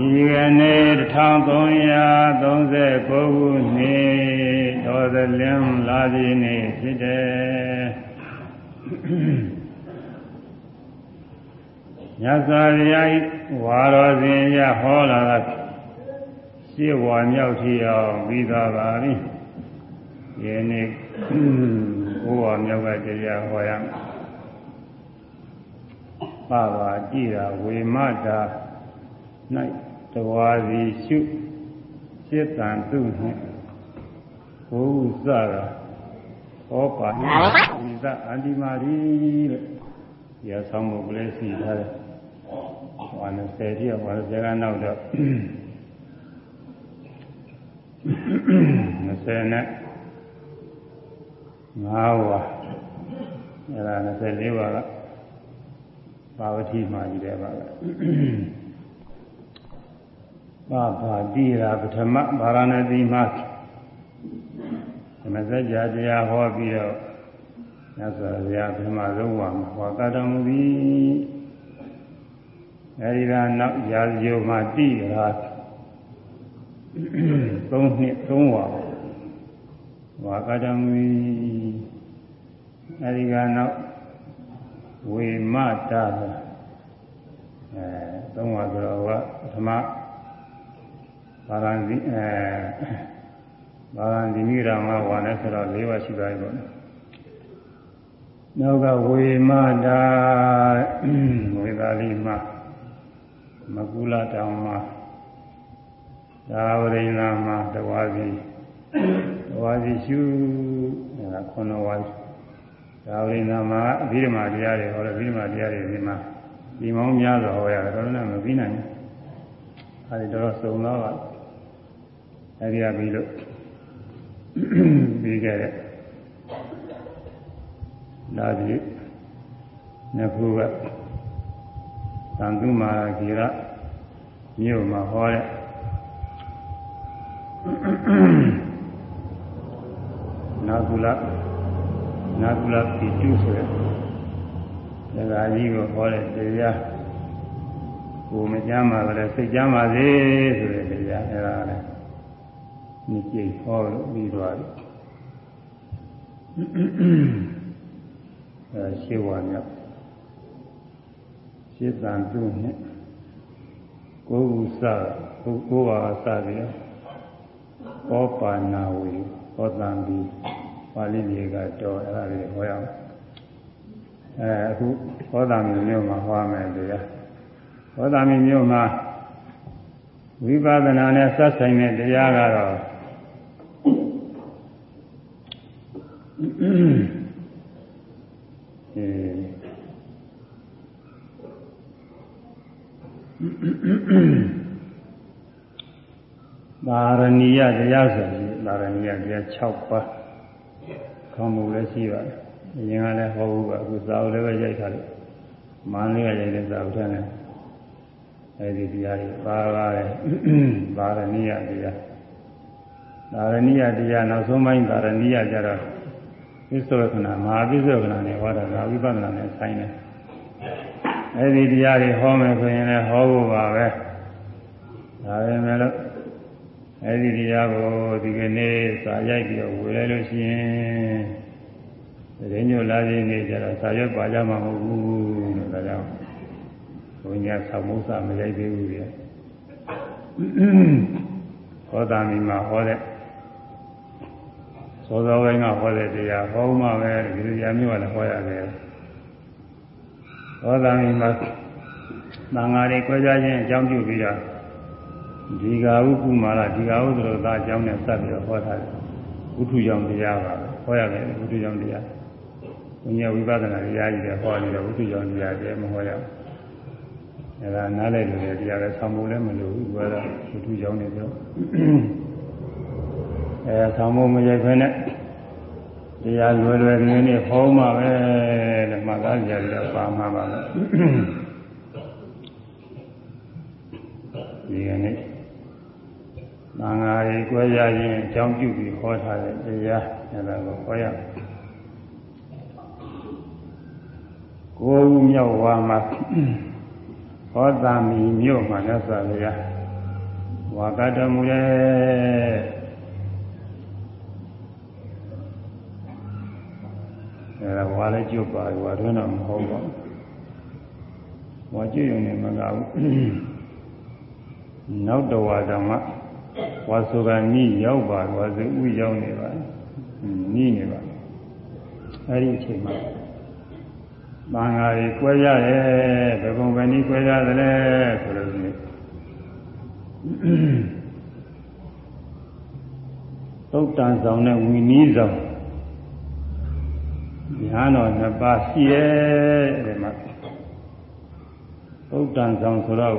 ဒီကနေ့1339ခုနှစ်တော်သလင်းလာပြီနေ့ဖြစ်တယ်ညဇာရယဝါတော်စဉ်ရဟောလာတာရှင်းဝါမြောက်ထီအောင်ပြီးသွားပါပြီယနေ့ကိုဝါမြောက်ကတရားဟောရမယ်ပါပါကြည်တာဝေမတာ၌ တဝါစီရှုစိတ်တန်သူနှင့်ဘုဟုစရာဟောပါဤသအန္တိမာရီလို့ရဆောင်မှုကလေးရှိထားတယ်။ဝါနစေတိဝါနစေကနောက်တော့20နဲ့5ဝါအဲ့ဒါ24ဝါကပါဝတိမှာကြီးတယ်ပါပဲ။ ပါပါတိရာပထမဗာရာဏသီမှာသမစကြာတရားဟောပြီးတော့မြတ်စွာဘုရားပထမဆုံးဝါမှာဟောကတော်မူသည်အဲဒီကနောက်ရာဇယုမှာတိရာသုံးနှစ်သုံးဝါဝါကတော်မူသည်အဲဒီကနောက်ဝေမတာအဲသုံးဝါဆိုတော့ကပထမ ဘာရန်ဒီအဲဘာရန်ဒီမိရာမဝါနဲ့ဆိုတော့၄ပါးရှိသွားပြီပေါ့နောက်ကဝေမတာဝေသာလိမမကုလတောင်မှာသာဝရိဏမှာတဝါစီတဝါစီရှုအဲဒါခုနဝါစီသာဝရိဏမှာအဘိဓမ္မာတရားတွေဟောတယ်အဘိဓမ္မာတရားတွေဒီမှာဒီမောင်းများစွာဟောရတယ်တော်တော်နဲ့မပြီးနိုင်ဘူးအဲဒီတော့စုံတော့ အဲဒီကပြီးလို့ပြီးခဲ့တဲ့လာပြီနှစ်ခုကသံသူမာဂီရမြို့မှာဟောတဲ့နာကုလနာကုလပိတုဆိုတဲ့ဒါကကြီးကိုဟောတဲ့တရားကိုမကြမ်းပါလည်းစိတ်ကြမ်းပါစေဆိုတဲ့တရားအဲဒါလည်း နှစ်ကြိမ်ဟောလို့ပြီးသွားပြီအဲရှင်းဝါမြောက်ရှင်းတန်သူနဲ့ကိုယ်ဥစကိုကိုပါစပြီးတော့ဩပါဏဝေဟောတံပြီးပါဠိမြေကတော့အဲ့ဒါလေးဟောရအောင်အဲအခုဟောတာမျိုးမှာဟောမယ်တရားဟောတာမျိုးမှာဝိပဿနာနဲ့ဆက်ဆိုင်တဲ့တရားကတော့ သာရဏီယတရားဆိုရင်သာရဏီယတရား6ပါးခေါင်းမူလည်းရှိပါတယ်။အရင်ကလည်းဟောဘူးကအခုသာဝလည်းပဲရိုက်ထားတယ်။မန္လေးကရိုက်တဲ့သာဝထဲနဲ့အဲဒီတရားတွေပါပါတယ်။သာရဏီယတရားသာရဏိယတရားနောက်ဆုံးပိုင်းသာရဏိယကြတော့ ပစ္စောခဏမဟာပစ္စောခဏနဲ့ဟောတာဒါဝိပဿနာနဲ့ဆိုင်တယ်အဲဒီတရားတွေဟောမယ်ဆိုရင်လည်းဟောဖို့ပါပဲဒါပဲမဲ့လို့အဲဒီတရားကိုဒီကနေ့စာရိုက်ပြီးတော့ဝေလိုက်လို့ရှိရင်တရင်ညိုလာခြင်းနေကြတော့စာရွက်ပါကြမှာမဟုတ်ဘူးလို့ဒါကြောင့်ဘုညာဆောက်မုစာမရိုက်သေးဘူးပြဟောတာမီမှာဟောတဲ့ သောသောပိုင်းကဟောတဲ့တရားဟောမှပဲဒီတရားမျိုးကလည်းဟောရတယ်သောတာမီမှာသံဃာတွေကြွကြခြင်းအကြောင်းပြုပြီးတော့ဒီဃာဟုကုမာရဒီဃာဟုဆိုတော့ဒါအကြောင်းနဲ့စပ်ပြီးတော့ဟောထားတယ်ဝိထုကြောင့်တရားပါပဲဟောရတယ်ဝိထုကြောင့်တရားဘုရားဝိပဿနာတရားကြီးတွေဟောနေတယ်ဝိထုကြောင့်တရားတွေမဟောရဘူးအဲဒါနားလည်လို့တရားလည်းဆောင်းဖို့လည်းမလိုဘူးသူကတော့ဝိထုကြောင့်နေတော့အဲဆောင်းဖို့မရိုက်ဖဲနဲ့ တရားလွယ်လွယ်နေနေဟောမှပဲတဲ့မှတ်သားကြရပါမှာပါလို့ဒီကနေ့သံဃာတွေကြွယ်ရရင်အကြောင်းပြုပြီးဟောထားတဲ့တရားအဲဒါကိုဟောရမယ်ကိုယ်မြောက်ဝါမှာဟောတာမီမြို့မှာမြတ်စွာဘုရားဝါကတော်မူတဲ့ အဲဒါဝါလည်းကျွတ်ပါဝါတွင်းတော့မဟုတ်ပါဘူးဝါကျွတ်ရုံနဲ့မကဘူးနောက်တော်ဝါတော်မှဝါဆိုကနီးရောက်ပါဝါဆိုဥရောက်နေပါနီးနေပါအဲဒီအချိန်မှာသံဃာတွေကွဲရရဲ့ဘယ်ပုံပဲနည်းကွဲရသလဲဆိုလို့ရှိရင်သုတ်တန်ဆောင်နဲ့ဝီနည်းဆောင် ညာတော်နှစ်ပါးရှိရဲ့ဒီမှာသုတ်တန်ဆောင်ဆိုတော့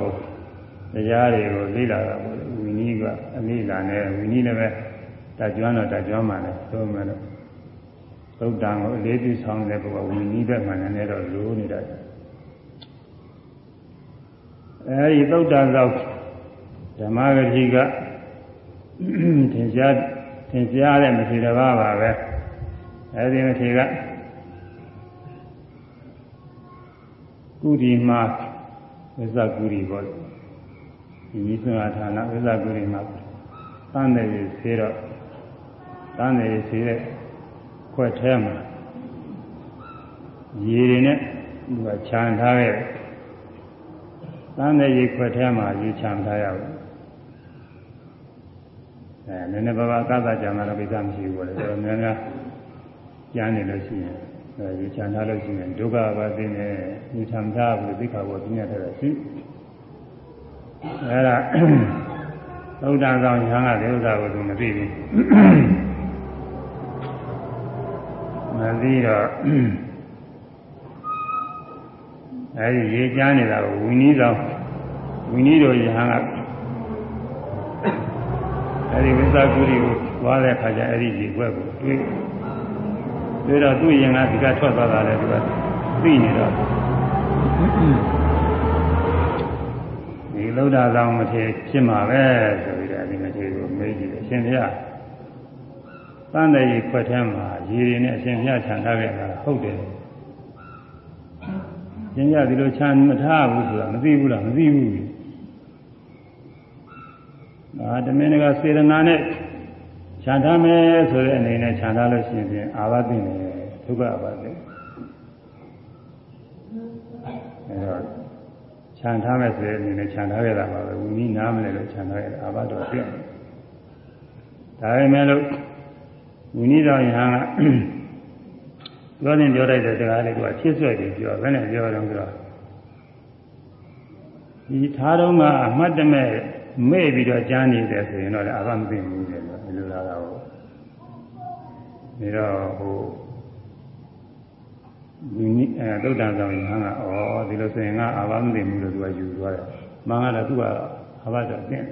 တရားတွေကိုလေ့လာတာပေါ့ဝီနည်းကအလေ့လာနေဝီနည်းလည်းပဲတကြွတော့တကြွမှလည်းသုံးမယ်လို့သုတ်တန်ကိုအလေးပြုဆောင်တဲ့ဘုရားဝီနည်းဘက်မှလည်းတော့လိုးနေတာအဲဒီသုတ်တန်ဆောင်ဓမ္မဂတိကသင်ရှားသင်ရှားတဲ့မထေရဘာပါပဲအဲဒီမထေရကု ဒီမှာဝိဇ္ဇကုဒီပေါ့ဒီမိစ္ဆာဌာနဝိဇ္ဇကုဒီမှာတန်းတယ်ဆေးတော့တန်းတယ်ဆေးတဲ့ခွက်ထဲမှာရေတွေနဲ့သူကခြံထားခဲ့တန်းတယ်ရေခွက်ထဲမှာရေခြံထားရဘူးအဲနည်းနည်းပါးပါးသာသာကြံလာတော့ကိစ္စမရှိဘူးလေတော်တော်များများကျမ်းနေလို့ရှိရင် အဲဒီခြံထားလို့ရှိရင်ဒုက္ခပါသိနေဒီခြံထားဘူးသိခါပေါ်ပြင်းရတယ်ရှိအဲဒါသုဒ္ဓဆောင်ညာကဒီဥစ္စာကိုသူမသိဘူးမသိတော့အဲဒီရေချမ်းနေတာကိုဝီနည်းဆောင်ဝီနည်းတော်ယဟန်ကအဲဒီဝိသကုရီကိုသွားတဲ့ခါကျအဲ့ဒီရေခွက်ကိုတွေး တွေးတော့သူ့ရင်ကဒီကထွက်သွားတာလေသူကသိနေတော့ဒီလုဒ္ဓဆောင်မထေဖြစ်မှာပဲဆိုပြီးတော့ဒီမထေကိုမေးကြည့်တယ်အရှင်ဘုရားတန်တဲ့ရေခွက်ထဲမှာရေတွေနဲ့အရှင်ဘုရားခြံထားခဲ့တာဟုတ်တယ်ရှင်ရဒီလိုခြံမထားဘူးဆိုတာမသိဘူးလားမသိဘူးဒါတမင်းကစေရနာနဲ့ ခြံထားမယ်ဆိုတဲ့အနေနဲ့ခြံထားလို့ရှိရင်အာဘသိနေဒုက္ခအာဘသိအဲတော့ခြံထားမယ်ဆိုတဲ့အနေနဲ့ခြံထားရတာပါပဲဝီနည်းနားမလဲလို့ခြံထားရတာအာဘတော့ပြည့်ဒါပေမဲ့လို့ဝီနည်းတော်ယဟန်ကပြောရင်ပြောလိုက်တဲ့စကားလေးကဖြစ်ဆွဲတယ်ပြောဘယ်နဲ့ပြောတော့ဆိုတော့ဒီထားတော့ကအမှတ်တမဲ့မေ့ပြီးတော့ကြားနေတယ်ဆိုရင်တော့လည်းအာဘမသိဘူးလေဒီ လိုလာတာဟုတ်ဒါတော့ဟိုဒီနည်းအဲသုတ္တန်ဆောင်ရင်ဟာကဩဒီလိုဆိုရင်ကအာဘမသိဘူးလို့သူကယူသွားတယ်မှန်ကတော့သူကအာဘတော့သိတယ်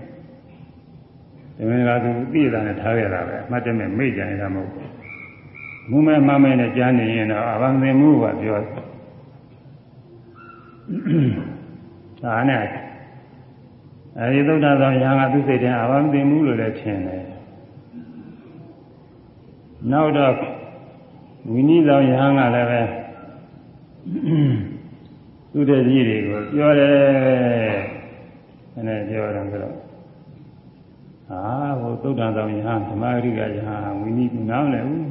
ဒီမင်းကသူသိတာနဲ့ထားရတာပဲအမှတ်တမဲ့မေ့ကြနေတာမဟုတ်ဘူးမူမဲမမဲနဲ့ကြားနေရင်တော့အာဘမသိဘူးကပြောဒါနဲ့အဲဒီသုဒ္ဓသောယဟန်ကသူစိတ်ထဲအာဘမသိဘူးလို့လည်းထင်တယ် နောက်တော့ဝိနည်းသောယဟန်ကလည်းပဲသူတဲ့ကြီးတွေကိုပြောတယ်အဲပြောတယ်ဆိုတော့ဟာဟိုသုဒ္ဓသောယဟန်ဓမ္မဂရိကယဟန်ဝိနည်းကနားလည်းဘူး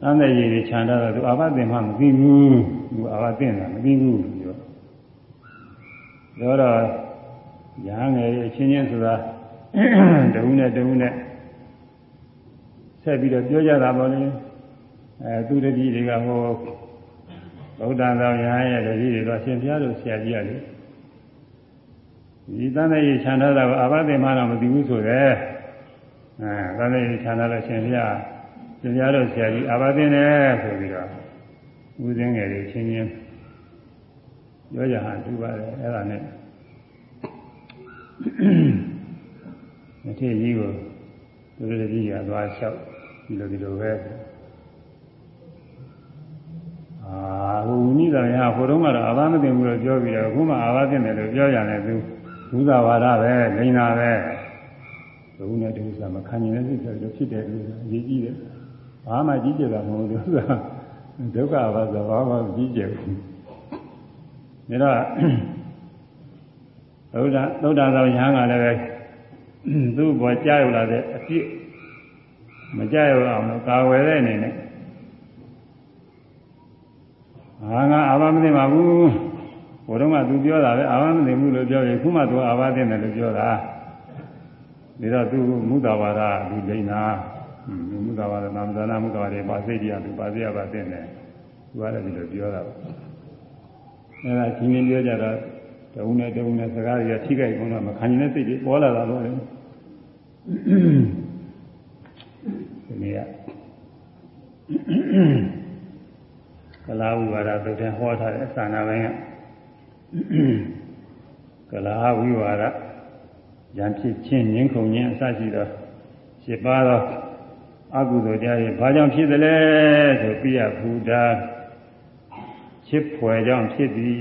တန်းတဲ့ကြီးတွေခြံထားတော့သူအာဘသင်မှမသိဘူးသူအာဘသင်တာမသိဘူးပြောတော့ရဟန်းငယ်အချင်းချင်းဆိုတာတဝုနဲ့တဝုနဲ့ ဆက်ပြီးတော့ပြောကြတာပေါ့လေအဲသူတတိတွေကဟောဗုဒ္ဓတော်ရဟန်းရဲ့တတိတွေတော့ရှင်ပြလို့ဆရာကြီးရတယ်ဒီတန်တဲ့ခြံထားတာကအာဘသင်မှတော့မသိဘူးဆိုရဲအဲတန်တဲ့ခြံထားလို့ရှင်ပြရှင်ပြလို့ဆရာကြီးအာဘသင်တယ်ဆိုပြီးတော့ဦးစင်းငယ်တွေချင်းချင်းပြောကြဟန်တူပါတယ်အဲ့ဒါနဲ့မထေရကြီးကိုသူတို့ကြီးကသွားလျှောက် ဒီလိုဒီလိုပဲအာဟိုနိဒာရဟိုတုန်းကတော့အာဘမသိဘူးလို့ပြောပြီးတော့အခုမှအာဘသိတယ်လို့ပြောရတယ်သူဘုသာဝါဒပဲလိန်တာပဲဘုနဲ့တူစားမခံရင်လည်းဖြစ်တယ်ဖြစ်တယ်လို့အရေးကြီးတယ်ဘာမှကြီးကျယ်တာမဟုတ်ဘူးသူကဒုက္ခဘာသာဘာမှကြီးကျယ်ဘူးဒါတော့သုဒ္ဓသုဒ္ဓသောယဟန်ကလည်းပဲသူ့ဘောကြားရောက်လာတဲ့အပြစ် မကြားရောက်အောင်လို့ကာဝယ်တဲ့အနေနဲ့အာငါအာဘမသိပါဘူးဘုရားကသူပြောတာပဲအာဘမသိဘူးလို့ပြောရင်ခုမှသူအာဘသိတယ်လို့ပြောတာဒါတော့သူမုဒ္ဒဝါဒသူလိမ့်တာမုဒ္ဒဝါဒနာမဇာနာမုဒ္ဒဝါဒပါစိတ်တရားသူပါစိရပါသိတယ်သူကလည်းဒီလိုပြောတာပါအဲဒါချင်းချင်းပြောကြတော့တဝုနဲ့တဝုနဲ့စကားတွေကထိခိုက်ကုန်တော့မခံနိုင်တဲ့စိတ်တွေပေါ်လာတာလို့ဒီ နေ့ကကလာဝိဝါဒသုတ်တဲ့ဟောထားတဲ့သာနာပိုင်းကကလာဝိဝါဒဉာဏ်ဖြစ်ခြင်းငင်းခုန်ခြင်းအစရှိသောရှိပါသောအကုသိုလ်တရားတွေဘာကြောင့်ဖြစ်သလဲဆိုပြရဘူးတာချစ်ဖွယ်ကြောင့်ဖြစ်သည်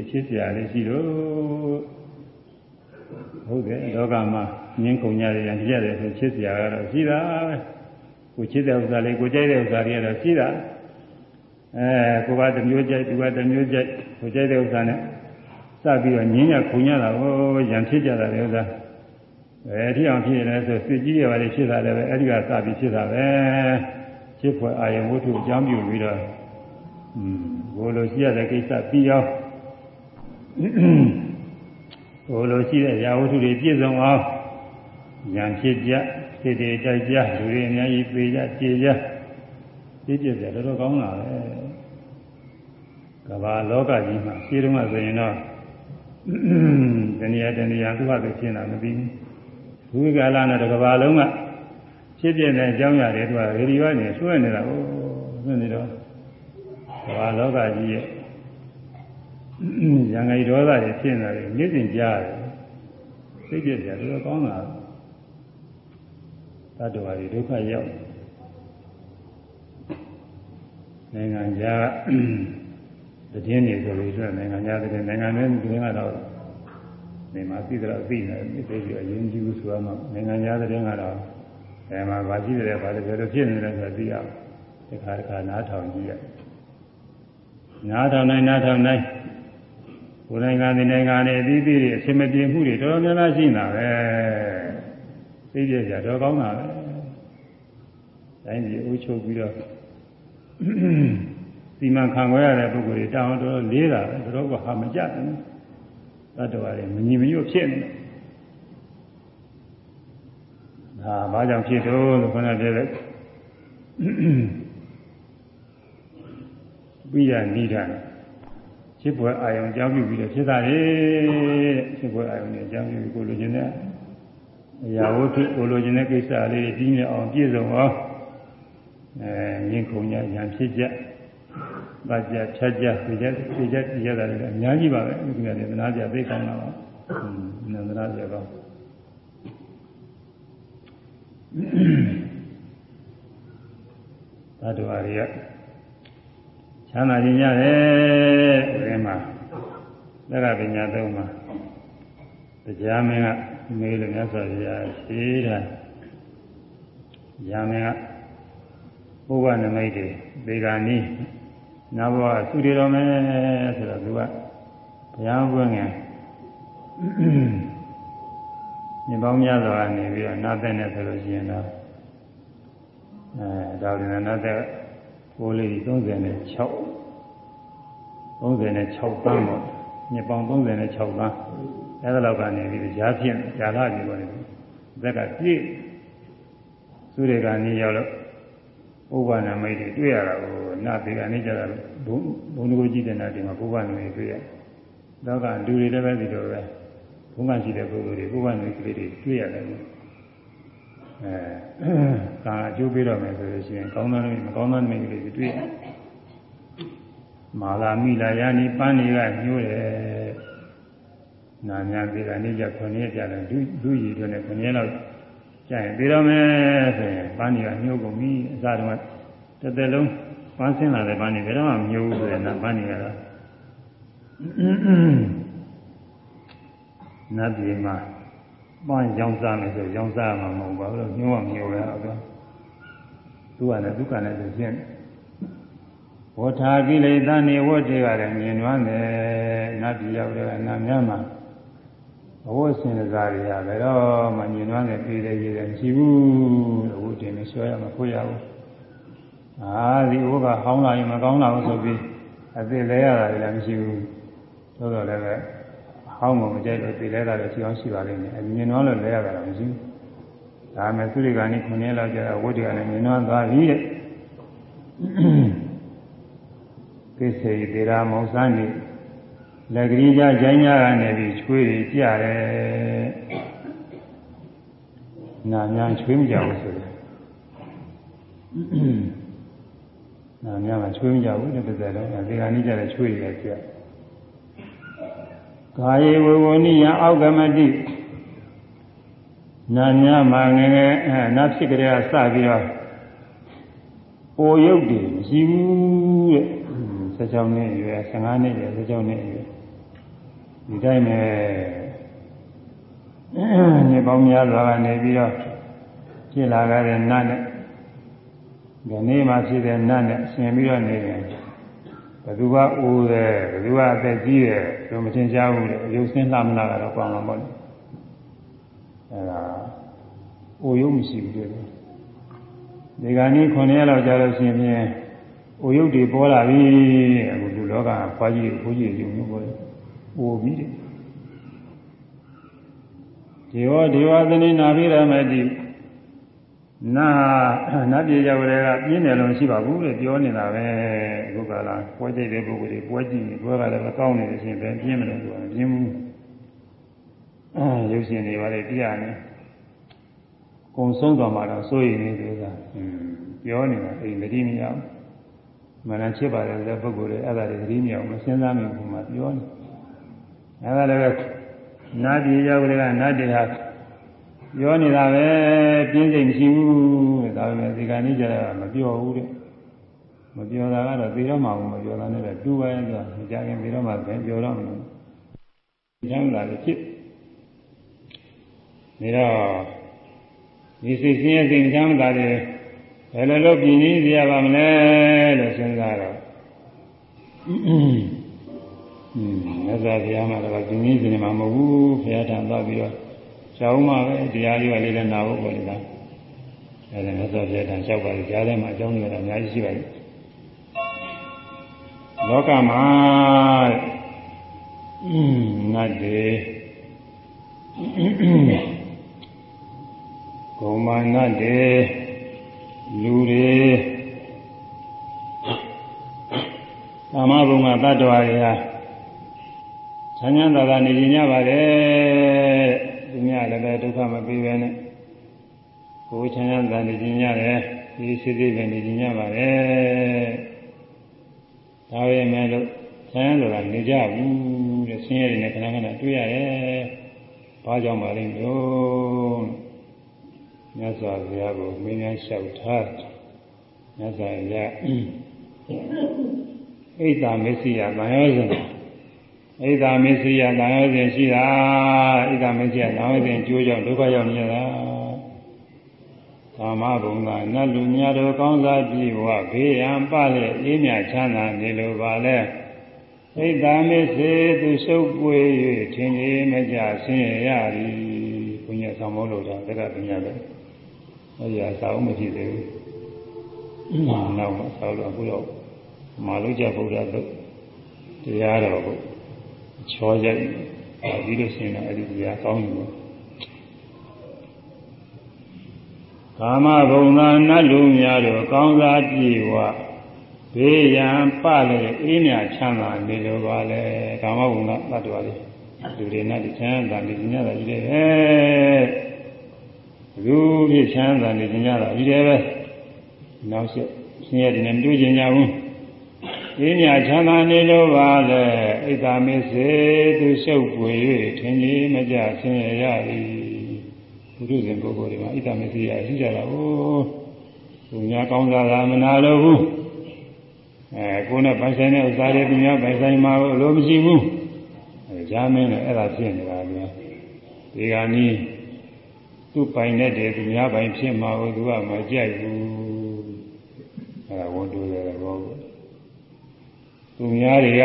အဖြစ်စရာလေးရှိတော့ဟုတ်တယ်လောကမှာငင်းခုန်ကြတယ်ရံကြတယ်ဆိုချစ်စရာကတော့ရှိတာပဲ ကိုချစ်တဲ့ဥစ္စာလေးကိုကြိုက်တဲ့ဥစ္စာတွေကတော့ရှိတာအဲကိုကတစ်မျိုးကြိုက်သူကတစ်မျိုးကြိုက်ကိုကြိုက်တဲ့ဥစ္စာနဲ့စပြီးတော့ငင်းရခုန်ရတာဟောရံဖြစ်ကြတာလေဥစ္စာအဲထီအောင်ဖြစ်နေလဲဆိုစစ်ကြီးရပါလေဖြစ်တာလည်းပဲအဲဒီကစပြီးဖြစ်တာပဲချစ်ဖွယ်အာယဝတ္ထုအကြောင်းပြုပြီးတော့อืมဘိုးလိုရှိရတဲ့ကိစ္စပြီးအောင်ဘိုးလိုရှိတဲ့ရာဝတ္ထုတွေပြည့်စုံအောင်ဉာဏ်ဖြစ်ကြ စိတ်တွေတိုက်ကြလူတွေအများကြီးပေကြကြေကြပြည့်ပြည့်ကြတော်တော်ကောင်းတာပဲကမ္ဘာလောကကြီးမှာရှင်းတော့ဆိုရင်တော့တဏှာတဏှာသူ့ဟာသူရှင်းတာမပြီးဘူးဘုရားကာလနဲ့တစ်ကမ္ဘာလုံးကဖြစ်ပြတဲ့အကြောင်းအရာတွေသူကရေဒီယိုကနေဆွဲနေတာကိုဆွဲနေတော့ဘာလောကကြီးရဲ့ရံငယ်ဒေါသတွေဖြစ်နေတယ်နေ့စဉ်ကြားရတယ်သိကြကြတယ်ကောင်းတာ တတ္တဝါတွေဒုက္ခရောက်နိုင်ငံခြားတည်င်းနေဆိုလို့ဆိုနိုင်ငံခြားတဲ့နိုင်ငံတွင်းတွင်ကတော့နေမှာသိကြတော့သိနေတယ်သိကြအရင်ကြည့်လို့ဆိုရမှာနိုင်ငံခြားတဲ့ကတော့အဲမှာဗာရှိတယ်ဗာတယ်ဘယ်လိုဖြစ်နေလဲဆိုတာသိရအောင်ဒီခါတစ်ခါနားထောင်ကြည့်ရနားထောင်နိုင်နားထောင်နိုင်ကိုယ်နိုင်ငံဒီနိုင်ငံနဲ့အသီးသီးတွေအဆင်မပြေမှုတွေတော်တော်များများရှိနေတာပဲ သိကြကြတော့ကောင်းတာပဲတိုင်းပြည်အုပ်ချုပ်ပြီးတော့စီမံခန့်ခွဲရတဲ့ပုဂ္ဂိုလ်တွေတောင်းတော့လေးတာပဲတော်တော်ကဟာမကြတယ်သတ္တဝါတွေမညီမညွတ်ဖြစ်နေတယ်ဒါဘာကြောင့်ဖြစ်တော့လို့ခဏပြောတဲ့ပြီးရနိဒာဖြစ်ပွဲအာယုံကြောင်းပြုပြီးတော့ဖြစ်တာလေဖြစ်ပွဲအာယုံနဲ့ကြောင်းပြုကိုလိုချင်တဲ့ အရာဝတ္ထုကိုလိုချင်တဲ့ကိစ္စလေးပြီးနေအောင်ပြည့်စုံအောင်အဲငင်းခုန်ညာညာဖြစ်ကြပါကြဖြတ်ကြပြကြပြကြပြကြတာလည်းအများကြီးပါပဲဒီကနေ့သနာကြသိကောင်းတာပါဟင်းသနာကြကောင်းသတ္တဝါတွေကချမ်းသာခြင်းရတယ်ဒီမှာသက္ကပညာသုံးမှာတရားမင်းက မေးလို့မြတ်စွာဘုရားရှင်းတာရာမင်းကပုဗ္ဗနမိတ်တွေဒေဂာနီးနောက်ဘဝသုတေတော်မယ်ဆိုတော့သူကဘုရားဘုငယ်ညပေါင်းများစွာနေပြီးတော့နာသက်နေဆိုလို့ရှိရင်တော့အဲဒါဝင်နာသက်ကိုလေး36 36ပန်းပေါ့ညပေါင်း36ပန်း အဲဒါလောက်ကနေပြီးရားဖြင့်ဇာလာကြီးပေါ်နေဇက်ကပြည့်သူတွေကနေရောက်လို့ဥပ္ပန္နမိတ်တွေတွေ့ရတာကိုနာပေကနေကြတာဘုံဘုံကိုကြည့်တဲ့နာဒီမှာဥပ္ပန္နမိတ်တွေ့ရတော့ကလူတွေလည်းပဲဒီလိုပဲဘုံကရှိတဲ့ပုဂ္ဂိုလ်တွေဥပ္ပန္နမိတ်ကလေးတွေတွေ့ရတယ်အဲကာအကျိုးပေးတော့မယ်ဆိုလို့ရှိရင်ကောင်းသောမိမကောင်းသောမိတ်ကလေးတွေတွေ့ရမာလာမိလာယာနီပန်းတွေကညှိုးတယ် နာညာပေကနေကြ9ရက်ကြာတယ်ဒုဒုရည်တွေနဲ့9ရက်လောက်ကျရင်ပြီးတော့မယ်ဆိုရင်ပန်းတွေကညှိုးကုန်ပြီအစားတော့တစ်သက်လုံးပန်းဆင်းလာတဲ့ပန်းတွေဘယ်တော့မှမညှိုးဘူးဆိုရင်ပန်းတွေကတော့နတ်ပြည်မှာပန်းရောင်းစားမယ်ဆိုရောင်းစားမှာမဟုတ်ပါဘူးညှိုးမှမညှိုးရအောင်သူကလည်းဒုက္ခနဲ့သူရှင်းဝဋ္ဌာကိလေသာနေဝဋ္ဌေကလည်းမြင်နွမ်းတယ်နတ်ပြည်ရောက်တဲ့နာများမှာ အဝတ်စင်စားတွေကဘယ်တော့မှညင်နွမ်းနဲ့ပြည်တယ်ရည်တယ်မရှိဘူးအဝတ်တင်နေဆွဲရမှာခွေးရဘူးအာဒီဝတ်ကဟောင်းလာရင်မကောင်းလာဘူးဆိုပြီးအသေးလဲရတာလည်းမရှိဘူးသို့တော်လည်းပဲဟောင်းမမကြိုက်လို့သေလဲတာလည်းရှိအောင်ရှိပါလိမ့်မယ်အမြင်နွမ်းလို့လဲရတာလည်းမရှိဘူးဒါမဲ့သူရိကနိခုနှစ်လောက်ကျတော့ဝတ်တွေကလည်းမြင်နွမ်းသွားပြီတဲ့ကိစေသေရာမောင်စန်းနေ လက်ကလေးကြဂျိုင်းကြကနေပြီးချွေးတွေကြတယ်နာများချွေးမကြဘူးဆိုတယ်နာများကချွေးမကြဘူးတဲ့ပြဿနာဒီကနေ့ကြတဲ့ချွေးတွေကြကာယေဝဝနိယအောက်ကမတိနာများမှာငယ်ငယ်အဲနာဖြစ်ကြတဲ့စပြီးတော့အိုရုပ်တွေမရှိဘူးတဲ့16နှစ်ရွယ်15နှစ်ရွယ်16နှစ်ရွယ် ဒီတိုင်းပဲညပေါင်းများစွာကနေပြီးတော့ဖြစ်လာကြတဲ့နတ်နဲ့ဒီနေ့မှဖြစ်တဲ့နတ်နဲ့ရှင်ပြီးတော့နေတယ်ဘသူကအိုးတယ်ဘသူကအသက်ကြီးတယ်သူမချင်းရှားဘူးလေရုပ်စင်းလှမလာတော့ကောင်းမှာပေါ့လေအဲဒါအိုရုပ်မရှိဘူးတဲ့ဒီကနေ့9ရက်လောက်ကြာလို့ရှိရင်အိုရုပ်တွေပေါ်လာပြီအခုလူလောကဖွားကြီးကိုကြီးရုံမျိုးပေါ်တယ် အိုပြီးတယ်ဒေဝဒေဝသနိနာပိရမတိနာနတ်ပြည်ရောက်တဲ့ကပြင်းတယ်လို့ရှိပါဘူးတဲ့ပြောနေတာပဲအခုကလာပွဲကြိတ်တဲ့ပုဂ္ဂိုလ်တွေပွဲကြည့်ရင်ပွဲကလည်းမကောင်းနေလို့ရှိရင်ပဲပြင်းမလို့ဆိုတာပြင်းဘူးအဲရုပ်ရှင်တွေပါလေပြရနေကုံဆုံးသွားမှတော့စိုးရိမ်နေတယ်ကပြောနေတာအိမ်မတိမရဘူးမနချစ်ပါတယ်တဲ့ပုဂ္ဂိုလ်တွေအဲ့ဒါတွေသတိမရအောင်မစဉ်းစားမိဘူးမှပြောနေ အဲ့ဒါလည်းနာပြည်ရောက်တဲ့ကနတ်တွေဟာပြောနေတာပဲပြင်းစိတ်မရှိဘူးဒါပေမဲ့ဒီကနေ့ကျတော့မပြောဘူးတဲ့မပြောတာကတော့ပြီးတော့မှမပြောတာနဲ့တူပါရဲ့ဆိုတာမကြခင်ပြီးတော့မှပြန်ပြောတော့မယ်ကျမ်းလာလို့ဖြစ်ဒါတော့ဒီစိတ်ဆင်းရဲစိတ်ချမ်းသာတွေဘယ်လိုလုပ်ပြင်းရင်းရပါမလဲလို့စဉ်းစားတော့ ငါသာဘုရားမှာတော့ဒီနည်းစဉ်မှာမဟုတ်ဘူးဘုရားထံသွားပြီးတော့ရှောင်းမှပဲတရားလေးကလေးလည်းနာဖို့ပေါ်နေတာအဲဒါငါသာဘုရားထံလျှောက်ပါလေကြားထဲမှာအကြောင်းတွေတော့အများကြီးရှိပါလိမ့်လောကမှာအင်းငါတေဂုံမာနတေလူတွေကာမဘုံကတ္တဝါတွေဟာ ချမ်းချမ်းသာသာနေကြပါတယ်သူများလည်းပဲဒုက္ခမပေးပဲနဲ့ကိုယ်ချမ်းချမ်းသာနေကြရတယ်ဒီစိစိပဲနေကြပါတယ်ဒါပေမဲ့လို့ချမ်းသာသာနေကြဘူးတဲ့ဆင်းရဲတွေနဲ့ခဏခဏတွေ့ရတယ်ဘာကြောင့်ပါလဲလို့မြတ်စွာဘုရားကိုမင်းများလျှောက်ထားမြတ်စွာဘုရားဣဒ္ဓမစ္စည်းယဗံယောဇဉ် ဣဒ္ဓမစ္စည်းယဗံယောဇဉ်ရှိတာဣဒ္ဓမစ္စည်းယဗံယောဇဉ်ကျိုးကြောင့်ဒုက္ခရောက်နေရတာကာမဘုံကနတ်လူများတို့ကောင်းစားပြီးဘဝဘေးရန်ပလည်းအေးမြချမ်းသာနေလိုပါလဲဣဒ္ဓမစ္စေသူရှုပ်ပွေ၍ထင်ကြီးမကြဆင်းရရသည်ဘုညာဆောင်မို့လို့တော့တက္ကပညာပဲအဲ့ဒီအစာအုံးမဖြစ်သေးဘူး။နောက်မှဆောက်လို့အခုတော့မာလို့ကြဗုဒ္ဓတို့တရားတော်ကို ချောရိုက်ပြီးလို့ရှိရင်အဲ့ဒီတရားကောင်းอยู่ကာမဘုံသာနတ်လူများတို့ကောင်းစားပြေဝဘေးရန်ပလည်းအေးမြချမ်းသာနေလိုပါလေကာမဘုံကတတ်တော်လေးလူတွေနဲ့ချမ်းသာနေကြတာကြီးတယ်ပဲလူဖြစ်ချမ်းသာနေကြတာကြီးတယ်ပဲနောက်ဆက်ဆင်းရဲတွေနဲ့တွေ့ကြကြဘူး ပြင်းညာချမ်းသာနေလို့ပါလေဣဒ္ဓမေစေသူရှုပ်ပွေ၍ထင်ကြီးမကြဆင်းရဲရသည်ဘုရုဇဉ်ပုဂ္ဂိုလ်တွေမှာဣဒ္ဓမေစေရရှိကြတာဟုတ်သူများကောင်းစားတာမနာလို့ဘူးအဲကိုယ်နဲ့ပိုင်ဆိုင်တဲ့ဥစ္စာတွေသူများပိုင်ဆိုင်မှာလို့မရှိဘူးအဲကြားမင်းလည်းအဲ့ဒါဖြစ်နေတာဗျာဒီကနေ့သူ့ပိုင်တဲ့တည်းသူများပိုင်ဖြစ်မှာကိုသူကမကြိုက်ဘူးအဲဒါဝန်တိုးတယ်ဘော သူများတွေက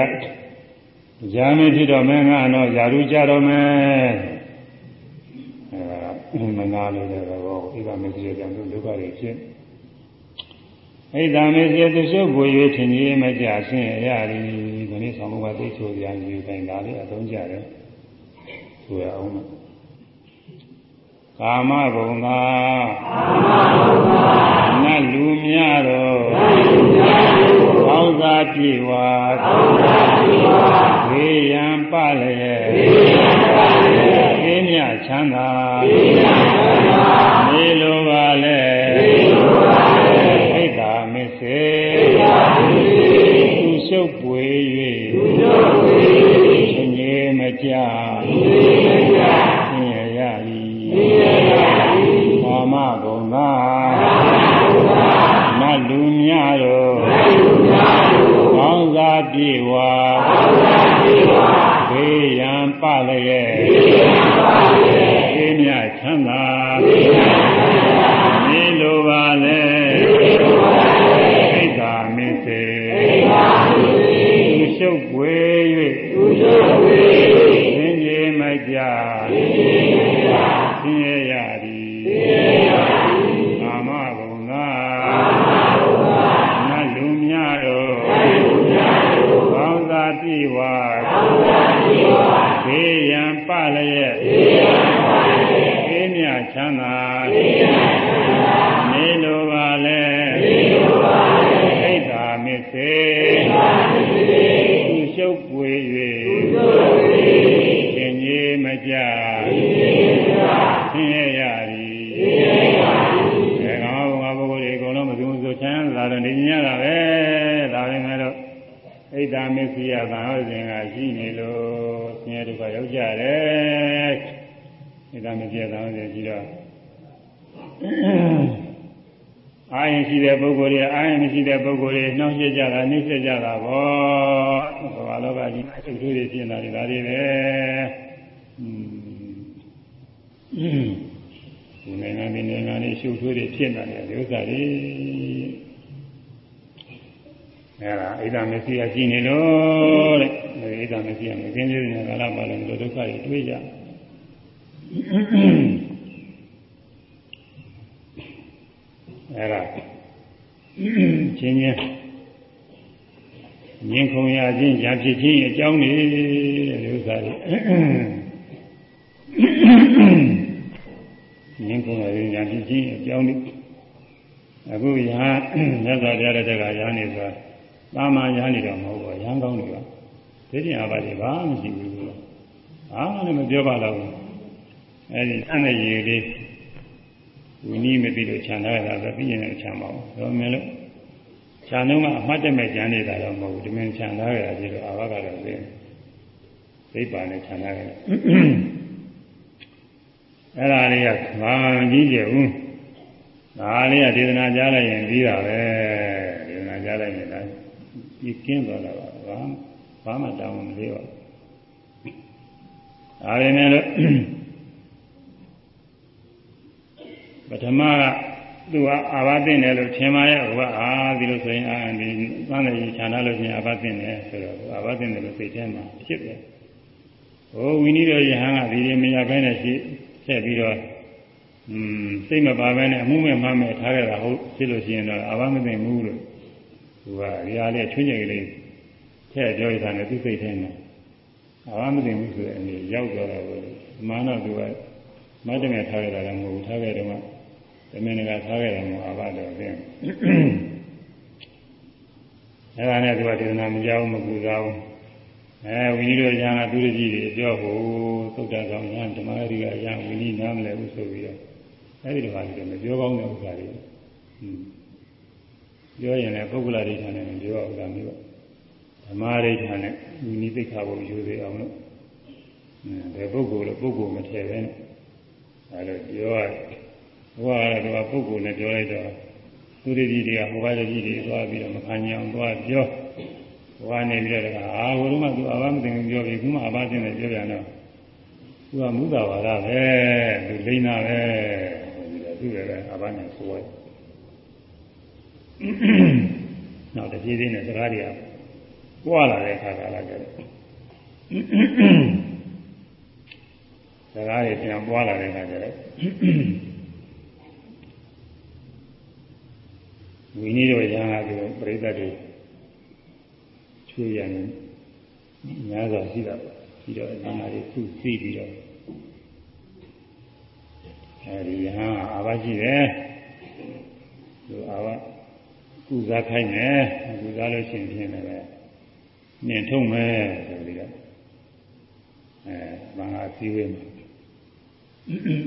ဂျာမင်းဖြစ်တော့မင်းကတော့ယာရုကြတော့မယ်အဲမနာလို့လည်းတော့ဣဒာမေစီရဲ့ကြောင့်ဒုက္ခတွေဖြစ်ဣဒာမေစီသူရှုပ်ပွေ၍ထင်ကြီးမကြဆင်းရသည်ဒီနေ့ဆောင်ဘုရားသိချိုပြန်ယူတိုင်းဒါလေးအသုံးကြတယ်ဆိုရအောင်ကာမဘုံသာကာမဘုံသာနတ်လူများတော်နတ်လူများတော် ကောင်းသာပြေဝါကောင်းသာပြေဝါဝေယံပလျက်ဝေယံပလျက်အေးမြချမ်းသာအေးမြချမ်းသာမေလိုပါလေမေလိုပါလေဣဒ္ဓမစ္စေဣဒ္ဓမစ္စေသူရှုပ်ပွေ၍သူရှုပ်ပွေ၍ရှင်ကြီးမကြရှင်ကြီးမကြကာမဘုံသာနတ်လူများတို့ကော င်းစားပြေဝါဘေးရန်ပလျက် ဖြစ်ခြင်းအကြောင်းတွေဒီဥစ္စာတွေမြင်ခုံရခြင်းညာဖြစ်ခြင်းအကြောင်းတွေအခုရဟန်းမြတ်စွာဘုရားတဲ့ကရဟန်းနေဆိုတာသာမန်ရဟန်းနေတော့မဟုတ်ဘူးရဟန်းကောင်းတွေကဒီပြင်အပါတွေဘာမှမရှိဘူးဘာမှလည်းမပြောပါတော့ဘူးအဲဒီအနဲ့ရေလေးဝိနည်းမသိလို့ခြံထားရတာဆိုပြီးရင်လည်းခြံပါဘူးဒါမှမဟုတ် ခြံတော့ကအမှတ်တမဲ့ခြံနေတာတော့မဟုတ်ဘူးဒီမင်းခြံထားရတာကြီးတော့အာဘကတော့သိသိပါနဲ့ခြံထားရတယ်အဲ့ဒါလေးကဘာမှကြီးကျယ်ဘူးဒါလေးကဒေသနာကြားလိုက်ရင်ပြီးတာပဲဒေသနာကြားလိုက်ရင်ဒါကြီးကင်းသွားတာပါဘာဘာမှတောင်းမလေးပါဒါရင်းနဲ့လို့ပထမက သူကအာဘသိတယ်လို့ထင်ပါရဲ့ဟိုကအာဒီလိုဆိုရင်အာဒီသံဃာကြီးခြံထားလို့ရှိရင်အာဘသိတယ်ဆိုတော့အာဘသိတယ်လို့သိတဲ့မှာဖြစ်တယ်ဟိုဝိနည်းတော်ယဟန်ကဒီလိုမရဘဲနဲ့ရှိဆက်ပြီးတော့อืมစိတ်မပါဘဲနဲ့အမှုမဲ့မှမဲ့ထားခဲ့တာဟုတ်ဖြစ်လို့ရှိရင်တော့အာဘမသိဘူးလို့သူကဒီအားလေးချွင်းချင်ကလေးထည့်ပြောရတာနဲ့သူစိတ်ထဲမှာအာဘမသိဘူးဆိုတဲ့အနေရောက်သွားတာကိုမာနသူကမတ်တမဲ့ထားခဲ့တာလည်းမဟုတ်ဘူးထားခဲ့တော့ တမင်ကထားခဲ့တယ်မို့အာဘတော်ဖြင့်အဲ့ဒါနဲ့သူကဒေသနာမကြောက်မကူစားဘူးအဲဝိနည်းတို့ညာသူတကြီးတွေပြောဟိုသုတ္တကောင်ညာဓမ္မရီကညာဝိနည်းနားမလဲဘူးဆိုပြီးတော့အဲ့ဒီလိုပါလေမပြောကောင်းတဲ့ဥစ္စာတွေပြောရင်လည်းပုဂ္ဂလဒိဋ္ဌာနဲ့မပြောအောင်ဒါမျိုးဓမ္မဒိဋ္ဌာနဲ့ဝိနည်းသိက္ခာကိုယူသေးအောင်လို့ဘယ်ပုဂ္ဂိုလ်လို့ပုဂ္ဂိုလ်မထည့်ပဲနဲ့အဲလိုပြောရတယ် ဘုရားကတော့ပုဂ္ဂိုလ်နဲ့ပြောလိုက်တော့သူရည်ကြီးတွေကဟိုဘာကြီးတွေသွားပြီးတော့မခံကြအောင်သွားပြောဘုရားနေပြီးတော့အာဟိုတုန်းကသူအဘမသိဘူးပြောပြီးခုမှအဘသိတယ်ပြောပြန်တော့သူကမူတာဝါဒပဲသူလိမ့်တာပဲသူလည်းပဲအဘနဲ့ဆိုရနောက်တပြေးသေးနဲ့စကားတွေကပွာလာတဲ့ခါကလာကြတယ်စကားတွေပြန်ပွားလာတဲ့အခါကျတော့ ဝိနည်းတို့ရဟန်းကပြိဋ္ဌတွေချွေးရတယ်များစွာရှိတာပေါ့ပြီးတော့နာနာတွေသူ့သိပြီးတော့အဲဒီရဟန်းအာဘရှိတယ်သူအာဘကုစားခိုင်းမယ်ကုစားလို့ရှိရင်ဖြင့်လည်းနင်ထုံးမယ်ဆိုပြီးတော့အဲဘာသာစည်းဝေးမှာ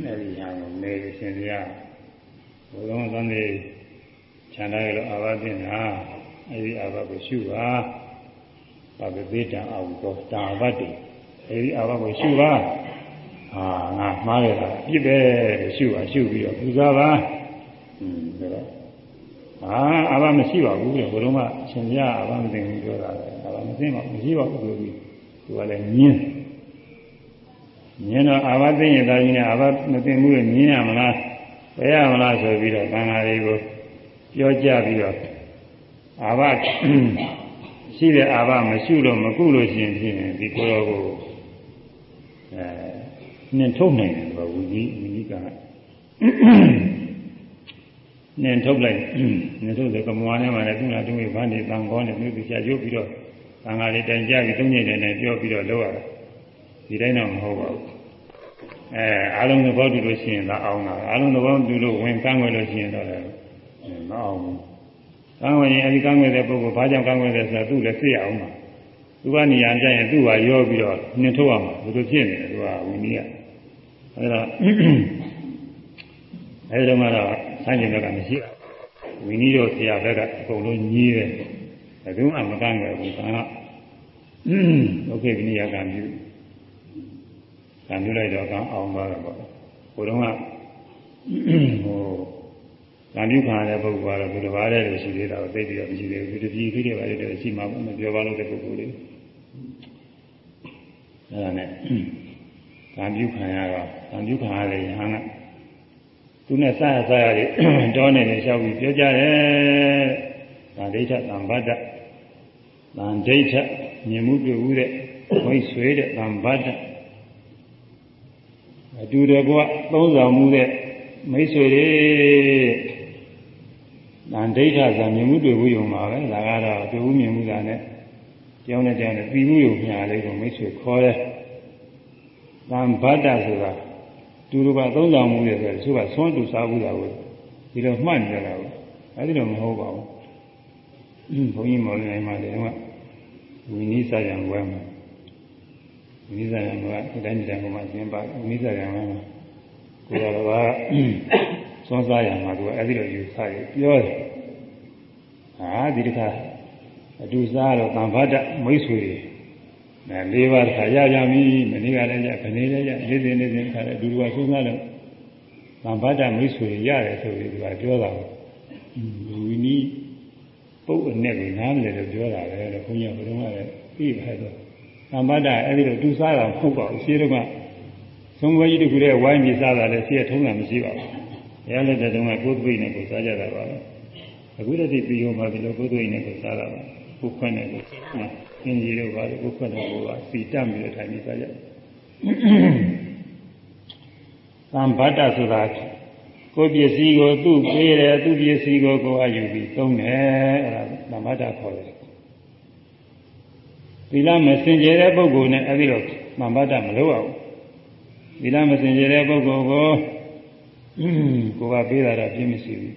အဲဒီရဟန်းကိုနေရှင်ပြဘုရားသံဃာ ခြံထားရလို့အာဘပြင်တာအဲဒီအာဘကိုရှုပါဘာပဲသေးတံအောင်တော့တာဘတ်တွေအဲဒီအာဘကိုရှုပါဟာငါမှားရတာပြစ်ပဲရှုပါရှုပြီးတော့ပူဇော်ပါอืมဒါတော့ဟာအာဘမရှိပါဘူးတဲ့ဘုရုံးကရှင်ပြအာဘမသိဘူးပြောတာလေအာဘမသိပါဘူးမရှိပါဘူးဆိုပြီးသူကလည်းညင်းညင်းတော့အာဘသိရင်သာကြီးနဲ့အာဘမသိဘူးလေညင်းရမလားဘယ်ရမလားဆိုပြီးတော့သံဃာတွေကို ပြောကြပြီးတော့အာဘရှိတဲ့အာဘမရှိလို့မကုလို့ရှိရင်ဖြင့်ဒီကိုယ်တော်ကိုအဲနှင်ထုတ်နိုင်တယ်ဘာဝီကြီးဝီကြီးကနှင်ထုတ်လိုက်နှင်ထုတ်တဲ့ကမွားနဲ့မှလည်းသူ့လားသူ့ရဲ့ဘာနေတန်ကောနဲ့မြို့ပြချရုပ်ပြီးတော့သံဃာလေးတိုင်ကြပြီးသုံးညတဲ့နဲ့ပြောပြီးတော့လုပ်ရတာဒီတိုင်းတော့မဟုတ်ပါဘူးအဲအားလုံးသဘောတူလို့ရှိရင်သာအောင်တာအားလုံးသဘောတူလို့ဝင်ကမ်းွယ်လို့ရှိရင်တော့လည်း မအောင်ဘူးကမ်းွယ်ရင်အဲဒီကမ်းွယ်တဲ့ပုဂ္ဂိုလ်ဘာကြောင့်ကမ်းွယ်တယ်ဆိုတာသူ့လည်းသိရအောင်ပါသူကနေရာကြရင်သူ့ဟာရောပြီးတော့နှင်ထုတ်ရမှာဘယ်လိုဖြစ်နေလဲသူကဝိနည်းကအဲဒါအဲဒီတော့မှတော့ဆန်းကျင်ဘက်ကမရှိဘူးဝိနည်းတို့ဆရာဘက်ကအကုန်လုံးညီးတယ်ဘယ်သူမှမကန့်ွယ်ဘူးဒါကโอเคဝိနည်းကံပြုကံပြုလိုက်တော့ကံအောင်သွားတယ်ပေါ့ဘုရားကဟို ကံပြုခံရတဲ့ပုဂ္ဂိုလ်ကတော့ဒီတစ်ပါးတည်းလို့ရှိသေးတာကိုသိပြီးတော့မရှိသေးဘူးဒီတစ်ပြည်ပြီးတယ်ပါလေတော့ရှိမှာမပြောပါလို့တဲ့ပုဂ္ဂိုလ်လေးအဲ့ဒါနဲ့ကံပြုခံရတော့ကံပြုခံရတဲ့ယဟန်ကသူနဲ့စရစရတွေတောနေနေလျှောက်ပြီးပြောကြတယ်။ဗာဒိဋ္ဌသံဘတ်တသံဒိဋ္ဌမြင်မှုပြုမှုတဲ့ဝိဆွေတဲ့သံဘတ်တအတူတကွသုံးဆောင်မှုတဲ့မိတ်ဆွေတွေ သံဒိဋ္ဌဆိုမြင်မှုပြုမှုယုံပါပဲဒါကတော့ပြုမှုမြင်မှုတာနဲ့ကြောင်းနဲ့ကြောင်းနဲ့ပြီးမှုယုံညာလေးကိုမိတ်ဆွေခေါ်တယ်သံဘတ်တဆိုတာတူတူပါသုံးဆောင်မှုတွေဆိုတော့သူကဆွမ်းတူစားဘူးတာကိုဒီလိုမှတ်နေကြတာကိုအဲဒီလိုမဟုတ်ပါဘူးဘုန်းကြီးမော်လနိုင်မှာတည်းကဝိနည်းစာရံဝဲမှာဝိနည်းစာရံကဒီတိုင်းဒီတိုင်းကမှကျင်းပါဝိနည်းစာရံဝဲမှာကိုယ်တော်က ဆွမ်းစားရံမှာသူကအဲဒီလိုယူဆရပြောတယ်ဟာဒီတခါအတူစားတော့သံဖတ်တမိတ်ဆွေတွေအဲလေးပါးခါရကြပြီမနေ့ကလည်းရခဏလေးရလေးစင်းလေးစင်းခါလည်းအတူတူကဆုံးသားလို့သံဗဒ္ဒမိတ်ဆွေရတယ်ဆိုပြီးသူကပြောတာဝီနီးပုတ်အနဲ့ကိုနားမလဲလို့ပြောတာပဲလို့ခွန်ကြီးကဘုရားကလည်းပြီးပါတော့သံဗဒ္ဒအဲ့ဒီလိုတူစားတာမဟုတ်ပါဘူးရှင်းတော့ကသုံးဘွယ်ကြီးတခုတည်းဝိုင်းပြီးစားတာလည်းရှင်းထုံးတာမရှိပါဘူး ဘုရားလက်တဲ့တုန်းကကိုယ်သွေးနဲ့ကိုစားကြတာပါပဲအခုတည်းပြီးရောမှဒီလိုကိုယ်သွေးနဲ့ကိုစားတာပါကိုခွန်းနဲ့ကိုအင်းကြီးတို့ဘာလို့ကိုခွန်းနဲ့ကိုကစီတတ်ပြီးတော့ထိုင်နေကြရတယ်သံဗတ္တဆိုတာကိုပစ္စည်းကိုသူ့ပေးတယ်သူ့ပစ္စည်းကိုကိုအယူပြီးသုံးတယ်အဲ့ဒါသံဗတ္တခေါ်တယ်သီလမစင်ကြယ်တဲ့ပုဂ္ဂိုလ်နဲ့အဲ့ဒီတော့သံဗတ္တမလုပ်အောင်သီလမစင်ကြယ်တဲ့ပုဂ္ဂိုလ်ကို ကိုကပေးတာတော့ပြင်းမရှိဘူး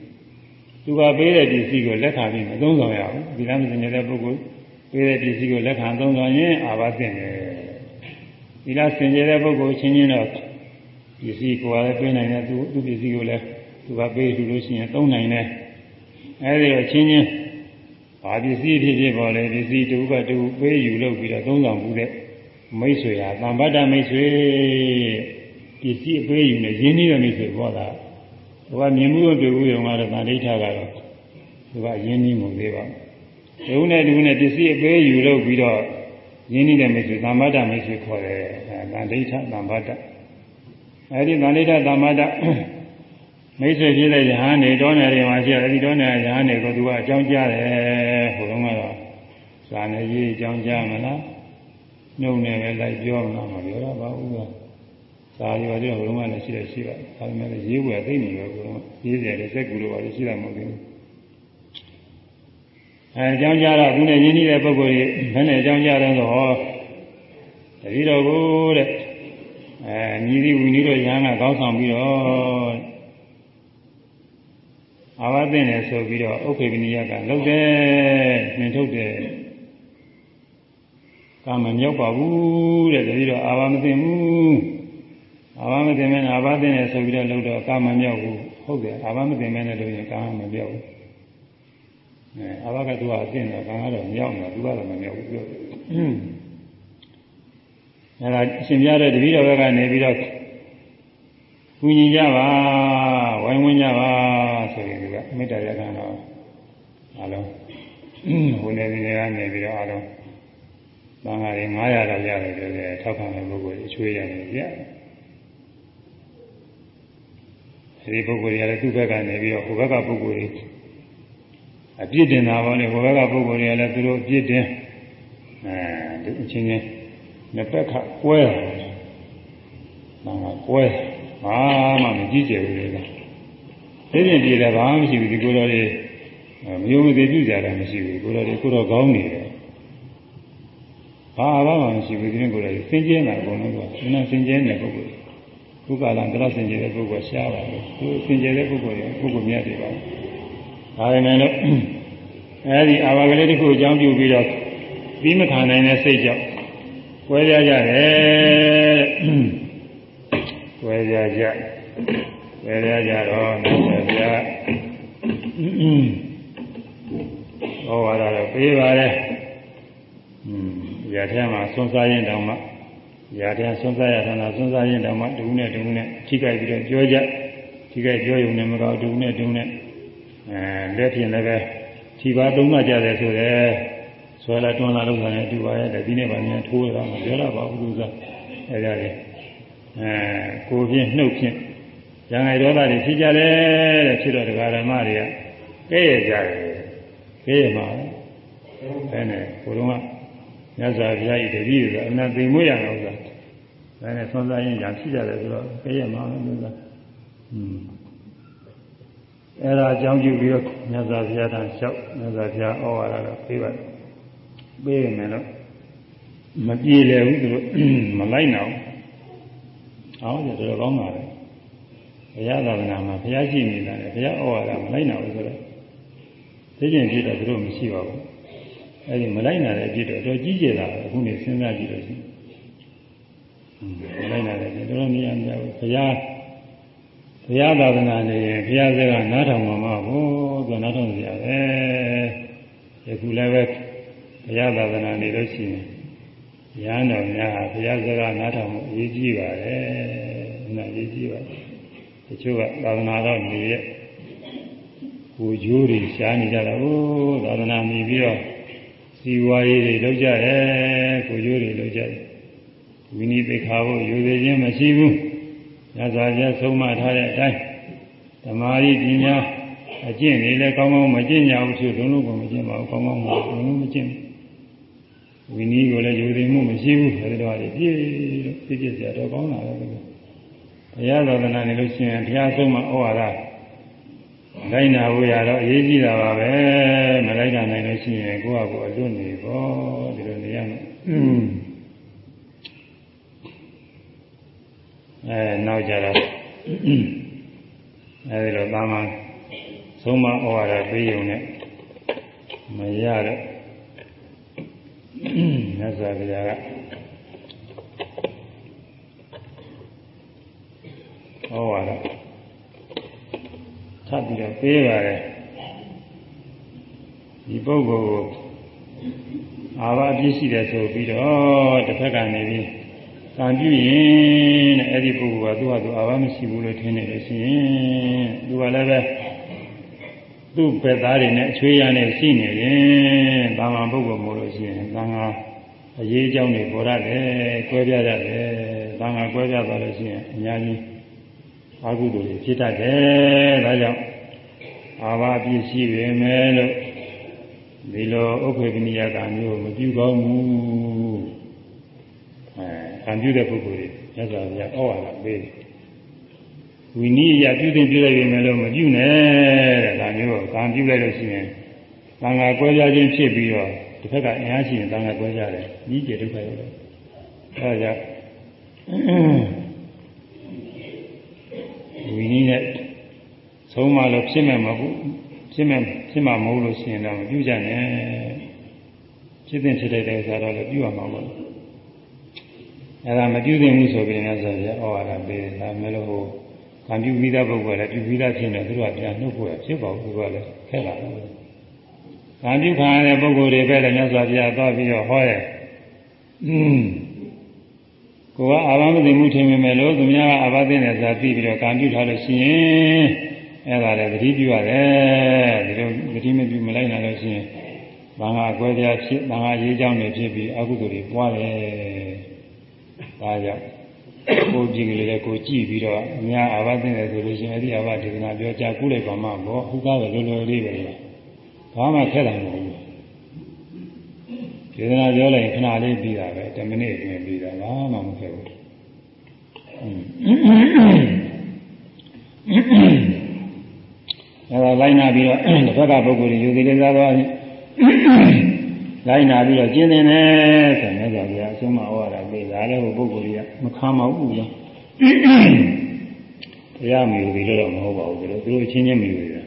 သူကပေးတဲ့ပစ္စည်းကိုလက်ခံပြီးမသုံးဆောင်ရဘူးသီလမစင်ကြယ်တဲ့ပုဂ္ဂိုလ်ပေးတဲ့ပစ္စည်းကိုလက်ခံသုံးဆောင်ရင်အာဘသင့်တယ်သီလစင်ကြယ်တဲ့ပုဂ္ဂိုလ်ချင်းချင်းတော့ပစ္စည်းကိုယ်လည်းပေးနိုင်တယ်သူသူပစ္စည်းကိုလည်းသူကပေးလူလို့ရှိရင်သုံးနိုင်တယ်အဲဒီတော့ချင်းချင်းဘာပစ္စည်းဖြစ်ဖြစ်ပေါ်လေပစ္စည်းတူကတူပေးယူလို့ပြီးတော့သုံးဆောင်မှုတဲ့မိတ်ဆွေဟာသံဗတ္တမိတ်ဆွေ ပစ္စည်းအပေးယူနေရင်းနှီးတဲ့မိတ်ဆွေပေါ်တာသူကမြင်မှုတူဘူးရုံကတော့ဗန္ဒိဋ္ဌကတော့သူကရင်းနှီးမှုသေးပါဘူးဒုနဲ့ဒုနဲ့ပစ္စည်းအပေးယူလို့ပြီးတော့ရင်းနှီးတဲ့မိတ်ဆွေသံဗတ္တမိတ်ဆွေခေါ်တယ်ဗန္ဒိဋ္ဌသံဗတ္တအဲဒီဗန္ဓိတသမတမိတ်ဆွေဖြစ်တဲ့ယဟန်နေတောနယ်တွေမှာရှိတယ်အဲဒီတောနယ်ယဟန်တွေကိုသူကအကြောင်းကြားတယ်ဟိုတုန်းကတော့ဇာနေကြီးအကြောင်းကြားမလားနှုတ်နဲ့ပဲလိုက်ပြောမလားမပြောတော့ပါဘူးကဇ စာရွာကျတော့ဘုံကလည်းရှိတယ်ရှိပါတယ်ဒါပေမဲ့ရေးဝယ်သိနေတယ်ဘုံကရေးတယ်စက်ကူတော့ပါလို့ရှိတာမဟုတ်ဘူးအဲအကြောင်းကြားတော့သူနဲ့ရင်းနှီးတဲ့ပုဂ္ဂိုလ်ကြီးဘယ်နဲ့အကြောင်းကြားတယ်ဆိုဟောတတိတော်ကိုတဲ့အဲညီသည်ဝီနည်းတို့ရဟန်းကကောင်းဆောင်ပြီးတော့အာဝသိနေဆိုပြီးတော့ဥက္ခေပနိယကလှုပ်တယ်နှင်ထုတ်တယ်ကာမမြောက်ပါဘူးတဲ့တတိတော်အာဝမသိဘူး အာဝမသိမင်းအာဝသိနေဆိုပြီးတော့လှုပ်တော့ကာမမြောက်ဘူးဟုတ်တယ်အာဝမသိမင်းနဲ့လို့ရင်ကာမမမြောက်ဘူးအဲအာဝကသူကအသိနေကာမကတော့မြောက်နေသူကတော့မမြောက်ဘူးပြောတယ်အဲဒါအရှင်ပြတဲ့တတိတော်ဘက်ကနေပြီးတော့ကူညီကြပါဝိုင်းဝန်းကြပါဆိုရင်ကမေတ္တာရကံတော့အလုံးဟိုနေနေကနေပြီးတော့အလုံးဘင်္ဂါရီ900တော့ရတယ်ဆိုတဲ့ထောက်ခံတဲ့ပုဂ္ဂိုလ်တွေချွေးရတယ်ပြအဲ ဒီပုဂ္ဂိုလ်တွေကလည်းသူ့ဘက်ကနေပြီးတော့ဟိုဘက်ကပုဂ္ဂိုလ်တွေအပြစ်တင်တာပေါ့လေဟိုဘက်ကပုဂ္ဂိုလ်တွေကလည်းသူတို့အပြစ်တင်အဲဒီအချင်းချင်းနှစ်ဘက်ကကွဲတယ်။ဘာမှကွဲဘာမှမကြည့်ကြဘူးလေ။သိရင်ပြည်တယ်ဘာမှမရှိဘူးဒီကိုယ်တော်တွေမျိုးမသေးပြုကြတာမရှိဘူးကိုယ်တော်တွေကိုယ်တော်ကောင်းနေတယ်။ဘာမှမရှိဘူးဒီနေ့ကိုယ်တော်တွေစင်ကျင်းတာအကုန်လုံးကနည်းစင်ကျင်းတဲ့ပုဂ္ဂိုလ်။ ခုကလာတော့စင်ကျင်းတဲ့ပုဂ္ဂိုလ်ရှားပါဘူး။သူစင်ကျင်းတဲ့ပုဂ္ဂိုလ်တွေပုဂ္ဂိုလ်မြတ်တွေပါ။ဒါပေမဲ့လို့အဲဒီအာဝကလေးတစ်ခုအကြောင်းပြုပြီးတော့ပြီးမခံနိုင်တဲ့စိတ်ကြောင့်ွဲကြကြတယ်ကွဲကြကြကွဲကြကြတော့မြတ်စွာဘုရားဟောပါတော့ပေးပါတယ်อืมရထဲမှာဆွမ်းစားရင်တောင်မှ ရထဲဆွမ်းစားရတာဆွမ်းစားရင်တောင်မှဒုနဲ့ဒုနဲ့ထိကြိုက်ပြီးတော့ပြောကြထိကြိုက်ပြောရုံနဲ့မကောဒုနဲ့ဒုနဲ့အဲလက်ဖြင့်လည်းပဲခြိပါသုံးမှကြတယ်ဆိုတယ်ဆွဲလာတွန်းလာလို့ဆိုရင်တူပါရဲ့ဒီနေ့ပါမြန်ထိုးရတာမပြောတော့ပါဘူးလို့ဆိုအဲဒါလေအဲကိုဖြင့်နှုတ်ဖြင့်ရံငယ်ဒေါသတွေဖြစ်ကြတယ်တဲ့ဖြစ်တော့ဒကာဓမ္မတွေကကဲရကြတယ်ကဲရမှာအဲနဲ့ကိုတော့မြတ်စွာဘုရားဤတပည့်တွေအနသိမွေးရအောင်ဆိုတာ ဒါနဲ့ဆွမ်းစားရင်ညာဖြစ်ကြတယ်ဆိုတော့ကဲရမှာလို့ဆိုတာอืมအဲဒါအကြောင်းပြုပြီးတော့မြတ်စွာဘုရားထံလျှောက်မြတ်စွာဘုရားဩဝါဒတော့ပြေးပါတယ်ပေးမယ်လို့မပြေလည်ဘူးသူတို့မလိုက်နိုင်အောင်အောင်ကြတော်ကောင်းပါလေဘုရားသာသနာမှာဘုရားရှိနေတာလေဘုရားဩဝါဒမလိုက်နိုင်ဘူးဆိုတော့သိကျင်ပြတော့သူတို့မရှိပါဘူးအဲဒီမလိုက်နိုင်တဲ့အပြစ်တော့တော့ကြီးကျယ်လာတယ်အခုနေစဉ်းစားကြည့်လို့ရှိရင်မ လိုက်နိုင်တဲ့တော်တော်များများဘုရားဘုရားသာသနာနေရင်ဘုရားစကားနားထောင်မှာမဟုတ်ဘူးသူနားထောင်ကြရတယ်ယခုလည်းပဲဘုရားသာသနာနေလို့ရှိရင်ရဟန်းတော်များဘုရားစကားနားထောင်မှုအရေးကြီးပါတယ်။နားအရေးကြီးပါတယ်။တချို့ကသာသနာတော်နေရဲ့ကိုကျိုးတွေရှားနေကြတာ။အိုးသာသနာမြည်ပြီးတော့စီဝါရေးတွေလုပ်ကြတယ်။ကိုကျိုးတွေလုပ်ကြတယ်။ ဝိနည်းသိက္ခာဖို့ယူသေးခြင်းမရှိဘူး။ညဇာကျဆုံးမထားတဲ့အတိုင်းဓမ္မာရီပညာအကျင့်တွေလည်းကောင်းကောင်းမကျင့်ကြဘူးသူလုံးလုံးကမကျင့်ပါဘူးကောင်းကောင်းမလုံးလုံးမကျင့်ဘူးဝိနည်းကိုလည်းယူသိမှုမရှိဘူးအဲဒီတော့ပြည့်ပြည့်ပြည့်စရာတော့ကောင်းတာပဲဘုရားသာသနာနေလို့ရှိရင်ဘုရားဆုံးမဩဝါဒလိုက်နာဖို့ရတော့အရေးကြီးတာပါပဲမလိုက်နာနိုင်လို့ရှိရင်ကိုယ့်ဟာကိုယ်အလွတ်နေပေါ့ဒီလိုနေရမယ် အဲနောက်ကြတော့အဲဒီလိုသာမန်ဆုံးမဩဝါဒပေးရုံနဲ့မရတဲ့မြတ်စွာဘုရားကဟောပါတော့ထပ်ပြီးတော့ပေးပါတယ်ဒီပုဂ္ဂိုလ်ကိုအာဘအပြည့်ရှိတယ်ဆိုပြီးတော့တစ်ဖက်ကနေပြီး ကံပြုရင်တဲ့အဲ့ဒီပုဂ္ဂိုလ်ကသူ့ဟာသူအာဘမရှိဘူးလို့ထင်နေလို့ရှိရင်သူကလည်းပဲသူ့ဘက်သားတွေနဲ့အချွေးရနဲ့ရှိနေရင်ဘာမှပုဂ္ဂိုလ်မို့လို့ရှိရင်သံဃာအရေးအကြောင်းတွေပေါ်ရတယ်၊ကွဲပြားရတယ်။သံဃာကွဲပြားသွားလို့ရှိရင်အများကြီးအာဟုတို့ဖြစ်တတ်တယ်။ဒါကြောင့်အာဘပြည့်ရှိပေမဲ့လို့ဒီလိုဥပ္ပေပနိယကမျိုးမပြုကောင်းဘူး။အဲ ခံပြုတဲ့ပုဂ္ဂိုလ်တွေမြတ်စွာဘုရားဩဝါဒပေးတယ်ဝိနည်းရပြုသိပြုလိုက်ရင်လည်းမပြုနဲ့တဲ့ဒါမျိုးကံပြုလိုက်လို့ရှိရင်သံဃာကွဲပြားခြင်းဖြစ်ပြီးတော့တစ်ဖက်ကအင်အားရှိရင်သံဃာကွဲပြားတယ်ကြီးကျယ်ဒုက္ခရောက်တယ်အဲဒါကြောင့်ဝိနည်းနဲ့ဆုံးမလို့ဖြစ်မဲ့မဟုတ်ဖြစ်မဲ့ဖြစ်မှာမဟုတ်လို့ရှိရင်တော့မပြုကြနဲ့ဖြစ်တဲ့ဖြစ်တဲ့ဥစ္စာတော့လည်းပြုရမှာမဟုတ် အဲဒါမပြုသင့်ဘူးဆိုပြီးမြတ်စွာဘုရားဩဝါဒပေးတယ်ဒါမျိုးလို့ဟိုကံပြုပြီးသားပုဂ္ဂိုလ်လည်းပြုပြီးသားဖြစ်နေသူတို့ကပြန်နှုတ်ဖို့ဖြစ်ပါဘူးသူကလည်းခက်လာတယ်ကံပြုခံရတဲ့ပုဂ္ဂိုလ်တွေပဲလည်းမြတ်စွာဘုရားသွားပြီးတော့ဟောတယ်อืมကိုကအာဘမသိမှုထင်ပေမဲ့လို့သူများကအာဘသိနေဆိုတာပြီးပြီးတော့ကံပြုထားလို့ရှိရင်အဲ့ဒါလည်းသတိပြုရတယ်ဒီလိုသတိမပြုမလိုက်နိုင်လို့ရှိရင်ဘာငါအကွဲတရားဖြစ်ဘာငါရေးကြောင်းတွေဖြစ်ပြီးအကုသိုလ်တွေပွားတယ် ဒါကြောင့်ကိုကြည့်ကြလေကိုကြည့်ပြီးတော့အများအာဘသိနေဆိုလို့ရှိရင်အဲ့ဒီအာဘဒေသနာပြောကြကုလိုက်ပါမှပေါ့ဥကားပဲလိုလိုလေးပဲဘာမှခက်တယ်မဟုတ်ဘူးဒေသနာပြောလိုက်ခဏလေးပြီးတာပဲ10မိနစ်အတွင်းပြီးတာဘာမှမခက်ဘူးအဲဒါလိုက်နာပြီးတော့တစ်ဖက်ကပုဂ္ဂိုလ်တွေယူသေးလေးစားသွား လိုက်နာပြီးတော့ကျင့်နေတယ်ဆိုမြတ်စွာဘုရားအဆုံးမဩဝါဒပေးဒါလည်းဟိုပုဂ္ဂိုလ်တွေကမခံမဘူးလားဘုရားမယူသေးလို့တော့မဟုတ်ပါဘူးသူတို့သူတို့ချင်းချင်းမယူသေးတာ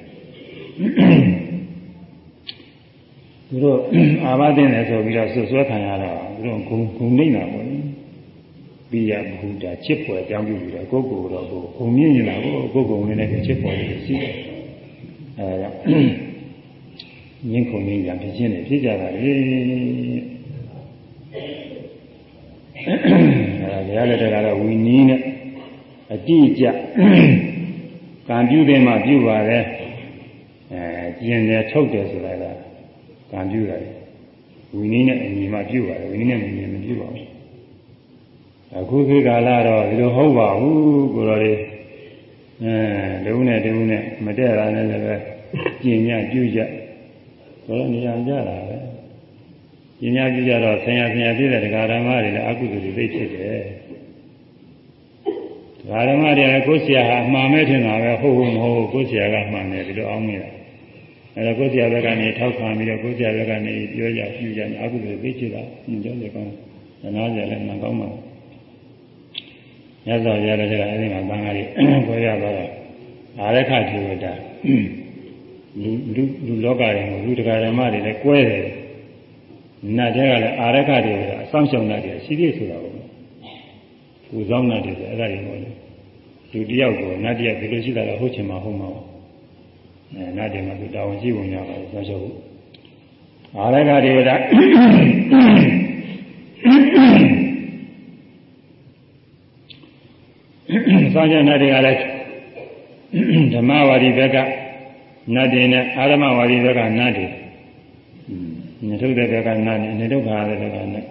သူတို့အာဘသိနေဆိုပြီးတော့ဆွဆွဲခံရတော့သူတို့ဂုံဂုံနေတာပေါ့ပိယဘုဒ္ဓချစ်ပွဲအကြောင်းပြုပြီးတော့ကိုယ်ကိုယ်တော့ကိုယ်ဂုံမြင့်နေတာကိုကိုယ်ကိုယ်နဲ့ချစ်ပွဲလေးရှိတယ်အဲဒါ ညင်းခုန်ရင်းရဖြစ်ခြင်းတွေဖြစ်ကြတာလေအဲဒါလည်းတကတော့ဝီနီးနဲ့အတိအကျကံပြုတယ်မှပြုပါတယ်အဲကျင်တယ်ထုတ်တယ်ဆိုတာကကံပြုတာလေဝီနီးနဲ့အညီမှပြုပါတယ်ဝီနီးနဲ့မညီမပြုပါဘူးအခုခေတ်ကာလတော့ဒီလိုဟုတ်ပါဘူးကိုတော်လေးအဲတဝုနဲ့တဝုနဲ့မတည့်ရတဲ့လည်းပဲကျင်ညပြုကြ ဆိုတော့နေရာကြတာပဲကျင်ညပြုကြတော့ဆင်ရဆင်ရပြည့်တဲ့ဒကာဓမ္မတွေလည်းအကုသိုလ်တွေသိဖြစ်တယ်ဒကာဓမ္မတွေလည်းကိုယ်ဆရာဟာအမှန်ပဲထင်တာပဲဟုတ်ဟုတ်မဟုတ်ကိုယ်ဆရာကမှန်တယ်ဒီလိုအောင်းနေတာအဲဒါကိုယ်ဆရာဘက်ကနေထောက်ခံပြီးတော့ကိုယ်ဆရာဘက်ကနေပြောကြပြုကြအကုသိုလ်တွေသိဖြစ်တာညွှန်ကြားတယ်ကောင်းတယ်နားကြလည်းမှန်ကောင်းပါဘူးမြတ်စွာဘုရားလည်းကျတော့အဲဒီမှာသံဃာတွေကိုရသွားတော့အာရခထေဝတာ လူလူလူလောကရင်လူတရားဓမ္မတွေလည်းကွဲတယ်နတ်တွေကလည်းအာရခထေဝတာအဆောင်ရှောင်တာတွေရှိသေးဆိုတာပေါ့ပူဆောင်တာတွေဆိုအဲ့ဒါတွေပေါ့လေလူတယောက်ကိုနတ်တယောက်ဒီလိုရှိတာလည်းဟုတ်ချင်မှဟုတ်မှာပေါ့အဲနတ်တွေမှာသူတာဝန်ရှိပုံရပါတယ်ဆောရှောက်ဖို့အာရခထေဝတာဆောင်းကျနတ်တွေကလည်းဓမ္မဝါဒီဘက်က နတ်တွေနဲ့အာရမဝါဒီဘက်ကနတ်တွေနေထုတ်တဲ့ဘက်ကနတ်တွေနေထုတ်ခါတဲ့ဘက်ကနတ်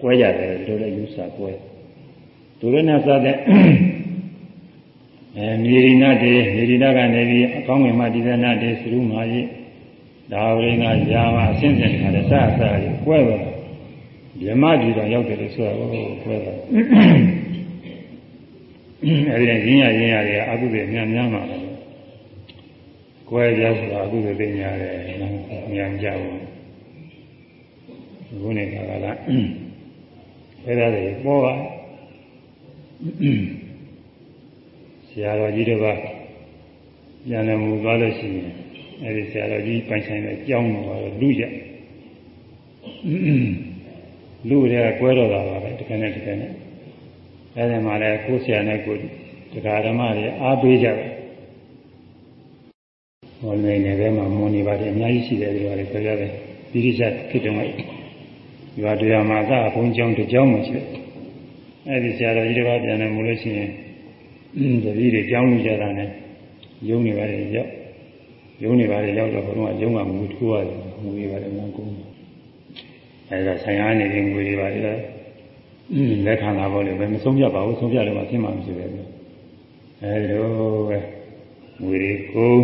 ကွဲရတယ်တို့လည်းယူဆကွဲတို့လည်းနဲ့စားတဲ့အဲမြေရီနတ်တွေမြေရီနတ်ကနေပြီးအကောင်းငယ်မှဒီတဲ့နတ်တွေစရုမာကြီးဒါဝရင်းကယာမအဆင့်ဆင့်ခါတဲ့စအစားကြီးကွဲသွားတယ်ဓမ္မကြီးတော့ရောက်တယ်လို့ဆိုတာကိုကွဲသွားအဲဒီရင်းရရင်းရတွေအကုသိုလ်များများမှာပဲ ကိုယ်ရဆိုတာအကုသိုလ်သိညာတယ်များကြဘူးဘုန်းကြီးကလာအဲဒါတွေပေါ်ပါဆရာတော်ကြီးတို့ကဉာဏ်နဲ့မူသွားလို့ရှိရင်အဲဒီဆရာတော်ကြီးပိုင်ဆိုင်တဲ့ကြောင်းတော့လူရလူတွေကကွဲတော့တာပါပဲတကယ်နဲ့တကယ်နဲ့အဲဒီမှာလည်းကိုယ်ဆရာနဲ့ကိုတရားဓမ္မတွေအားပေးကြတယ် ဟောနေနေထဲမှာမွန်နေပါတယ်အများကြီးရှိတယ်ဒီလိုတွေပြောရတယ်ပိရိစ္ဆခေတ္တမှာဒီဟာတရားမှာကဘုန်းကျောင်းတစ်ကျောင်းမှရှိတယ်အဲဒီဆရာတော်ကြီးတွေကပြန်နေမလို့ရှိရင်တပည့်တွေကျောင်းလူကြတာနဲ့ယုံနေပါတယ်ရောက်ယုံနေပါတယ်ရောက်တော့ဘုရားကယုံကငူထိုးရတယ်ငူရပါတယ်ငါကုန်းအဲဒါဆိုင်အားနေပြီးငွေတွေပါလေလက်ခံလာဖို့လည်းပဲမဆုံးပြပါဘူးဆုံးပြလို့မှဖြစ်မှာမရှိပဲအဲဒီလိုပဲငွေတွေကို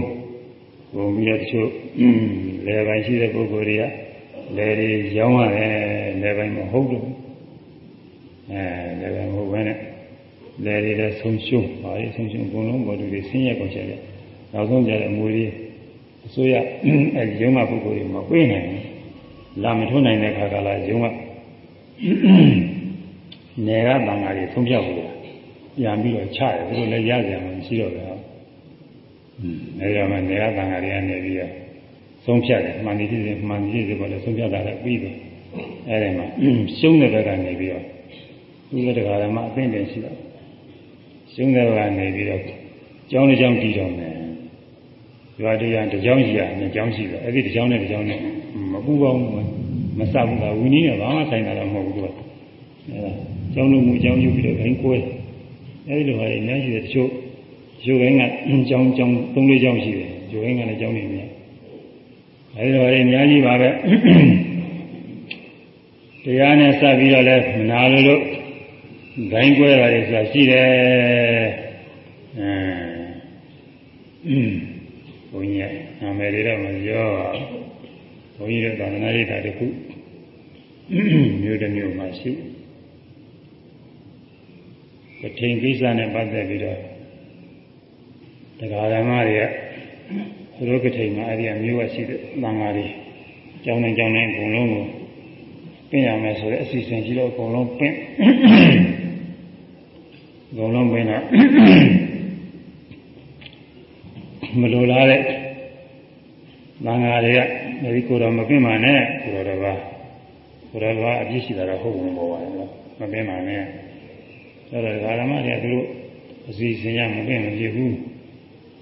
ပုံပြီးတော့တချို့လယ်ပိုင်းရှိတဲ့ပုဂ္ဂိုလ်တွေကလယ်တွေရောင်းရတယ်လယ်ပိုင်းမဟုတ်ဘူးအဲဒါကမဟုတ်ဘဲနဲ့လဲတွေလည်းဆုံးရှုံးပါလေဆုံးရှုံးအကုန်လုံးဘောတူတွေဆင်းရဲကုန်ကြတယ်နောက်ဆုံးကြတဲ့အမွေတွေအစိုးရအဲဒီရုံးမပုဂ္ဂိုလ်တွေမပေးနိုင်ဘူးလာမထုံးနိုင်တဲ့ခါကလာရုံးကနေကတန်ဃာတွေဆုံးဖြတ်ဘူးပြန်ပြီးတော့ချတယ်သူတို့လည်းရကြမှာမရှိတော့ဘူး အဲဒါမှနေကတန်ဃာတွေကနေပြီးတော့ဆုံးဖြတ်တယ်မှန်ဒီဖြစ်စဉ်မှန်ဒီဖြစ်စဉ်ပေါ်လည်းဆုံးဖြတ်တာလည်းပြီးတယ်အဲဒီမှာရှုံးတဲ့ဘက်ကနေပြီးတော့သူကတရားဓမ္မအသိဉာဏ်ရှိတော့ရှုံးတဲ့ဘက်ကနေပြီးတော့ကျောင်းတစ်ကျောင်းတည်တော်မယ်ရွာတရားတစ်ကျောင်းရှိရနှစ်ကျောင်းရှိတယ်အဲ့ဒီတစ်ကျောင်းနဲ့တစ်ကျောင်းနဲ့မပူပေါင်းမစဘူးကဝီနည်းနဲ့ဘာမှဆိုင်တာတော့မဟုတ်ဘူးသူကအဲဒါကျောင်းလုံးမူကျောင်းယူပြီးတော့ခိုင်းကွဲအဲ့ဒီလိုဟာတွေအများကြီးတယ်တချို့ ယူခိုင်းကကျောင်းကျောင်း၃၄ကျောင်းရှိတယ်ယူခိုင်းကလည်းကျောင်းနေတယ်အဲဒီလိုဟာတွေအများကြီးပါပဲတရားနဲ့စပြီးတော့လဲမနာလို့လို့ဂိုင်းကွဲတာတွေဆိုတာရှိတယ်အဲဘုန်းကြီးနာမည်တွေတော့မပြောဘုန်းကြီးတို့သာသနာ့ရေးတာတခုမျိုးတစ်မျိုးမှရှိကထိန်ကိစ္စနဲ့ပတ်သက်ပြီးတော့ တရားဓမ္မတွေကသူတို့ကထိန်မှာအဲ့ဒီအမျိုးကရှိတဲ့သံဃာတွေကျောင်းနဲ့ကျောင်းနဲ့အကုန်လုံးကိုပင့်ရမယ်ဆိုတဲ့အစီအစဉ်ကြီးတော့အကုန်လုံးပင့်အကုန်လုံးပင့်တော့မလိုလားတဲ့သံဃာတွေကဒီကိုယ်တော်မပင့်ပါနဲ့ကိုယ်တော်ကကိုယ်တော်ကအပြစ်ရှိတာတော့ဟုတ်ဝင်ပေါ်ပါတယ်နော်မပင့်ပါနဲ့ဆိုတော့ဓမ္မတွေကသူတို့အစီအစဉ်ရမပင့်မဖြစ်ဘူး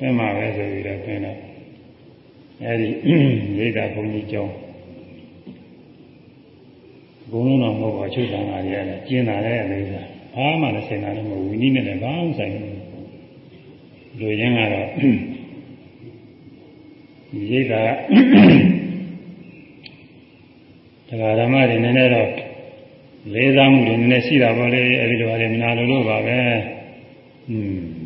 ပင့်မှာပဲဆိုပြီးတော့ပင့်တော့အဲဒီရိတ်တာဘုန်းကြီးကျောင်းဘုံလုံးတော့မဟုတ်ပါချုပ်ဆံတာတွေရတယ်ကျင်းတာလည်းလေးစားဘာမှလည်းဆိုင်တာလည်းမဟုတ်ဝီနည်းနဲ့လည်းဘာမှဆိုင်ဘူးလူရင်းကတော့ရိတ်တာတရားဓမ္မတွေနည်းနည်းတော့လေးစားမှုတွေနည်းနည်းရှိတာပေါ့လေအဲဒီလိုလည်းမနာလို့လို့ပါပဲอืม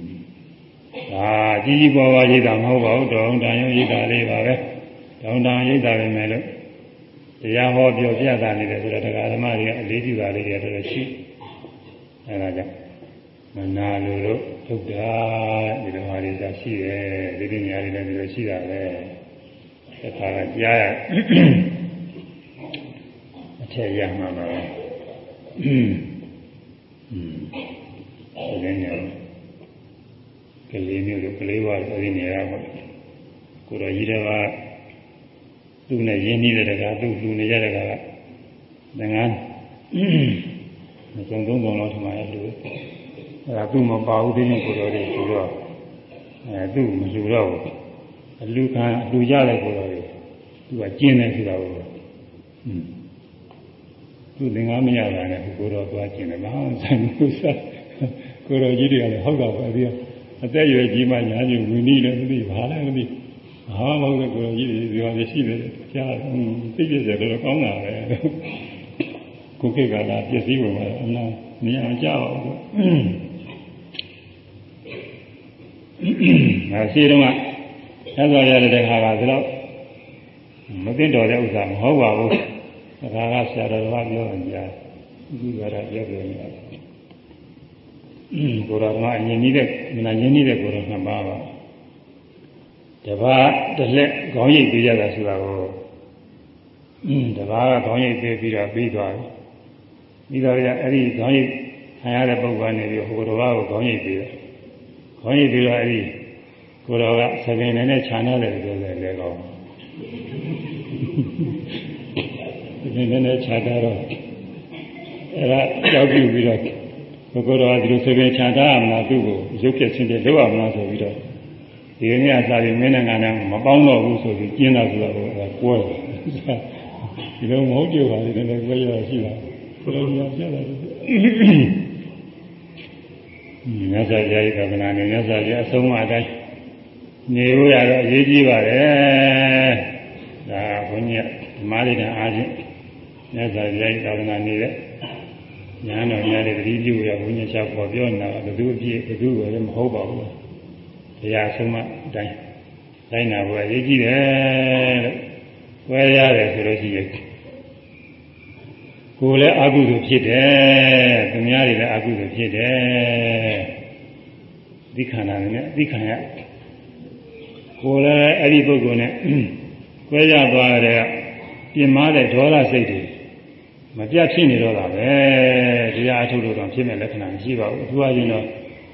ဒါကြီးကြီးပွားပွားရိတ်တာမဟုတ်ပါဘူးတောင်းတန်ရုံရိတ်တာလေးပါပဲတောင်းတန်ရိတ်တာပဲမယ်လို့တရားဟောပြောပြတာနေတယ်ဆိုတော့တရားဓမ္မတွေကအလေးပြုတာလေးတွေတော်တော်ရှိအဲဒါကြောင့်မနာလိုလို့ထုတ်တာဒီလိုဟာတွေသာရှိတယ်ဒီဒီနေရာတွေလည်းဒီလိုရှိတာပဲသက်သာကကြားရအထက်ရမှာပါอืมอืมဒီနေရာ ကလေးမျိုးကလေးဝါအဲဒီနေရာပေါ့ကိုတော်ကြီးတွေကသူ့နဲ့ရင်းနှီးတဲ့ကသူ့လူနေရတဲ့ကငငန်းမစုံသုံးပုံလောက်ထမရလူအဲဒါသူ့မပါဘူးတင်းကိုတော်တွေသူတော့အဲသူ့မလူတော့ဘူးအလူခံအလူရတဲ့ကိုတော်တွေသူကကျင်းနေဆိုတာကိုอืมသူသင်္ကားမရတာနဲ့ကိုတော်သွားကျင်းတယ်မဟုတ်ဆိုင်ဘူးဆက်ကိုတော်ကြီးတွေကလည်းဟုတ်တာပဲဒီ အသက်ရွယ်ကြီးမှညာညူဝီနည်းလည်းမသိဘာလည်းမသိဟာမဟုတ်တဲ့ကိုယ်ကြီးတွေဒီဟာတွေရှိတယ်ကြားသိပြည့်တယ်တော့ကောင်းတာပဲကိုကိကလာပစ္စည်းဝင်လာအနာနေအောင်ကြားပါဘူးငါရှိတော့ကဆက်သွားရတဲ့ခါကဆိုတော့မသိတော်တဲ့ဥစ္စာမဟုတ်ပါဘူးဒါကဆရာတော်ကပြောတယ်ကြားဒီကတော့ပြောပြနေတာ ကိုယ်တော်ကအရင်ကြီးတဲ့မနာရင်းကြီးတဲ့ကိုယ်တော်နှစ်ပါးပါတပါးတစ်လက်ခေါင်းရိပ်ပေးကြတာဆိုတာကိုအင်းတပါးကခေါင်းရိပ်ပေးပြီးတော့ပြီးသွားပြီပြီးတော့ရအဲ့ဒီခေါင်းရိပ်ခံရတဲ့ပုဂ္ဂိုလ်ကနေပြီးဟိုတော်ကခေါင်းရိပ်ပေးတယ်ခေါင်းရိပ်ပြီးတော့အဲ့ဒီကိုတော်ကသခင်နဲ့နဲ့ခြာနာတယ်ပြောတယ်လေကောင်းသခင်နဲ့နဲ့ခြာတာတော့အဲ့ဒါကြောက်ပြီးပြီးတော့ ကိုတော်ကဒီလိုသခင်ခြာတာရမလားသူ့ကိုရုပ်ပြချင်းပြလောက်ရမလားဆိုပြီးတော့ဒီနေ့အစားပြီးမင်းနဲ့ငါနဲ့မပေါင်းတော့ဘူးဆိုပြီးကျင်းတာဆိုတော့ကွဲဒီလိုမဟုတ်ကြပါဘူးလည်းကွဲရရှိတာဘယ်လိုများပြတာလဲမြတ်စွာဘုရားရဲ့ကမ္ဘာနဲ့မြတ်စွာဘုရားအဆုံးအတိုင်းနေရတော့အရေးကြီးပါတယ်ဒါဘုန်းကြီးဓမ္မလေးနဲ့အားဖြင့်မြတ်စွာဘုရားရဲ့ကမ္ဘာနေတဲ့ ညာတော်များတဲ့တတိပြုရဘုန်းကြီးချက်ပေါ်ပြောနေတာဘယ်သူအပြည့်ဘယ်သူပဲမဟုတ်ပါဘူးတရားဆုံးမအတိုင်းတိုင်းနာဖို့အရေးကြီးတယ်လို့ဝဲရတယ်ဆိုလို့ရှိရင်ကိုယ်လည်းအကုသိုလ်ဖြစ်တယ်သူများတွေလည်းအကုသိုလ်ဖြစ်တယ်ဒီခန္ဓာနဲ့ဒီခန္ဓာကိုယ်လည်းအဲ့ဒီပုဂ္ဂိုလ်နဲ့ကွဲကြသွားတဲ့ပြင်မာတဲ့ဒေါသစိတ်တွေ မပြတ်ဖြစ်နေတော့တာပဲတရားအထုလို့တော့ဖြစ်မဲ့လက္ခဏာမရှိပါဘူးအထူးအချင်းတော့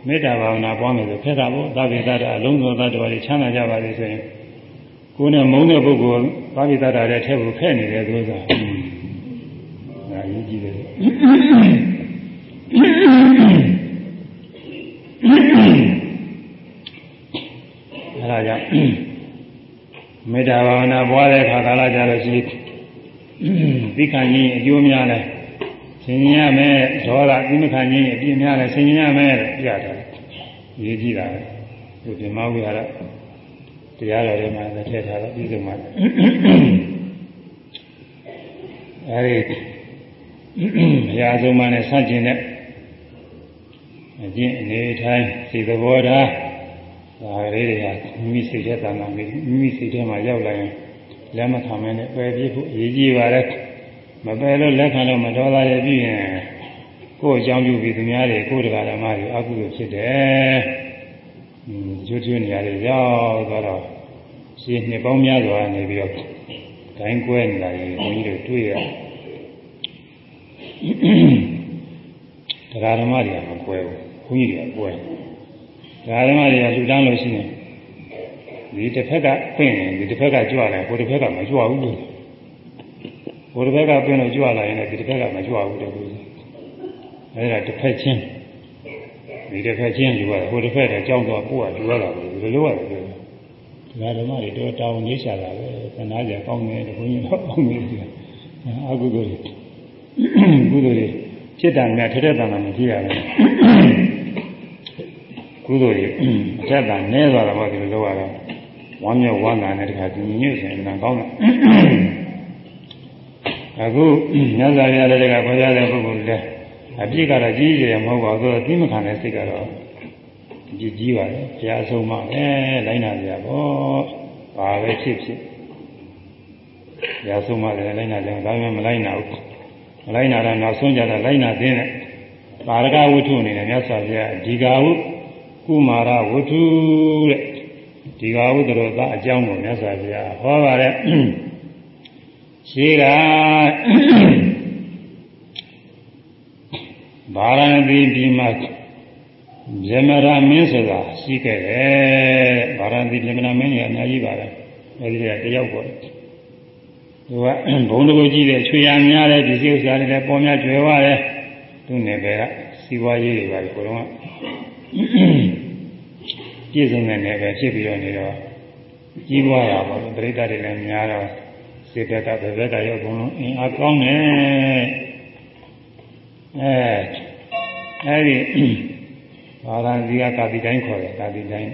မေတ္တာဘာဝနာပွားမယ်ဆိုဖက်တာပေါ့သဗ္ဗေတ္တအလုံးစုံသတ္တဝါတွေချမ်းသာကြပါစေဆိုရင်ကိုယ်နဲ့မုန်းတဲ့ပုဂ္ဂိုလ်သဗ္ဗေတ္တတဲ့ထဲကိုဖက်နေတယ်သူကဒါရေးကြည့်တယ်အဲဒါကြောင့်မေတ္တာဘာဝနာပွားတဲ့အခါကာလကြလို့ရှိရင် သိခံခြင်းအကျိုးများလဲဆင်ញင်ရမယ်ဒေါသသိမခံခြင်းအပြည့်များလဲဆင်ញင်ရမယ်လို့ပြတာရေးကြည့်တာဒီပြမဝိဟာရတရားတော်တွေမှာလည်းထည့်ထားတော့ပြီးဆုံးမှာအဲဒီဘုရားဆုံးမနဲ့ဆန့်ကျင်တဲ့အကျင့်အနေထိုင်းစိတ်သဘောထားဒါလေးတွေကမိမိစိတ်ထဲတန်တာမိမိစိတ်ထဲမှာရောက်လာရင် လက်မခံမနဲ့ပယ်ပြဖို့အရေးကြီးပါတယ်မပယ်လို့လက်ခံလို့မတော်တာရပြည့်ရင်ကိုယ်အကြောင်းပြုပြီးသူများတွေကိုယ်တရားဓမ္မတွေအကုသိုလ်ဖြစ်တယ်။ကျွတ်ကျွတ်နေရတယ်ရောက်သွားတော့ရှင်းနှစ်ပေါင်းများစွာနေပြီးတော့ဂိုင်းကွဲနေတာကြီးဘုန်းကြီးတို့တွေ့ရတရားဓမ္မတွေကမကွဲဘူးဘုန်းကြီးတွေကကွဲတရားဓမ္မတွေကလူတန်းလို့ရှိရင် ဒီတစ်ဖက်ကပြင့်ရင်ဒီတစ်ဖက်ကကြွလာဟိုတစ်ဖက်ကမကြွဘူးလို့ဟိုတစ်ဖက်ကပြင့်လို့ကြွလာရင်လည်းဒီတစ်ဖက်ကမကြွဘူးတဲ့ဘူးအဲဒါတစ်ဖက်ချင်းဒီတစ်ဖက်ချင်းယူရတယ်ဟိုတစ်ဖက်ကကြောင်းတော့ပို့ရယူရတာပဲဒီလိုရတယ်ဒါဓမ္မတွေတော့တောင်းနေချတာပဲသနာကြကောင်းတယ်တခုကြီးတော့ကောင်းနေတယ်အကုသိုလ်တွေကုသိုလ်တွေဖြစ်တာနဲ့ထက်ထက်တန်တန်မကြည့်ရဘူးကုသိုလ်တွေအထက်တန်နဲသွားတာပေါ့ဒီလိုလုပ်ရတော့ ဝမ်းမြောက်ဝမ်းသာနဲ့တခါဒီညွတ်ဆိုရင်လည်းကောင်းတယ်အခုညဇာရတဲ့ကခေါ်ကြတဲ့ပုဂ္ဂိုလ်လည်းအပြစ်ကတော့ကြီးကြီးရမဟုတ်ပါဘူးသိမခံတဲ့စိတ်ကတော့ကြီးကြီးပါလေဘုရားဆုံးမပဲလိုင်းနာကြပေါ့ဘာပဲဖြစ်ဖြစ်ဘုရားဆုံးမလည်းလိုင်းနာကြဒါပေမဲ့မလိုင်းနာဘူးမလိုင်းနာတော့နောက်ဆုံးကြတော့လိုင်းနာသေးတယ်ပါရကဝိထုအနေနဲ့မြတ်စွာဘုရားဒီဃဝုကုမာရဝိထုတဲ့ ဒီဃဝုတ္တရောသအကြောင်းကိုမြတ်စွာဘုရားဟောပါတယ်ရှိကဗာရဏသီပြည်မှာဗြဟ္မရာမင်းဆိုတာရှိခဲ့တယ်ဗာရဏသီဗြဟ္မရာမင်းကြီးအများကြီးပါတယ်အဲဒီကတယောက်ပေါ့သူကဘုံတကူကြီးတဲ့ချွေရများတဲ့ဒီစိဥစ္စာတွေလည်းပေါ်များကျွယ်ဝတယ်သူနယ်ပယ်ကစီဝါရေးတွေပါဒီကိုယ်တော့ ပြည့်စုံတဲ့နယ်ပယ်ဖြစ်ပြီးတော့နေတော့ကြီးပွားတာပေါ့ပရိသတ်တွေလည်းများတော့စေတကဘယ်ဘက်ကရောက်ကုန်လုံးအင်းအကောင်းတယ်အဲအဲဒီဘာသာစီကကာတိတိုင်းခေါ်တယ်ကာတိတိုင်း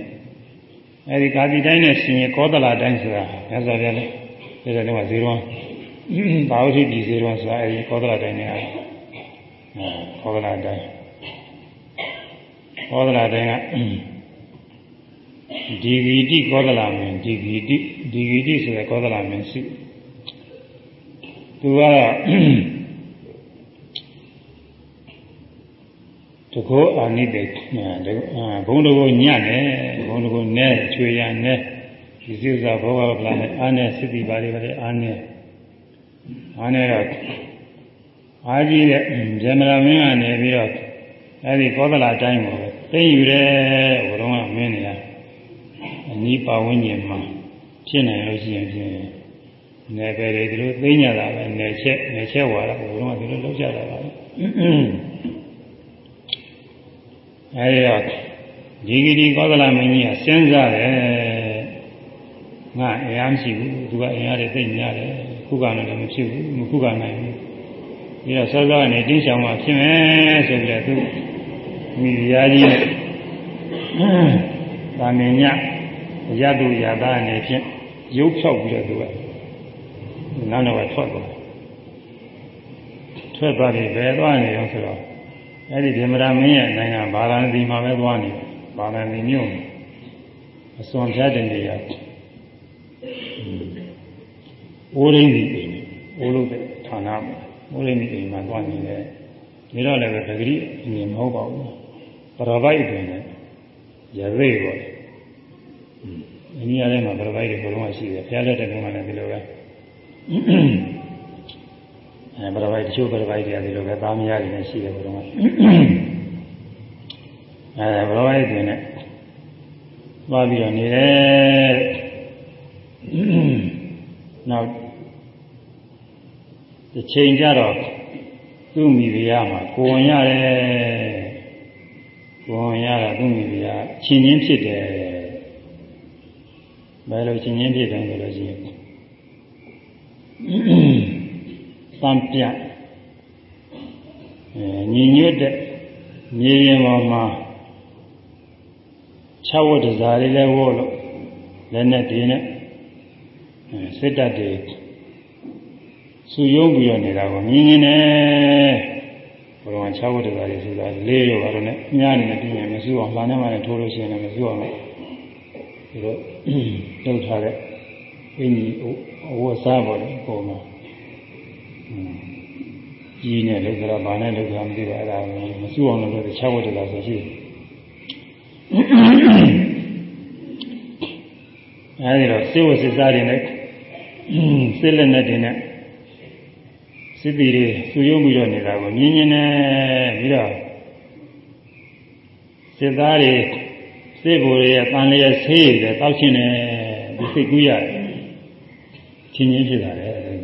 အဲဒီကာတိတိုင်းနဲ့ရှင်ရကောသလတိုင်းဆိုတာမြတ်စွာဘုရားလည်းဒီလိုတော့ဇေရွန်ဘာဝတိပြည်ဇေရွန်ဆိုတာအဲဒီကောသလတိုင်းနဲ့ကောသလတိုင်းကောသလတိုင်းက ဒီဂီတိကောသလမင်းဒီဂီတိဒီဂီတိဆိုတဲ့ကောသလမင်းရှိသူကတော့တကောအာနိတေဘုံတကောညံ့တယ်ဘုံတကောနဲချွေရနဲဒီစိစ္စာဘောဂဗလာနဲ့အာနဲ့စိတ္တိပါဠိပါလေအာနဲ့အာနဲ့တော့အာကြီးတဲ့ဇမရမင်းကနေပြီးတော့အဲဒီကောသလတိုင်းကိုသိယူတယ်ဘုရုံးကမင်းနေရအ နီးပါဝန်းကျင်မှာဖြစ်နိုင်လို့ရှိရင်ဖြင့်နယ်ပယ်တွေဒီလိုသိညာတာပဲနယ်ချက်နယ်ချက်ဝါတာဘုရုံးကဒီလိုလောက်ကြတာပါအဲဒီတော့ဒီဂီဒီကောသလမင်းကြီးကစဉ်းစားတယ်ငါအရာမရှိဘူးသူကအင်အားတွေသိများတယ်ခုကလည်းမဖြစ်ဘူးမခုကနိုင်ဘူးပြီးတော့စောစောကနေတင်းချောင်မှဖြစ်မယ်ဆိုပြီးတော့သူမိဖုရားကြီးနဲ့ဗာမင်းည ရတုရသားအနေဖြင့်ရုပ်ဖြောက်ပြီးတော့သူကနောက်တော့ထွက်သွားထွက်သွားပြီးဘယ်သွားနေရောဆိုတော့အဲ့ဒီဗေမရာမင်းရဲ့နိုင်ငံဗာရာဏသီမှာပဲသွားနေဗာရာဏသီမြို့အစွန်ဖြတ်တဲ့နေရာအိုးရင်းဒီအိုးလို့တဲ့ဌာနမှာမိုးလိမ့်အိမ်မှာသွားနေတယ်ဒီတော့လည်းပဲပဂရိအမြင်မဟုတ်ပါဘူးပရပိုက်အတွင်နဲ့ရရိတ်ပေါ့ အင်းဒီရထဲမှာပရပိုက်တွေဘုံကရှိတယ်ဖျားလက်တဲ့ဘုံကလည်းဒီလိုပဲအဲပရပိုက်တချို့ပရပိုက်တွေကဒီလိုပဲသားမယားတွေနဲ့ရှိတယ်ဘုံကအဲပရပိုက်အတွင်နဲ့သွားပြီးတော့နေတယ်နောက်တစ်ချိန်ကျတော့သူ့မိဖုရားမှာကိုဝင်ရတယ်ကိုဝင်ရတာသူ့မိဖုရားချင်းချင်းဖြစ်တယ် ဘယ်လိုချင်းချင်းဖြစ်တယ်ဆိုလို့ရှိရင်သံပြအဲညီညွတ်တဲ့မြေရင်ပေါ်မှာ၆ဝတ်တစားလေးလဲဝေါ်လို့လက်နဲ့ဒီနဲ့စစ်တပ်တွေစူယုံပြီးတော့နေတာကိုမြင်နေတယ်ဘုရား6ဝတ္တသာတွေဆိုတာလေးရောပါတော့နဲ့ညနေနဲ့ပြင်ရင်မစူအောင်လာနေမှလည်းထိုးလို့ရှိရင်လည်းမစူအောင်လို့ ဒီလိုတုတ်ထားတဲ့အင်းကြီးအဝတ်စားပေါ်တယ်ပုံမှာကြီးနဲ့လောက်ကြတော့ဘာနဲ့လောက်ကြမသိပါအဲ့ဒါမစူအောင်လို့6ဝတ္တသာဆိုရှိတယ်အဲဒီတော့စေဝစစ်စားတွေနဲ့စစ်လက်နဲ့တင်နဲ့စစ်တီတွေစူယုံပြီးတော့နေတာကိုမြင်မြင်နဲ့ပြီးတော့စစ်သားတွေ စစ်ဘိုလ်တွေရဲ့တန်လျက်ဆေးတွေတောက်ရှင်တယ်ဒီစိတ်ကူးရတယ်ချင်းချင်းဖြစ်လာတယ်အဲဒီ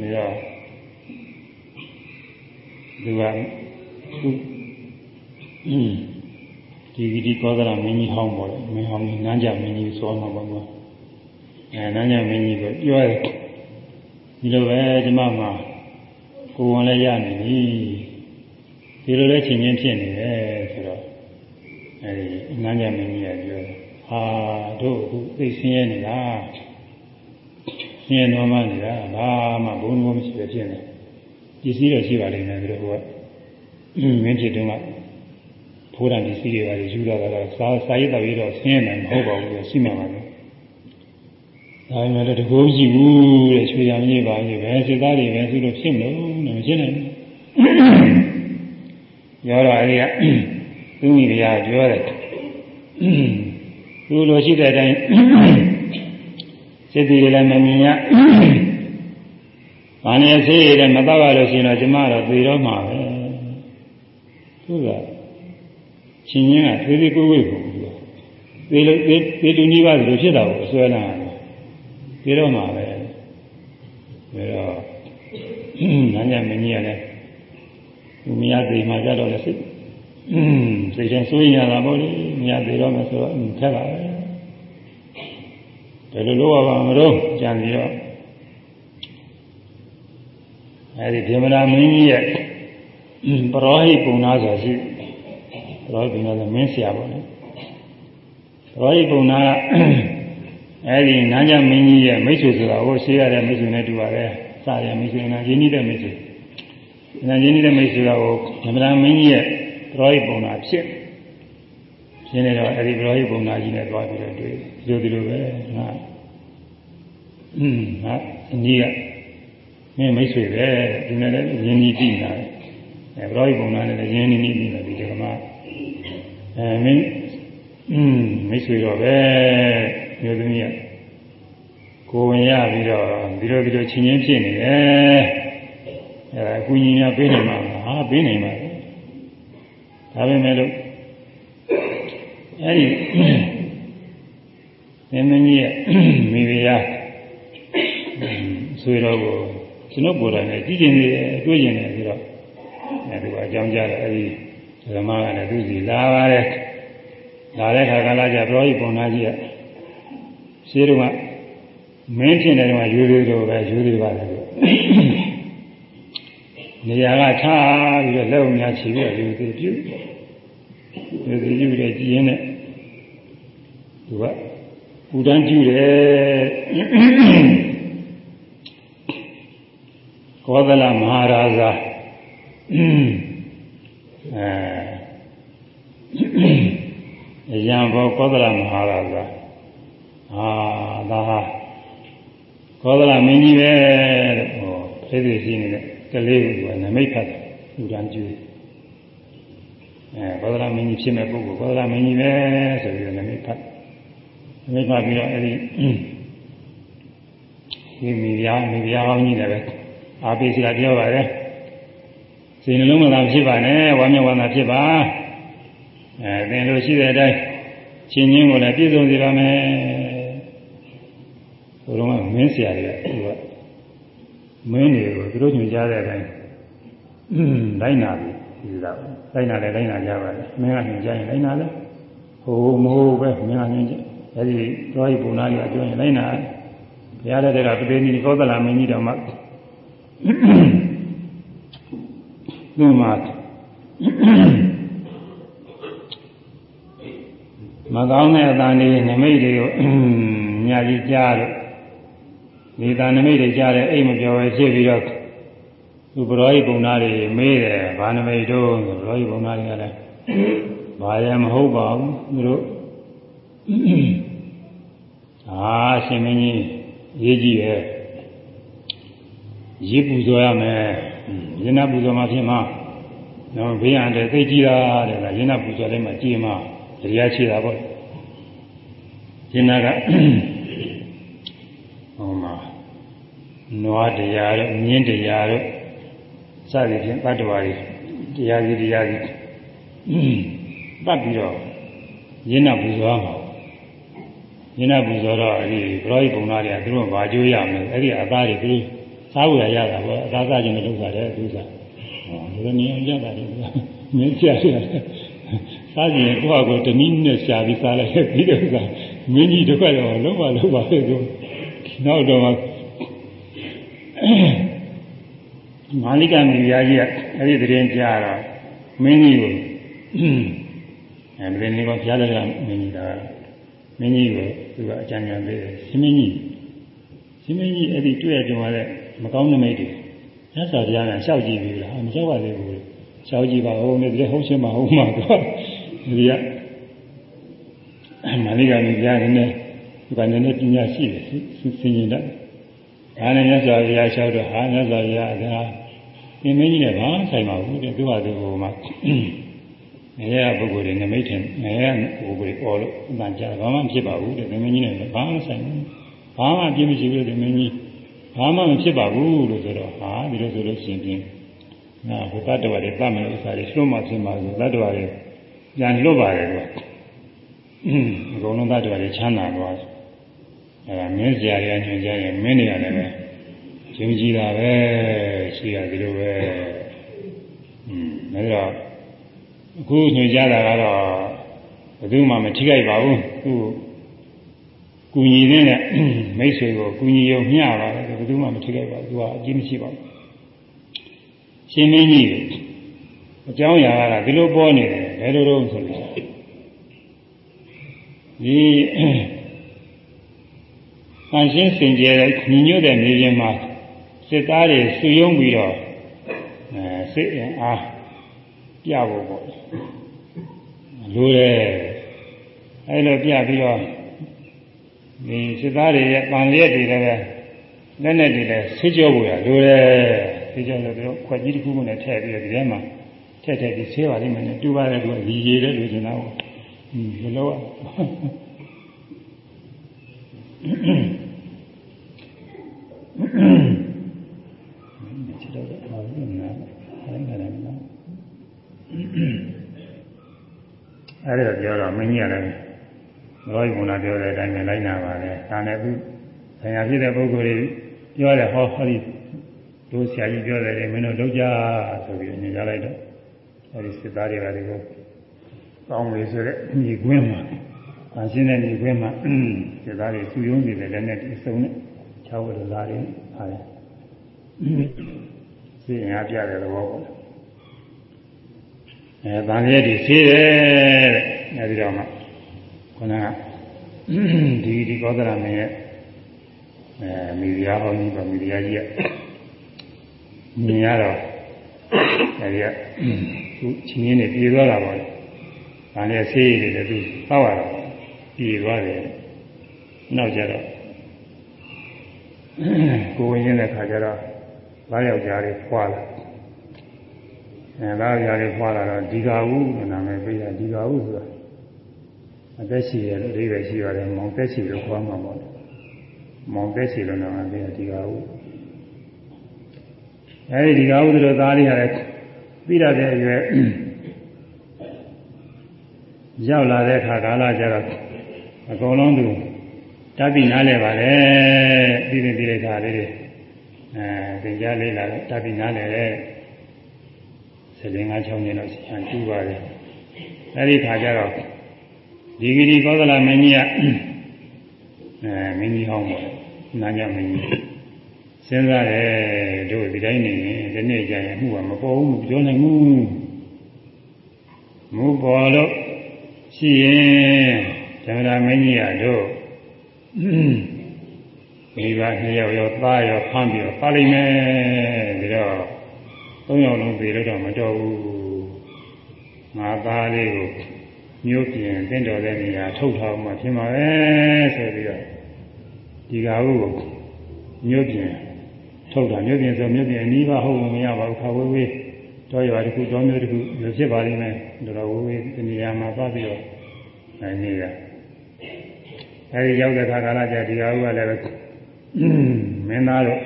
နေတော့သူကသူဒီဒီကောသရမင်းကြီးဟောင်းပေါ်တယ်မင်းဟောင်းကြီးနန်းကြမင်းကြီးစောမှာပေါ့ကွာအဲနန်းကြမင်းကြီးကပြောတယ်ဒီလိုပဲကျမမှာကိုယ်ဝင်လည်းရနေပြီ ဒီလိုလဲချင်းချင်းဖြစ်နေတယ်ဆိုတော့အဲဒီနန်းကြမင်းကြီးကပြောတယ်ဟာတို့အခုသိဆင်းရဲနေတာဆင်းရဲတော်မှနေတာဘာမှဘုံဘုံမရှိပဲဖြစ်နေပစ္စည်းတော့ရှိပါလိမ့်မယ်ဒီလိုကမင်းဖြစ်တုန်းကဖိုးတန်ပစ္စည်းတွေပါယူတော့တော့စာစာရေးတော်ရေးတော့ဆင်းရဲနိုင်မဟုတ်ပါဘူးရှိမှပါပဲဒါပေမဲ့တကူရှိဘူးတဲ့ချွေရမကြီးပါကြီးပဲစိတ်သားတွေပဲသူတို့ဖြစ်မလို့မဖြစ်နိုင်ဘူး ရောတော့အဲဒီကသူမိဖုရားပြောတယ်သူလိုရှိတဲ့အတိုင်းစိတ်တွေလည်းမမြင်ရဘာနဲ့ဆေးရည်မတော့ရလို့ရှိရင်တော့ကျမတော့သေတော့မှာပဲသူကချင်းချင်းကသေးသေးကိုယ်ကိုယ်ကိုသေလို့သေတူနီးပါးလိုဖြစ်တာကိုဆွဲလာတယ်ဒီတော့မှပဲဒါတော့နာညမင်းကြီးကလည်းသူ မရသေးမှကြတော့လည်းစိတ်စိတ်ချင်းစိုးရင်ရတာပေါ့လေမရသေးတော့မှဆိုတော့ထက်ပါပဲဘယ်လိုလုပ်ရပါမလို့ကြံပြီးတော့အဲဒီဗြဟ္မဏမင်းကြီးရဲ့ပရောဟိတ်ပုံနာဆိုရှိပရောဟိတ်ပုံနာဆိုမင်းဆရာပေါ့လေပရောဟိတ်ပုံနာကအဲဒီနာကြမင်းကြီးရဲ့မိတ်ဆွေဆိုတာဟိုရှေးရတဲ့မိတ်ဆွေနဲ့တူပါတယ်စရမိတ်ဆွေနာရင်းနှီးတဲ့မိတ်ဆွေ ဉာဏ်ရင်းနေတဲ့မိတ်ဆွေတော်ကိုဓမ္မရာမင်းကြီးရဲ့သရောဟိပုံနာဖြစ်ရင်းနေတော့အဲဒီသရောဟိပုံနာကြီးနဲ့တွားပြီးတော့တွေ့ဒီလိုဒီလိုပဲငါအင်းငါအညီကမင်းမိတ်ဆွေပဲဒီနေ့လည်းရင်းနှီးကြည့်နေတာအဲသရောဟိပုံနာနဲ့လည်းရင်းနှီးနေပြီဒီကမှာအဲမင်းอืมမိတ်ဆွေတော့ပဲမျိုးသမီးကကိုဝင်ရပြီးတော့ဒီလိုဒီလိုချင်းချင်းဖြစ်နေတယ် အဲအကူကြီးများပေးနိုင်မှာဟာပေးနိုင်ပါလေဒါပေမဲ့လို့အဲဒီမင်းမကြီးရဲ့မိဖုရားဆွေတော်ကိုကျွန်တော်ပေါ်တယ်ကြည့်ကျင်နေတယ်တွေ့ကျင်တယ်ပြီးတော့အဲဒီကအကြောင်းကြားတယ်အဲဒီဓမ္မကလည်းသူစီလာပါတယ်လာတဲ့ခါကလာကြပရောဟိတ်ပုံနာကြီးကရှင်းတော့မင်းဖြစ်နေတော့ရွေးရွေးတော့ပဲရွေးရွေးပါလေ နေရာကထားပြီးတော့လက်ုံများချီပြီးတော့ရွေးရွေးပြုရွေးရွေးပြုတဲ့ကြည်ရင်နဲ့သူကပူတန်းကျူတယ်ကောသလမဟာရာဇာအဲရံဘောကောသလမဟာရာဇာအာဒါဟာကောသလမင်းကြီးပဲတဲ့ဟောဖိသေရှိနေတဲ့ ကလေးကနမိတ်ဖတ်တယ်လူတန်းကျူးအဲကောသလမင်းကြီးဖြစ်မဲ့ပုဂ္ဂိုလ်ကောသလမင်းကြီးပဲဆိုပြီးနမိတ်ဖတ်နမိတ်ဖတ်ပြီးတော့အဲဒီဒီမိဖုရားမိဖုရားဟောင်းကြီးလည်းပဲအာပိစရာပြောပါတယ်စိတ်နှလုံးမသာဖြစ်ပါနဲ့ဝမ်းမြောက်ဝမ်းသာဖြစ်ပါအဲသင်လို့ရှိတဲ့အတိုင်းချင်းချင်းကိုလည်းပြည့်စုံစေပါမယ်ဘုရားကမင်းဆရာတွေကသူက မင်းတွေကိုသူတို့ညွှန်ကြားတဲ့အတိုင်းလိုက်နာပြီဒီလိုလိုက်နာတယ်လိုက်နာကြပါလေမင်းကညွှန်ကြားရင်လိုက်နာတယ်ဟိုမဟုတ်ပဲမင်းကညွှန်ကြားအဲဒီသွားရီပုံနာကြီးအပြောရင်လိုက်နာဘုရားတဲ့ကပတိနီကောသလမင်းကြီးတော်မှာသူ့မှာမကောင်းတဲ့အတန်လေးနမိတ်တွေကိုညာကြီးကြားလို့ ဒီတန်နမိတ်တွေကြားတယ်အိတ်မပြောပဲဖြစ်ပြီးတော့သူဘရောဟိပုံနာတွေမေးတယ်ဘာနမိတ်တို့ဘရောဟိပုံနာတွေကလည်းဘာရမဟုတ်ပါဘူးသူတို့အာရှင်မင်းကြီးရေးကြည့်ရဲ့ရေးပူဇော်ရမယ်ရင်းနာပူဇော်မှဖြစ်မှာတော့ဘေးရန်တဲ့သိကြည့်တာတဲ့ကရင်းနာပူဇော်လိုက်မှကြည်မှာတရားရှိတာပေါ့ရင်းနာကဟောမှာ နွားတရားတို့မြင်းတရားတို့စသည်ဖြင့်တတ္တဝါတွေတရားကြီးတရားကြီးပတ်ပြီးတော့ရင်းနာပူဇော်မှာရင်းနာပူဇော်တော့အဲဒီဘရောဟိပုံသားတွေကသူတို့ဘာကြိုးရမလဲအဲ့ဒီအသားတွေသူတို့စားဝယ်ရတာပေါ့အသားစားခြင်းနဲ့လုပ်တာတဲ့သူစားဟောဒီလိုနေအောင်ကြတာလေမြင်းကြရတယ်စားကြည့်ရင်ကိုယ့်ဟာကိုယ်တနည်းနဲ့ရှာပြီးစားလိုက်ပြီးတော့ကမင်းကြီးတို့ကတော့လုံးဝလုံးပါလေဆိုနောက်တော့ မာလိကမင်းကြီးကြီးကအဲ့ဒီတရင်ကြားတော့မင်းကြီးကိုအဲဒီနေ့ကဘုရားလည်းကမင်းကြီးကမင်းကြီးကိုသူကအကြံဉာဏ်ပေးတယ်ရှင်မင်းကြီးရှင်မင်းကြီးအဲ့ဒီတွေ့ရကြုံရတဲ့မကောင်းနမိတ်တွေရသော်ဘုရားကရှောက်ကြည့်ပြီလားမရှောက်ပါသေးဘူးရှောက်ကြည့်ပါဦးနဲ့ဒီဟုတ်ရှင်းပါဦးမှာတော့ဒီကမာလိကမင်းကြီးကလည်းဒီကနေ့ပညာရှိတယ်စင်ရင်တတ် ဒါနဲ့မြတ်စွာဘုရားလျှောက်တော့ဟာမြတ်စွာဘုရားကသင်မင်းကြီးနဲ့ဘာဆိုင်ပါဘူးတဲ့သူ့ဟာသူ့ဟိုမှာငရဲပုဂ္ဂိုလ်တွေနမိတ်ထင်ငရဲပုဂ္ဂိုလ်တွေပေါ်လို့အမှန်ကြားဘာမှမဖြစ်ပါဘူးတဲ့သင်မင်းကြီးနဲ့ဘာမှဆိုင်ဘူးဘာမှပြင်းမရှိဘူးသင်မင်းကြီးဘာမှမဖြစ်ပါဘူးလို့ဆိုတော့ဟာဒီလိုဆိုလို့ရှင်ပြင်းနာဘုသတ္တဝါတွေတတ်မယ်ဥစ္စာတွေလွတ်မှဖြစ်မှာဆိုတတ္တဝါတွေညာလွတ်ပါတယ်ကွာအကုန်လုံးတတ္တဝါတွေချမ်းသာသွားတယ် အဲဒါမင်းစရာတွေကညွှန်ကြားရင်မင်းတွေရတယ်ပဲကျင်းကြည့်တာပဲရှိရဒီလိုပဲอืมဒါကြောင့်အခုညွှန်ကြားတာကတော့ဘယ်သူမှမထိခိုက်ပါဘူးသူကူညီနေတဲ့မိတ်ဆွေကိုကူညီရုံမျှပါတယ်ဘယ်သူမှမထိခိုက်ပါဘူးသူကအကြည့်မရှိပါဘူးရှင်မင်းကြီးအကြောင်းအရာကဒီလိုပေါ်နေတယ်ဘယ်လိုတော့ဆိုလို့ဒီအ န့်ရှင်းစင်ကြယ်တဲ့ညီညွတ်တဲ့နေရာမှာစစ်သားတွေစုယုံပြီးတော့အဲစိတ်အင်အားပြဖို့ပေါ့လိုတယ်အဲလိုပြပြီးတော့ဒီစစ်သားတွေရဲ့ပံရက်တွေလည်းလက်နဲ့တွေလည်းဆေးကြောဖို့ရလိုတယ်ဆေးကြောလို့ပြောခွက်ကြီးတစ်ခုခုနဲ့ထည့်ပြီးတော့ဒီထဲမှာထည့်ထည့်ပြီးဆေးပါလိမ့်မယ်တူပါတယ်သူကရည်ရည်တဲ့လူကျင်တော့ဘယ်လိုอ่ะ အဲ့ဒါလည်းနော်အဲ့ဒါပြောတော့မင်းကြီးကလည်းဘောဘုံနာပြောတဲ့အတိုင်းပဲလိုက်နာပါလေဒါနဲ့သူဆရာဖြစ်တဲ့ပုဂ္ဂိုလ်တွေပြောတယ်ဟောဟောဒီတို့ဆရာကြီးပြောတယ်မင်းတို့လောက်ကြဆိုပြီးညင်ကြလိုက်တော့အဲ့ဒီစစ်သားတွေကလည်းကောင်းပြီဆိုတဲ့ညီကွင်းမှာအရှင်းတဲ့ညီကွင်းမှာစစ်သားတွေစုယုံနေတယ်လည်းနဲ့အစုံနဲ့ ခြောက်ဝတ်သားတွေဟာတယ်သိရင်အပြတယ်တော့ပေါ့အဲဗန်ရဲဒီသေးတယ်အဲဒီတော့မှခန္ဓာကဒီဒီကောသရမင်းရဲ့အဲမိဖုရားဟောင်းကြီးပါမိဖုရားကြီးကမြင်ရတော့အဲဒီကသူချင်းရင်းနေပြေသွားတာပေါ့။ဒါနဲ့ဆေးရည်တွေလည်းသူသောက်ရတော့ပြေသွားတယ်။နောက်ကြတော့ ကိုဝင်ရင်းတဲ့ခါကျတော့သားယောက်ျားလေးဖွာလာအဲသားယောက်ျားလေးဖွာလာတော့ဒီကာဟုနာမည်ပေးတာဒီကာဟုဆိုတာအသက်ရှိရလို့အဓိပ္ပာယ်ရှိရတယ်မောင်သက်ရှိလို့ခေါ်မှာပေါ့မောင်သက်ရှိလို့နာမည်ပေးတာဒီကာဟုအဲဒီဒီကာဟုတို့သားလေးရတယ်ပြီးရတဲ့အရွယ်ရောက်လာတဲ့အခါကာလကျတော့အကုန်လုံးသူ တတ်ပြီးနားလဲပါလေပြီးပြီးပြီးတဲ့ခါလေးတွေအဲသင်ကြားလေးလာတော့တတ်ပြီးနားလဲတဲ့ဆယ်လင်း၅၆နှစ်လောက်ဆံကျူးပါတယ်အဲဒီခါကျတော့ဒီဂရီကောသလမင်းကြီးကအဲမင်းကြီးဟောင်းပေါ့နာညမင်းကြီးစဉ်းစားတယ်တို့ဒီတိုင်းနေရင်ဒီနေ့ကျရင်မှုကမပေါ်ဘူးမပြောနိုင်ဘူးမူပေါ်လို့ရှိရင်ဓမ္မရာမင်းကြီးရတို့ မိဘနှစ်ယောက်ရောသားရောဖမ်းပြီးတော့ပါလိမ့်မယ်ပြီးတော့သုံးယောက်လုံးပြေလို့တော့မတော်ဘူးငါသားလေးကိုမျိုးပြင်တင့်တော်တဲ့နေရာထုတ်ထားမှဖြစ်မှာပဲဆိုပြီးတော့ဒီကာဟုကိုမျိုးပြင်ထုတ်တာမျိုးပြင်ဆိုမျိုးပြင်အနီးပါဟုတ်မရပါဘူးခါဝေးဝေးတော့ရွာတစ်ခုတော့မျိုးတစ်ခုမျိုးဖြစ်ပါလိမ့်မယ်တော်ဝေးဝေးဒီနေရာမှာပတ်ပြီးတော့နိုင်နေရ အဲဒီရောက်တဲ့ခါကာလကျဒီကာဟုကလည်းမင်းသားတို့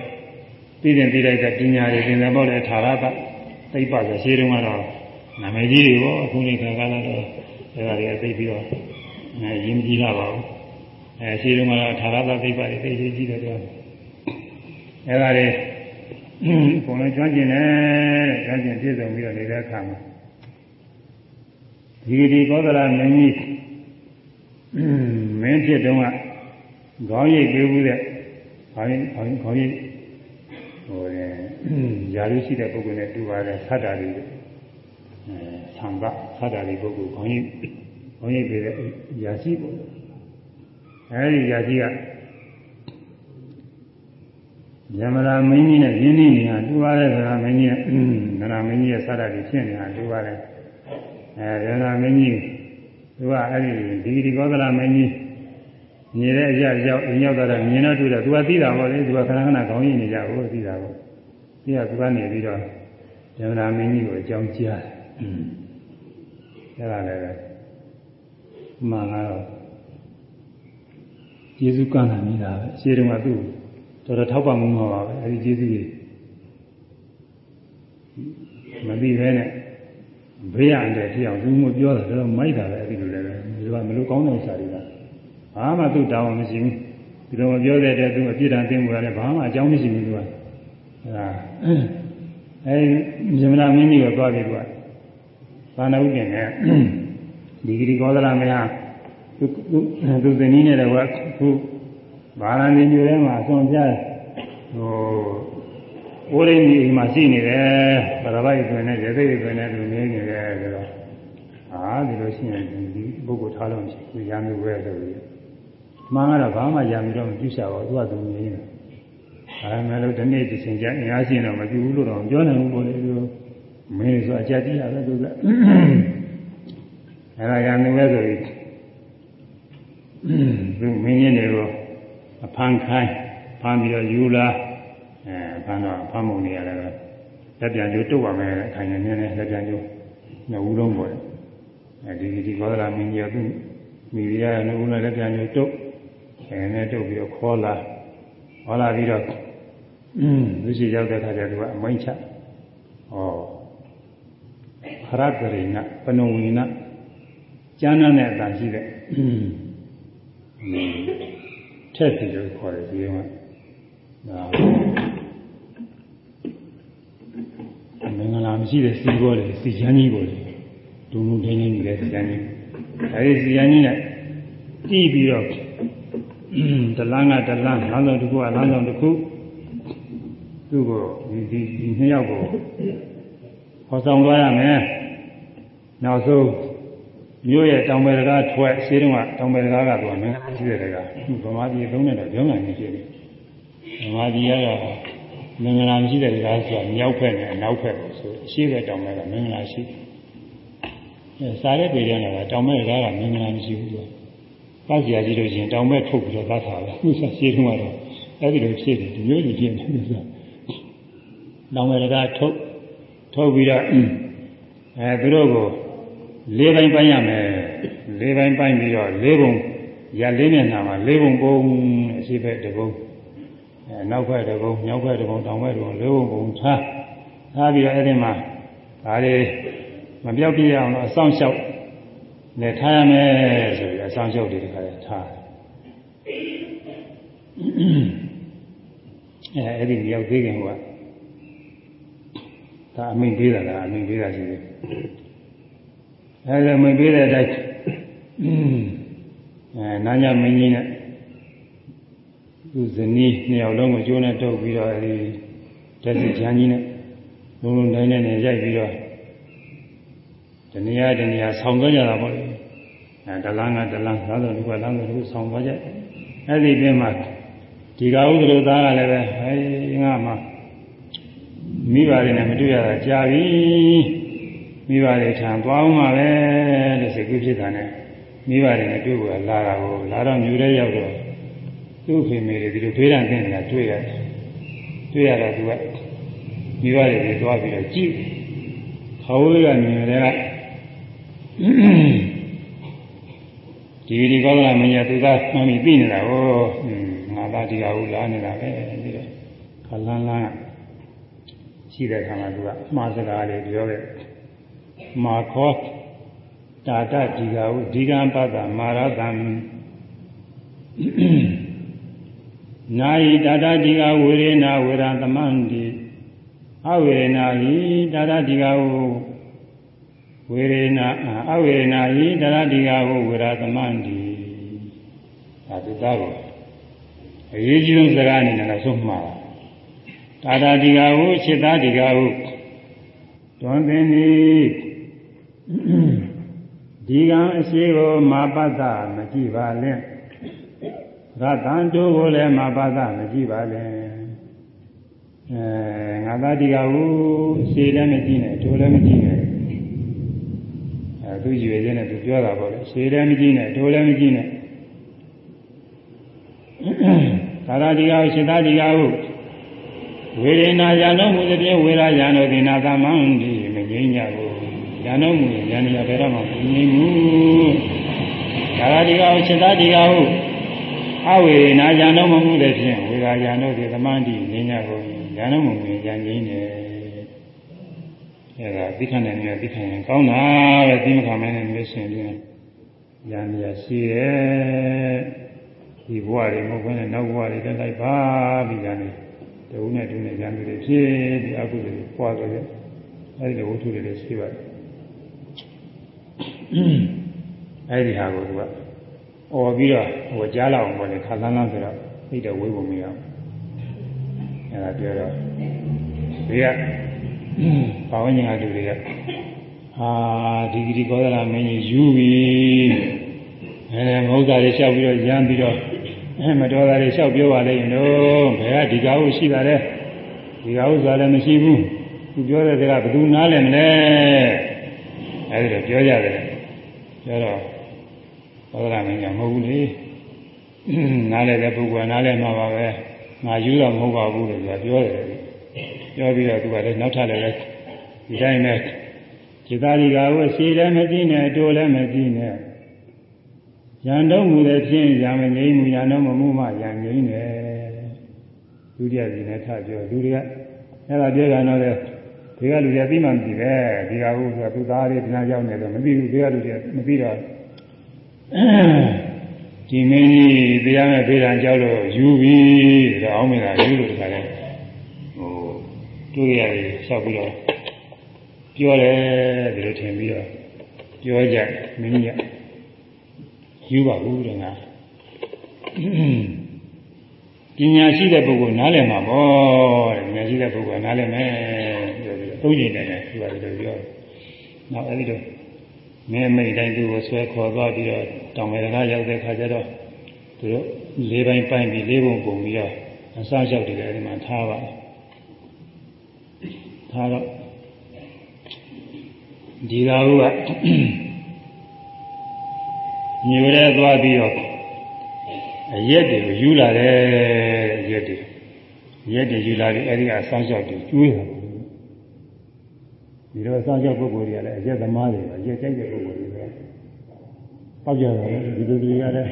ပြည်တင်ပြည်လိုက်တဲ့ပညာတွေသင်တယ်ပေါ့လေထာရကသိပ္ပဆိုရှင်းတုန်းကတော့နာမည်ကြီးတွေပေါ့အခုနေခါကာလတော့အဲဒါတွေကသိပြီးတော့အဲရင်းကြည့်လာပါဘူးအဲရှင်းတုန်းကတော့ထာရကသိပ္ပတွေသိရှိကြည့်တယ်တော့အဲဒါတွေဘုံလုံးကျွမ်းကျင်တယ်ကျွမ်းကျင်ပြည့်စုံပြီးတော့နေတဲ့အခါမှာဒီဒီကောသလမင်းကြီး မင်းဖြစ်တုန်းကခေါင်းရိပ်ပေးဘူးတဲ့ခေါင်းခေါင်းခေါင်းရိပ်ဟိုရာလူရှိတဲ့ပုဂ္ဂိုလ်နဲ့တူပါတယ်သတ္တာတွေအဲသံဃာသတ္တာတွေပုဂ္ဂိုလ်ခေါင်းရိပ်ခေါင်းရိပ်ပေးတဲ့ရာရှိပေါ့အဲဒီရာရှိကယမလာမင်းကြီးနဲ့ရင်းနှီးနေတာတူပါတယ်ဆိုတာမင်းကြီးနဲ့နရမင်းကြီးရဲ့သတ္တာတွေဖြစ်နေတာတူပါတယ်အဲယမလာမင်းကြီးသူကအဲ့ဒီဒီဒီကောသလမင်းကြီး မြင်တဲ့အရာရောက်အရောက်တော့မြင်တော့တွေ့တော့သူကသိတာပေါ့လေသူကခဏခဏခေါင်းရင်းနေကြဘူးသိတာပေါ့ပြီးတော့သူကနေပြီးတော့ဒေဝနာမင်းကြီးကိုအကြောင်းကြားတယ်အဲ့ဒါလည်းပဲမှန်တော့ယေရှုကနာနေတာပဲရှင်းတုန်းကသူ့တော်တော်ထောက်ပံ့မှုမှာပါပဲအဲ့ဒီယေရှုကြီးမသိဘဲနဲ့ဘေးရန်တဲ့ဖြစ်အောင်သူမပြောတာတော့မိုက်တာပဲအဲ့ဒီလိုလည်းဒီကမလို့ကောင်းတဲ့ဥစ္စာတွေက ဘာမှသူ့တောင်းမရှိဘူးဒီလိုမပြောတဲ့တည်းသူအပြစ်ဒဏ်သိမှုရတယ်ဘာမှအကြောင်းမရှိဘူးသူကအဲဒါအဲဒီမြမနာမင်းကြီးကိုသွားပြီးသူကသာနာဥပ္ပင်နဲ့ဒီဂရီကောသလမင်းသူသူဇနီးနဲ့တော့ခုဘာရန်ဒီမျိုးထဲမှာအစွန်ပြဟိုိုးရင်းကြီးမှာရှိနေတယ်ပရပိုက်တွင်နဲ့ရသေးတွင်နဲ့သူနေနေတယ်ဆိုတော့အာဒီလိုရှိရင်ဒီပုဂ္ဂိုလ်ထားလို့ရှိရင်ရံမျိုးပဲဆိုပြီး မှန်ကတော့ဘာမှရံပြီးတော့မပြုရှာပါဘူးသူကသူနေနေဒါမှမဟုတ်ဒီနေ့ဒီချိန်ကျအင်အားရှိရင်တော့မပြုဘူးလို့တော့ပြောနိုင်ဘူးပေါ့လေသူမင်းဆိုအကြက်ကြီးရပဲသူကအဲဒါရံမျိုးပဲဆိုပြီးသူမင်းကြီးတွေကိုအဖန်ခိုင်းဖမ်းပြီးတော့ယူလာအဲဖမ်းတော့ဖမ်းမုံနေရတယ်လက်ပြန်ကျိုးတုတ်ပါမယ်အခိုင်နဲ့နည်းနည်းလက်ပြန်ကျိုးနှစ်ဦးလုံးပေါ့အဲဒီဒီဘောလာမင်းကြီးကသူမိရရနှစ်ဦးနဲ့လက်ပြန်ကျိုးတုတ် အဲနဲ့တုတ်ပြီးတော့ခေါ်လာခေါ်လာပြီးတော့อืมသူရှိရောက်တဲ့အခါကျသူကအမိန့်ချဩခရတရိနပနဝီနကျမ်းနဲ့အတန်ရှိတဲ့ထက်စီလို့ခေါ်တယ်ဒီကမှာဒါမင်္ဂလာမရှိတဲ့စီပေါ်လေစီချမ်းကြီးပေါ်လေဒုံလုံးတိုင်းတိုင်းနေတဲ့စီချမ်းကြီးအဲဒီစီချမ်းကြီးနဲ့တီးပြီးတော့ တလန်းကတလန်းလမ်းဆောင်တစ်ခုကလမ်းဆောင်တစ်ခုသူ့ကိုဒီဒီဒီနှစ်ယောက်ကိုခေါ်ဆောင်သွားရမယ်နောက်ဆုံးမြို့ရဲ့တောင်ပယ်ကားထွက်ရှင်းတော့တောင်ပယ်ကားကတော့မင်္ဂလာရှိတဲ့တကားဗမာပြည်သုံးတဲ့တော့ကြောင်းငံကြီးရှိတယ်ဗမာပြည်ကတော့မင်္ဂလာရှိတဲ့တကားဆိုတာမြောက်ဖက်နဲ့အနောက်ဖက်ကိုဆိုအရှိဘက်တောင်ပယ်ကမင်္ဂလာရှိအဲစားတဲ့ပြည်တဲ့ကတောင်ပယ်ကားကမင်္ဂလာမရှိဘူးသူက ပတ်စီရကြည့်လို့ရှိရင်တောင်ဘက်ထုတ်ပြီးတော့သတ်တာပဲသူကရှင်းတော့တော့အဲ့ဒီလိုဖြစ်တယ်ဒီမျိုးကြီးဖြစ်တယ်ဆိုတော့ဝေဒကထုတ်ထုတ်ပြီးတော့အဲသူတို့ကိုလေးပိုင်းပိုင်းရမယ်လေးပိုင်းပိုင်းပြီးတော့လေးပုံရလေးမျက်နှာမှာလေးပုံပုံအရှိဘက်တစ်ပုံအဲနောက်ဘက်တစ်ပုံမြောက်ဘက်တစ်ပုံတောင်ဘက်တစ်ပုံလေးပုံပုံထားထားပြီးတော့အဲ့ဒီမှာဒါလေးမပြောက်ပြရအောင်တော့အဆောင်လျှောက်နဲ့ထားရမယ်ဆိုပြီး အဆောင်လျှောက်တွေတခါလဲထားအဲအဲ့ဒီရောက်သေးခင်ကဒါအမိန်ပေးတာလားအမိန်ပေးတာရှိတယ်အဲဒါအမိန်ပေးတဲ့အတိုင်းအဲနာညမင်းကြီးနဲ့သူဇနီးနှစ်ယောက်လုံးကိုကျိုးနဲ့တုပ်ပြီးတော့အဲဒီတက်စီချမ်းကြီးနဲ့လုံးလုံးတိုင်းနဲ့ရိုက်ပြီးတော့တဏှာတဏှာဆောင်းသွားကြတာပေါ့လေအဲ ဒလန်းကဒလန်းသာတော်ဒီကလမ်းကိုသူဆောင်းသွားကြအဲ့ဒီပြင်မှာဒီကဥဒလိုသားကလည်းပဲဟဲငါမှမိဘတွေနဲ့မတွေ့ရတာကြာပြီမိဘတွေထံသွားအောင်ပါပဲလို့စိတ်ကူးဖြစ်တာနဲ့မိဘတွေနဲ့တွေ့ဖို့လာတာကိုလာတော့မျိုးတဲ့ရောက်တော့သူ့ဖေမေတွေဒီလိုဖေးတန်တင်နေတာတွေ့ရတယ်တွေ့ရတော့သူကမိဘတွေသွားပြီးတော့ကြည့်ခါဝလေးကမြင်တယ်က ဒီဒီကောသလမင်းကြီးသူကမှန်ပြီးသိနေတာဟောငါသားဒီကဟုတ်လားနေတာပဲပြီးတော့ခလန်းလန်းရှိတဲ့ခါမှာသူကမှားစကားလေးပြောခဲ့မာခောတာတဒီကဟုဒီကံပတ္တမာရတံနာယိတာတဒီကဝေရေနာဝေရသမန္တိအဝေရနာဟိတာတဒီကဟု ဝေရေနာအဝေရနာဟိတာတဒီကဟုဝေရသမန္တိဒါသူသားကိုအရေးကြီးဆုံးစကားအနေနဲ့ဆုံးမှာတာတာဒီကဟုစိတ်သားဒီကဟုတွန်သင်သည်ဒီကံအရှိကိုမာပတ္တမကြည့်ပါနဲ့ရတန်တို့ကိုလည်းမာပတ္တမကြည့်ပါနဲ့အဲငါသားဒီကဟုရှည်လည်းမကြည့်နဲ့တို့လည်းမကြည့်နဲ့အဲ သူရွေခြင်းနဲ့သူပြောတာပေါ့လေရှည်လည်းမကြည့်နဲ့တို့လည်းမကြည့်နဲ့သာရဒီကဟုရှင်းသားဒီကဟုဝေဒနာရံတော်မူသည်ဖြင့်ဝေရာရံတော်ဒီနာသမံဒီမငြိမ်းကြဘူးရံတော်မူရံနေရဘယ်တော့မှမငြိမ်းဘူးသာရဒီကဟုရှင်းသားဒီကဟုအဝေနာရံတော်မူသည်ဖြင့်ဝေရာရံတော်ဒီသမံဒီငြိမ်းကြဘူးရံတော်မူရံငြိမ်းတယ် အဲဒါသိခဏနဲ့သိခဏရင်ကောင်းတာပဲသိမခံမနဲ့မျက်ရှင်ပြင်းရံရရှိရဲ့ဒီဘဝတွေမဟုတ်ဘဲနဲ့နောက်ဘဝတွေတက်လိုက်ပါပြီးကြတယ်တဝုနဲ့တူနဲ့ဉာဏ်တွေဖြစ်ဒီအကုသိုလ်တွေပွားကြတယ်အဲဒီလိုဝတ္ထုတွေလည်းရှိပါတယ်အဲဒီဟာကိုသူကអော်ပြီးတော့ဟိုကြားလောက်အောင်ပေါ့လေခါလန်းလန်းဆိုတော့သိတဲ့ဝေးပုံမရဘူးအဲဒါပြောတော့ဒီက ဘာဝဉာဏ်ကလူတွေကဟာဒီဂရီကောသလမင်းကြီးယူပြီအဲမဟုတ်တာတွေလျှောက်ပြီးတော့ရမ်းပြီးတော့အဲမတော်တာတွေလျှောက်ပြောပါလေရင်တော့ဘယ်ကဒီကားကိုရှိတာလဲဒီကားဥစ္စာလည်းမရှိဘူးသူပြောတဲ့ကဘယ်သူနားလဲမလဲအဲဒီတော့ပြောကြတယ်ပြောတော့သောတာမင်းကမဟုတ်ဘူးလေနားလဲတဲ့ပုဂ္ဂိုလ်ကနားလဲမှာပါပဲငါယူတော့မဟုတ်ပါဘူးလို့ပြောတယ် ပြောပြီးတော့သူကလည်းနောက်ထပ်လည်းဒီတိုင်းနဲ့จิตာဒီကာကိုရှည်လည်းမကြည့်နဲ့အတိုးလည်းမကြည့်နဲ့ရန်တော့မူတဲ့ဖြင့်ရံမငိမ့်မူရန်တော့မမှုမှရံငိမ့်တယ်ဒုတိယစီနဲ့ထပြောလူတွေကအဲ့ဒါပြောကြတော့လေဒီကလူတွေသိမှမသိပဲဒီကဟုတ်ဆိုသူသားလေးဒီနာရောက်နေတော့မသိဘူးဒီကလူတွေမသိတော့ဒီမင်းကြီးတရားမဲ့ဖေးတံကြောက်လို့ယူပြီးတော့အောင်းမင်းကယူလို့တခါလဲဟို တွေ့ရတယ်လျှောက်ပြီးတော့ပြောတယ်ဒီလိုထင်ပြီးတော့ပြောကြမင်းကြီးယူပါဘူးတဲ့ငါပညာရှိတဲ့ပုဂ္ဂိုလ်နားလည်မှာပေါ့တဲ့ပညာရှိတဲ့ပုဂ္ဂိုလ်နားလည်မယ်ပြောပြီးတော့သုံးကျင်တယ်သူကလည်းပြောနောက်အဲဒီတော့မင်းမိတ်တိုင်းသူ့ကိုဆွဲခေါ်သွားပြီးတော့တောင်ဝေဒနာရောက်တဲ့ခါကျတော့သူတို့လေးပိုင်းပိုင်းပြီးလေးပုံပုံပြီးတော့အစားလျှောက်တယ်အဲဒီမှာထားပါ ထားတော့ဒီသာဟုကညိုရဲသွားပြီးတော့အရက်တွေကိုယူလာတယ်ရရက်တွေရက်တွေယူလာပြီးအဲဒီကအဆောင်လျှောက်တွေကျွေးတာဒီတော့အဆောင်လျှောက်ပုဂ္ဂိုလ်တွေကလည်းအရက်သမားတွေပဲရက်ကြိုက်တဲ့ပုဂ္ဂိုလ်တွေပဲပေါက်ကြတယ်ဒီလိုတွေကလည်း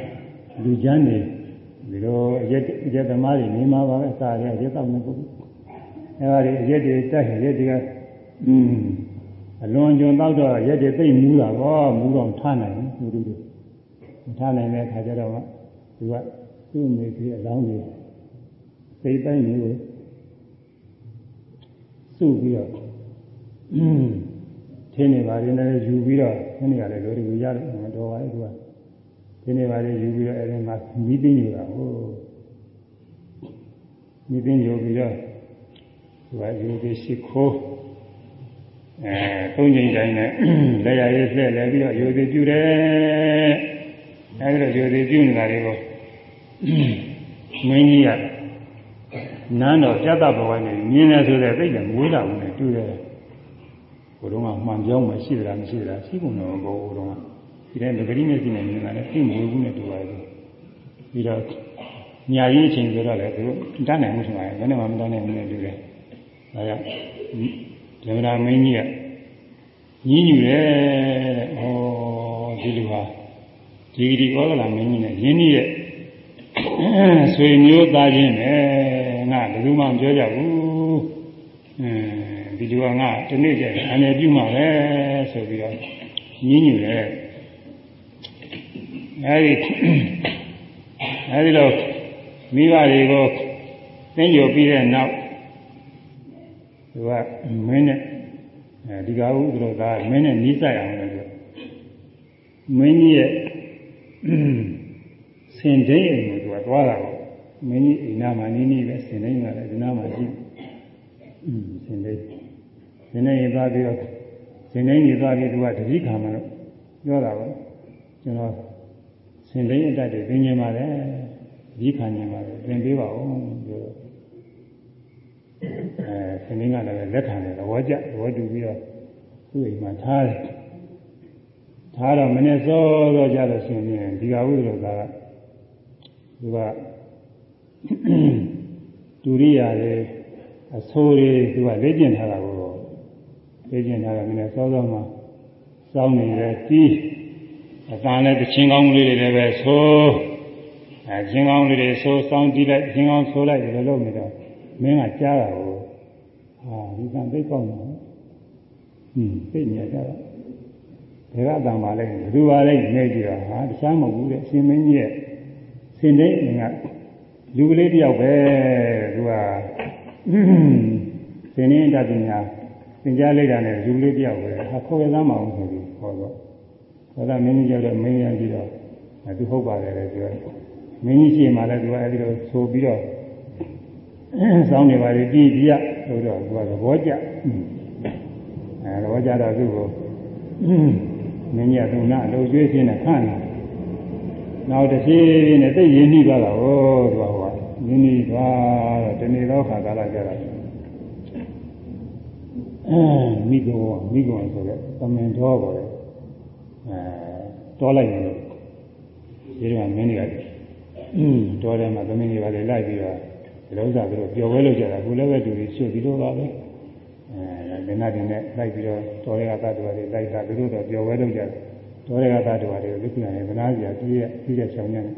လူချမ်းတွေဒီလိုရက်ရက်သမားတွေနေမှာပါပဲစားရရက်တော့နေပုဂ္ဂိုလ် အဲဒါတွေရက်တွေတက်ရက်တွေကอืมအလွန်ကျွံတော့တော့ရက်တွေသိမ့်မူးတာကောမူးတော့ထားနိုင်ဘူးသူတို့မထားနိုင်တဲ့ခါကျတော့သူကသူ့မိကြီးအလောင်းကြီးစိတ်တိုင်းမျိုးစုပြီးတော့ထင်းနေပါရင်လည်းယူပြီးတော့ခင်းနေရတယ်လို့ဒီလိုရတယ်မတော်ပါဘူးသူကထင်းနေပါလေယူပြီးတော့အဲဒီမှာမိသိညူတာဟိုမိသိညူပြီးတော့ သူကယူပြီးရှိခိုးအဲသုံးချိန်တိုင်းနဲ့လက်ရရေးဆက်လဲပြီးတော့ယူပြီးပြုတယ်အဲဒီလိုယူပြီးပြုနေတာတွေကိုမင်းကြီးကနန်းတော်ပြတ်တဘဝနဲ့မြင်တယ်ဆိုတဲ့သိတဲ့မွေးလာဘူးနဲ့တူတယ်ဘုရုံးကမှန်ပြောင်းမှရှိသလားမရှိသလားရှိကုန်တော့ဘောဘုရုံးကဒီတဲ့ငကတိမျက်စိနဲ့မြင်တာလည်းသိမွေးဘူးနဲ့တူပါတယ်ပြီးတော့ညာရေးအချိန်ဆိုတော့လည်းသူတန်းနိုင်မှုထင်ပါတယ်ဘယ်နဲ့မှမတန်းနိုင်ဘူးနဲ့တူတယ် ဒါကြောင့်ဒေဝရာမင်းကြီးကညီးညူတယ်တဲ့ဩဒီလိုဟာဒီဒီဩဒလာမင်းကြီးနဲ့ရင်းနှီးတဲ့ဆွေမျိုးသားချင်းပဲငါဘယ်သူမှမပြောကြဘူးအဲဒီလူကငါဒီနေ့ကျရင်အနေပြုမှာပဲဆိုပြီးတော့ညင်းညူတယ်အဲဒီအဲဒီတော့မိဘတွေကိုသင်ကြပြီးတဲ့နောက် သူကမင်းနဲ့အဲဒီကဟုသူတို့ကမင်းနဲ့နီးစပ်အောင်လို့ပြောမင်းကြီးရဲ့စင်ဒိအိမ်ကိုသူကသွားတာပေါ့မင်းကြီးအိမ်နာမှာနီးနီးပဲစင်ဒိအိမ်ကလည်းဒီနာမှာရှိอืมစင်ဒိစင်ဒိအိမ်သွားပြီးတော့စင်ဒိအိမ်ကြီးသွားပြီးသူကတတိခံမှာလို့ပြောတာပေါ့ကျွန်တော်စင်ဒိအိမ်အတက်တွေသင်ញင်ပါတယ်ဒီခံញင်ပါတယ်သင်ပေးပါဦးပြောတော့ အဲစင်ဒိကလည်းလက်ခံတယ်သဘောကျသဘောတူပြီးတော့သူ့အိမ်မှာထားတယ်ထားတော့မနေ့စောစောကြလို့ရှိရင်ဒီကဝိဒ္ဓကသူကဒုရိယာလေအဆိုးတွေသူကလေ့ကျင့်ထားတာကိုလေ့ကျင့်ထားတာမင်းစောစောမှာစောင်းနေတယ်တီးအတန်လည်းတချင်းကောင်းလေးတွေလည်းပဲဆိုးအဲချင်းကောင်းလေးတွေဆိုးစောင်းတီးလိုက်ချင်းကောင်းဆိုးလိုက်ဒီလိုလုပ်နေတော့ မင်းကကြားတာကိုဟာဒီကံသိကောင်းတယ်ဟွန်းသိနေကြတာဘယ်ကအတန်ပါလဲဘယ်သူပါလဲနေကြည့်တော့ဟာတခြားမဟုတ်ဘူးတဲ့အရှင်မင်းကြီးရဲ့စင်တဲ့ငါလူကလေးတယောက်ပဲသူကစင်နေတဲ့ပညာသင်ကြားလိုက်တာနဲ့လူကလေးတယောက်ပဲဟာခေါ်ရသားမအောင်ဆိုပြီးခေါ်တော့ခေါ်တာမင်းကြီးကြောက်တော့မင်းရကြည့်တော့သူဟုတ်ပါတယ်လေပြောမင်းကြီးရှိမှလည်းသူကအဲဒီလိုဆိုပြီးတော့ စောင်းနေပါလေကြည့်ပြဆိုတော့သူကသဘောကျအဲသဘောကျတော့သူ့ကိုမင်းကြီးကသူနာအလုပ်ကျွေးခြင်းနဲ့ခန့်လာနောက်တစ်ဖြည်းဖြည်းနဲ့သိရင်းနှီးသွားတာဟောသူကဟောရင်းနှီးသွားတော့ဒီနေ့တော့ခါကာလကြတာအဲမိကောမိကောဆိုတဲ့သမင်တော်ပေါ်တယ်အဲတောလိုက်တယ်လို့ဒီကမင်းကြီးကအင်းတော်တယ်မှာသမင်ကြီးပါလေလိုက်ပြီးတော့ဒီ လိုဥစ္စာပြီးတော့ပျော်ပွဲလုပ်ကြတာခုလည်းပဲသူတွေဆွပြီးတော့ပါပဲအဲဒနာတင်နဲ့လိုက်ပြီးတော့တော်ရကတ္တဝါတွေလိုက်တာသူတို့တော့ပျော်ပွဲလုပ်ကြတယ်တော်ရကတ္တဝါတွေလူခုနေဗနာစီယာပြည့်ရဲ့ပြည့်တဲ့ဆောင်နေတယ်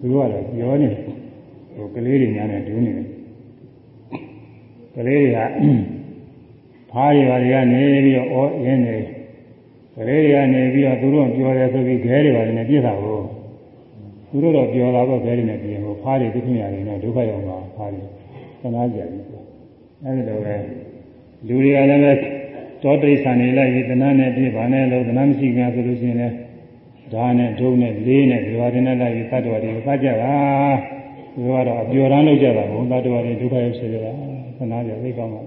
သူတို့ကတော့ပြောနေဟိုကလေးတွေညာနဲ့ဒူးနေတယ်ကလေးတွေကဖားတွေပါတွေကနေပြီးတော့အော်ရင်းနေကလေးတွေကနေပြီးတော့သူတို့ပြောတယ်ဆိုပြီးခဲတွေပါနေပြစ်တာကို သူတို့တော့ပြောတာပေါ့ခဲတွေနဲ့ပြင်ဟိုဖားတွေဒုက္ခညာတွေနဲ့ဒုက္ခရောက်မှာဖားတွေသနာကြပြီအဲဒီလိုပဲလူတွေကလည်းပဲတောတိဆန်နေလိုက်ပြီးသနာနဲ့ပြည့်ပါနဲ့လို့သနာမရှိကြဆိုလို့ရှိရင်လည်းဓာနဲ့ဒုံနဲ့လေးနဲ့ဒီဝါဒနဲ့လိုက်ပြီးသတ္တဝါတွေသတ်ကြတာဒီကတော့အပျော်ရမ်းလုပ်ကြတာဘုံသတ္တဝါတွေဒုက္ခရောက်စေကြတာသနာကြသိကောင်းပါ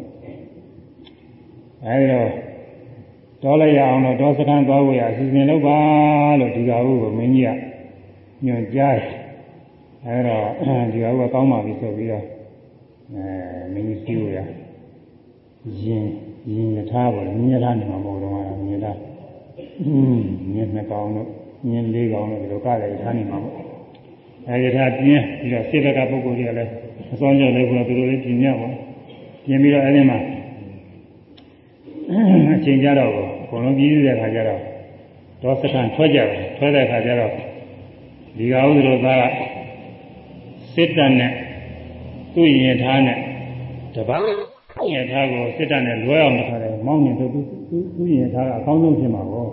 အဲဒီတော့တော်လိုက်ရအောင်တော့တောစခန်းသွားဖို့ရအစီအစဉ်လုပ်ပါလို့ဒီကဟုကိုမင်းကြီးက ညွှန်ကြားတယ်အဲတော့ဒီကဟုကကောင်းပါပြီဆိုပြီးတော့အဲမင်းကြီးစီးလို့ရရင်ရင်ရထားပါလေမြင်ရထားနေမှာမဟုတ်တော့မြင်ရထားမြင်နှစ်ကောင်တို့မြင်လေးကောင်တို့ဒီလိုကလည်းထားနေမှာပေါ့အဲဒီထားပြင်းပြီးတော့စိတ်ဘက်ကပုဂ္ဂိုလ်တွေကလည်းအစွမ်းကြောင့်လည်းဘုရားသူတို့လည်းပြင်းရပါပြင်းပြီးတော့အဲဒီမှာအချိန်ကြတော့ဘုံလုံးကြီးတဲ့ခါကျတော့ဒေါစကန်ထွက်ကြတယ်ထွက်တဲ့ခါကျတော့ ဒီကဥဒ္ဒရောသားကစစ်တပ်နဲ့သူ့ရင်ထားနဲ့တပတ်ရင်ထားကိုစစ်တပ်နဲ့လွဲအောင်ထားတယ်မောင်းနေသူသူ့ရင်ထားကအကောင်းဆုံးဖြစ်မှာပေါ့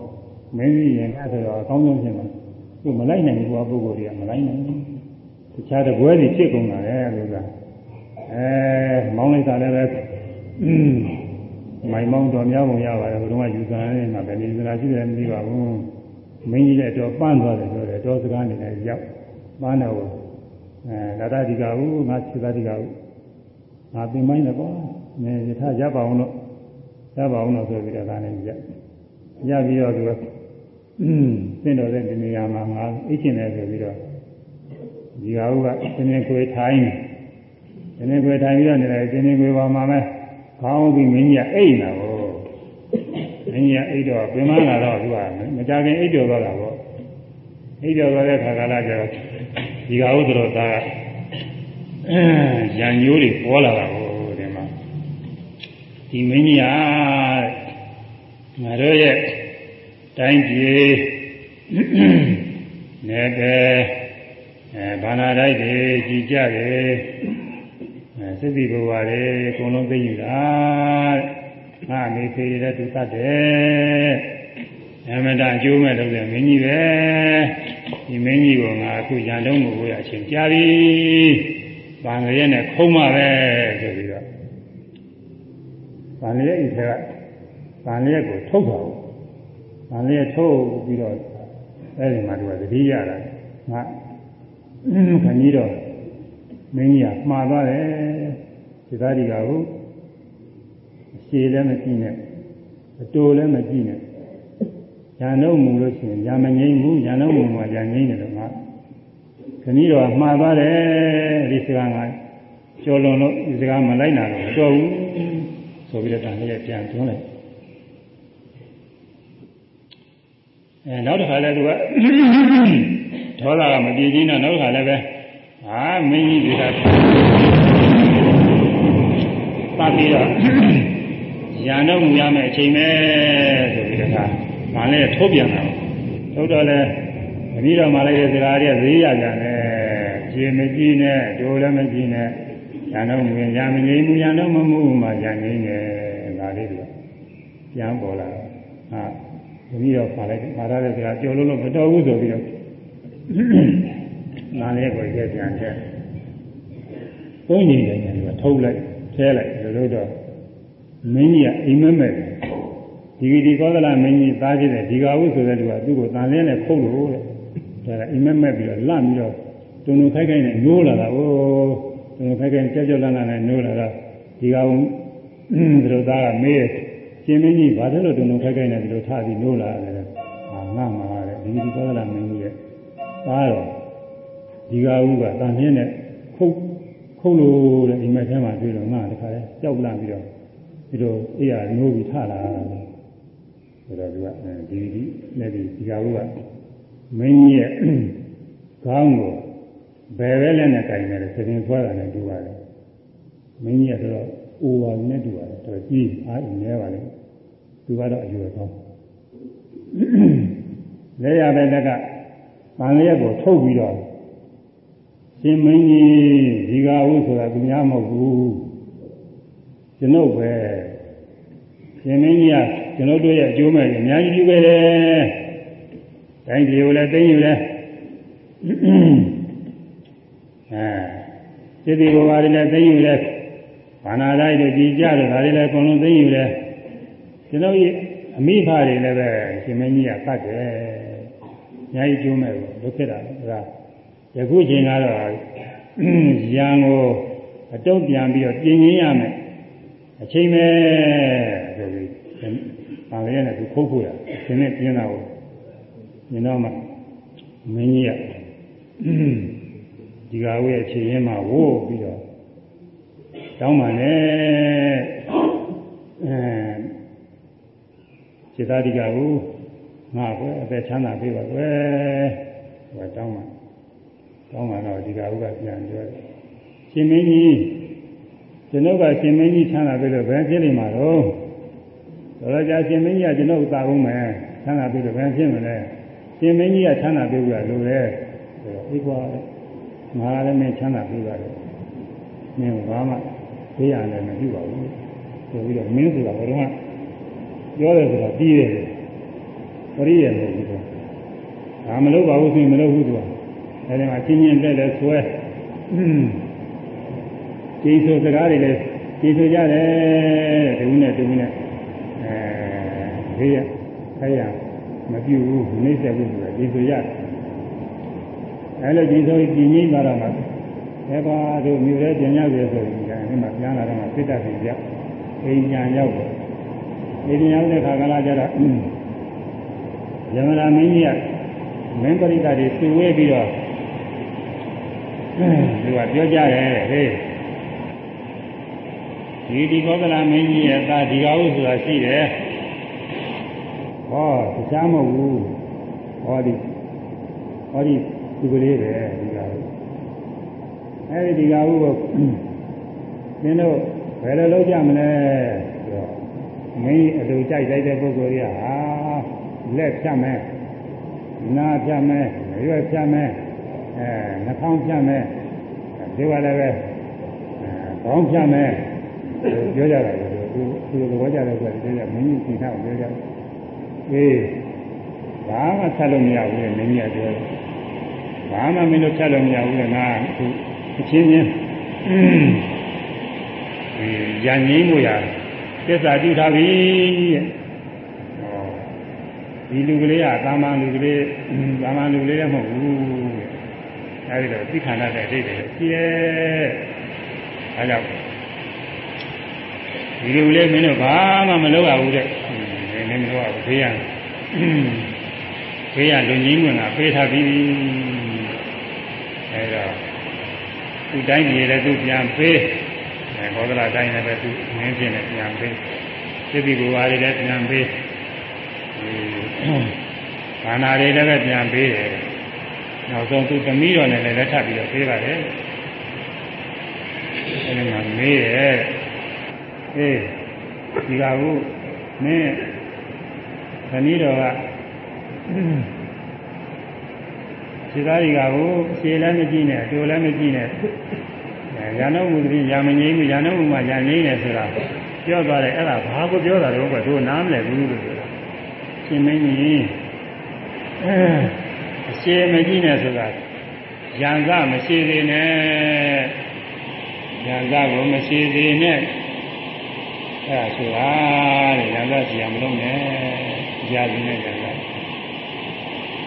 မင်းကြီးရင်ထားဆိုတော့အကောင်းဆုံးဖြစ်မှာသူမလိုက်နိုင်ဘူးကွာပုဂ္ဂိုလ်တွေကမလိုက်နိုင်ဘူးတခြားတပွဲတွေဖြစ်ကုန်တာလေလို့ကအဲမောင်းလိုက်တာလည်းပဲမိုင်မောင်းတော်များပုံရပါတယ်ဘုရားယူဆနေမှာပဲဒီစရာရှိတယ်မသိပါဘူး မင်းကြီးလည်းတော့ပန်းသွားတယ်ဆိုတော့တော့စကားနေလည်းရောက်ပန်းတော့အဲလာတာဒီကဟုငါခြေသားဒီကဟုငါပင်မိုင်းလည်းပေါ့နေယထာရပါအောင်လို့ရပါအောင်လို့ဆိုပြီးတော့ဒါနဲ့ရရပြီးတော့သူကသင်တော်တဲ့ဒီနေရာမှာငါအိတ်ချင်တယ်ဆိုပြီးတော့ဒီကဟုကသင်္နေကိုထိုင်းသင်္နေကိုထိုင်းပြီးတော့နေတယ်သင်္နေကိုပါမှာမဲ့ခေါင်းပြီးမင်းကြီးအိတ်နေတာ ကိုမင်းကြီးအိတ်တော့ပြင်မလာတော့သူကမကြခင်အိတ်တော်တော့တာပေါ့အိတ်တော်တော့တဲ့ခါကလာကျတော့ဒီကဟုတ်တော်သားကရံညိုးတွေပေါ်လာတာကိုဒီမှာဒီမင်းကြီးဟာငါတို့ရဲ့တိုင်းပြည်နေပဲအဲဘာနာတိုက်တွေကြည်ကြတယ်အဲစိတ်ဒီဘဝတွေအကုန်လုံးသိယူတာ ငါအမေဖေရတဲ့သူတတ်တယ်အမတအကျိုးမဲ့လုပ်တဲ့မင်းကြီးပဲဒီမင်းကြီးကငါအခုရန်တုံးကိုရအချင်းကြာပြီ။ဗာငရဲနဲ့ခုံးမှပဲဆိုပြီးတော့ဗာငရဲဤကဗာငရဲကိုထုတ်ပါဘူး။ဗာငရဲထုတ်ပြီးတော့အဲဒီမှာသူကသတိရတာငါခဏကြီးတော့မင်းကြီးကမှားသွားတယ်ဒီသားဒီကကိုအရှ ည်လည်းမကြည့်နဲ့အတိုလည်းမကြည့်နဲ့ညာနှုတ်မူလို့ရှိရင်ညာမငိမ့်ဘူးညာနှုတ်မူမှာညာငိမ့်တယ်လို့ငါခဏတော့မှားသွားတယ်ဒီစကားကကျော်လွန်လို့ဒီစကားမလိုက်နိုင်တော့မတော်ဘူးဆိုပြီးတော့တန်လေးပြန်တွန်းလိုက်အဲနောက်တစ်ခါလဲသူကဒေါသကမပြေချင်းတော့နောက်တစ်ခါလည်းပဲဟာမင်းကြီးဒီကပတ်ပြီးတော့ ရန်တော့မူရမယ်အချိန်ပဲဆိုပြီးတော့ငါလည်းထုတ်ပြန်တာထုတ်တော့လဲအပြီးတော့မှလည်းဒီစကားတွေကဈေးရကြတယ်ခြေမကြည့်နဲ့ဒိုလည်းမကြည့်နဲ့ရန်တော့မူရင်ရမငြိမ်းဘူးရန်တော့မမှုမှရန်ငြိမ်းတယ်ဒါလေးကပြန်ပေါ်လာဟာတတိတော့ပါလိုက်ပါရတဲ့စကားကြော်လို့လို့မတော်ဘူးဆိုပြီးတော့ငါလည်းကိုရက်ပြန်ချက်သုံးနေတယ်ညကထုတ်လိုက်ဆဲလိုက်လို့တော့ မင်းကြီးကအိမ်မက်မဲ့ဒီဒီကောသလမင်းကြီးသားဖြစ်တဲ့ဒီဃာဝုဆိုတဲ့သူကသူ့ကိုတန်လင်းနဲ့ခုတ်လို့တဲ့ဒါကအိမ်မက်မဲ့ပြီးတော့လန့်ပြီးတော့တုံတုံခိုက်ခိုက်နဲ့နိုးလာတာအိုးတုံတုံခိုက်ခိုက်ကြောက်ကြောက်လန့်လန့်နဲ့နိုးလာတော့ဒီဃာဝုသူတို့သားကမေးတယ်ရှင်မင်းကြီးဘာလို့တုံတုံခိုက်ခိုက်နဲ့ဒီလိုထားပြီးနိုးလာတယ်ဟာငါမှာတဲ့ဒီဒီကောသလမင်းကြီးရဲ့သားတော့ဒီဃာဝုကတန်လင်းနဲ့ခုတ်ခုတ်လို့တဲ့အိမ်မက်ထဲမှာတွေ့တော့ငါတခါလဲကြောက်လန့်ပြီးတော့ ဒီလိုအေးရနိုးပြီးထလာတာဆိုတော့သူကဒီဒီနဲ့ဒီဒီကဘူးကမင်းကြီးရဲ့ခေါင်းကိုဘယ်ပဲလဲနဲ့တိုင်နေတယ်သခင်ဆွဲတာနဲ့တူပါတယ်မင်းကြီးကတော့အိုပါနဲ့တူပါတယ်တော်ကြီးအားအင်းနေပါလေသူကတော့အယူကောင်းလဲရတဲ့တက်ကဗန်လျက်ကိုထုတ်ပြီးတော့ရှင်မင်းကြီးဒီကဟုတ်ဆိုတာသူများမဟုတ်ဘူး ကျွန်ုပ်ပဲရှင်မင်းကြီးကကျွန်တော်တို့ရဲ့အကျိုးမဲ့အများကြီးပြုခဲ့တယ်။တိုင်းပြည်ကိုလည်းသိယူတယ်။အဲစိတ္တိဘဝတွေလည်းသိယူတယ်။ဘာနာလိုက်တို့ကြည်ကြတယ်ဒါတွေလည်းအကုန်လုံးသိယူတယ်။ကျွန်တော်ရဲ့အမိဖတွေလည်းပဲရှင်မင်းကြီးကတတ်တယ်။အများကြီးကျိုးမဲ့ကိုလုပ်ခဲ့တာဒါယခုချိန်ကတော့ရံကိုအတုံးပြန်ပြီးတော့ပြင်ရင်းရမယ် အချိန်ပဲဆိုပြီး။ဗာလေးနဲ့သူခုတ်ဖို့ရ။ရှင်နဲ့ပြင်းတာကိုမြင်တော့မှမင်းကြီးကဒီကဝဲခြေရင်းမှာဝိုးပြီးတော့တောင်းပါနဲ့အဲစေတတိကကိုငါကွယ်အသက်ချမ်းသာပေးပါကွယ်ဟောတောင်းပါကောင်းမှတော့ဒီကဥကပြန်ပြောတယ်ရှင်မင်းကြီး ကျွန်ုပ်ကရှင်မင်းကြီးချမ်းသာပြီလို့ဘယ်ဖြစ်နေမှာတော့တော်ကြရှင်မင်းကြီးကကျွန်ုပ်သာကုန်မယ်ချမ်းသာပြီလို့ဘယ်ဖြစ်မလဲရှင်မင်းကြီးကချမ်းသာပြီကလိုတယ်ဆိုတော့အေးကွာငါလည်းမင်းချမ်းသာပြီပါတယ်မင်းဘာမှသိရတယ်မပြုပါဘူးဆိုပြီးတော့မင်းဆိုတာဘယ်တော့မှပြောတယ်ဆိုတာပြီးတယ်ပရိယေမဟုတ်ဘူးဒါမလုပ်ပါဘူးဆိုရင်မလုပ်ဘူးသူကအဲဒီမှာချင်းချင်းတက်တယ်ဆွဲ ကျေးဇူးစကားတွေလည်းကျေးဇူးကြတယ်တခုနဲ့တခုနဲ့အဲခေရခေရမပြုဘူးနှိမ့်ဆက်ဘူးဆိုတာကျေးဇူးရတယ်အဲလိုကျေးဇူးကြီးကြီးသွားတော့မှအဲပါတို့မြို့ရဲပြန်ရောက်ရဆိုရင်အဲဒီမှာပြန်လာတော့မှစိတ်တတ်ပြန်ရောက်အိမ်ညာရောက်တယ်အိမ်ညာရောက်တဲ့ခါကလာကြတော့ယမနာမင်းကြီးကမင်းပရိသတ်တွေစုဝေးပြီးတော့သူကပြောကြတယ်ဟေး ဒီဒီဘောဂလာမင်းကြီးရဲ့သားဒီကဟုဆိုတာရှိတယ်ဟောတရားမဟုတ်ဘူးဟောဒီဟောဒီဒီကလေးပဲဒီကဟုအဲဒီဒီကဟုကိုမင်းတို့ဘယ်လိုလုပ်ကြမလဲဆိုတော့မင်းအတူကြိုက်လိုက်တဲ့ပုဂ္ဂိုလ်ကြီးဟာလက်ဖြတ်မယ်နာဖြတ်မယ်ရွက်ဖြတ်မယ်အဲနှာခေါင်းဖြတ်မယ်ဒီကလည်းပဲခေါင်းဖြတ်မယ် ပြောကြတာလေသူသူသဘောကျတယ်ဆိုတော့ပြောကြမင်းကြီးသိတာပြောကြအေးဘာမှဆက်လို့မရဘူးလေမင်းကြီးကပြောတယ်ဘာမှမင်းတို့ဆက်လို့မရဘူးလေငါသူအချင်းချင်းဒီရန်ကြီးမှုရသစ္စာပြုထားပြီတဲ့ဒီလူကလေးကသာမန်လူကလေးသာမန်လူကလေးလည်းမဟုတ်ဘူးအဲဒီတော့သိခန္ဓာတဲ့အတိတ်တွေရှိရဲ့အဲကြောင့် ဒီလူလေးမင်းတို့ဘာမှမလုပ်ရဘူးတဲ့မင်းမလုပ်ရဘူးဖေးရဖေးရလူကြီးဝင်ကပေးထားပြီအဲတော့သူတိုင်းကြီးလည်းသူပြန်ပေးအဲဘောဓလာတိုင်းလည်းပဲသူငင်းပြင်းနဲ့ပြန်ပေးသိပြီဘုရားတွေလည်းပြန်ပေးဘာနာတွေလည်းပဲပြန်ပေးတယ်နောက်ဆုံးသူသမီးတော်နဲ့လည်းလက်ထပ်ပြီးတော့ပေးပါတယ်အဲဒီမှာမေးရဲ့ အေးဒီကဟုမင်းသမီးတော်ကခြေသားကြီးကဟုခြေလည်းမကြည့်နဲ့အတူလည်းမကြည့်နဲ့ညာနှုတ်မူသည်ညာမငြိမ်းဘူးညာနှုတ်မူမှာညာငြိမ်းတယ်ဆိုတာပြောသွားတယ်အဲ့ဒါဘာကိုပြောတာတော့ကွတို့နားမလည်ဘူးလို့ပြောတာရှင်မင်းကြီးအဲအရှည်မကြည့်နဲ့ဆိုတာရံကမရှိသေးနဲ့ရံကကိုမရှိသေးနဲ့ အဲဒါဆိုတာတဲ့ရံကစီရမလုံးနဲ့ကြာစီနဲ့ရံက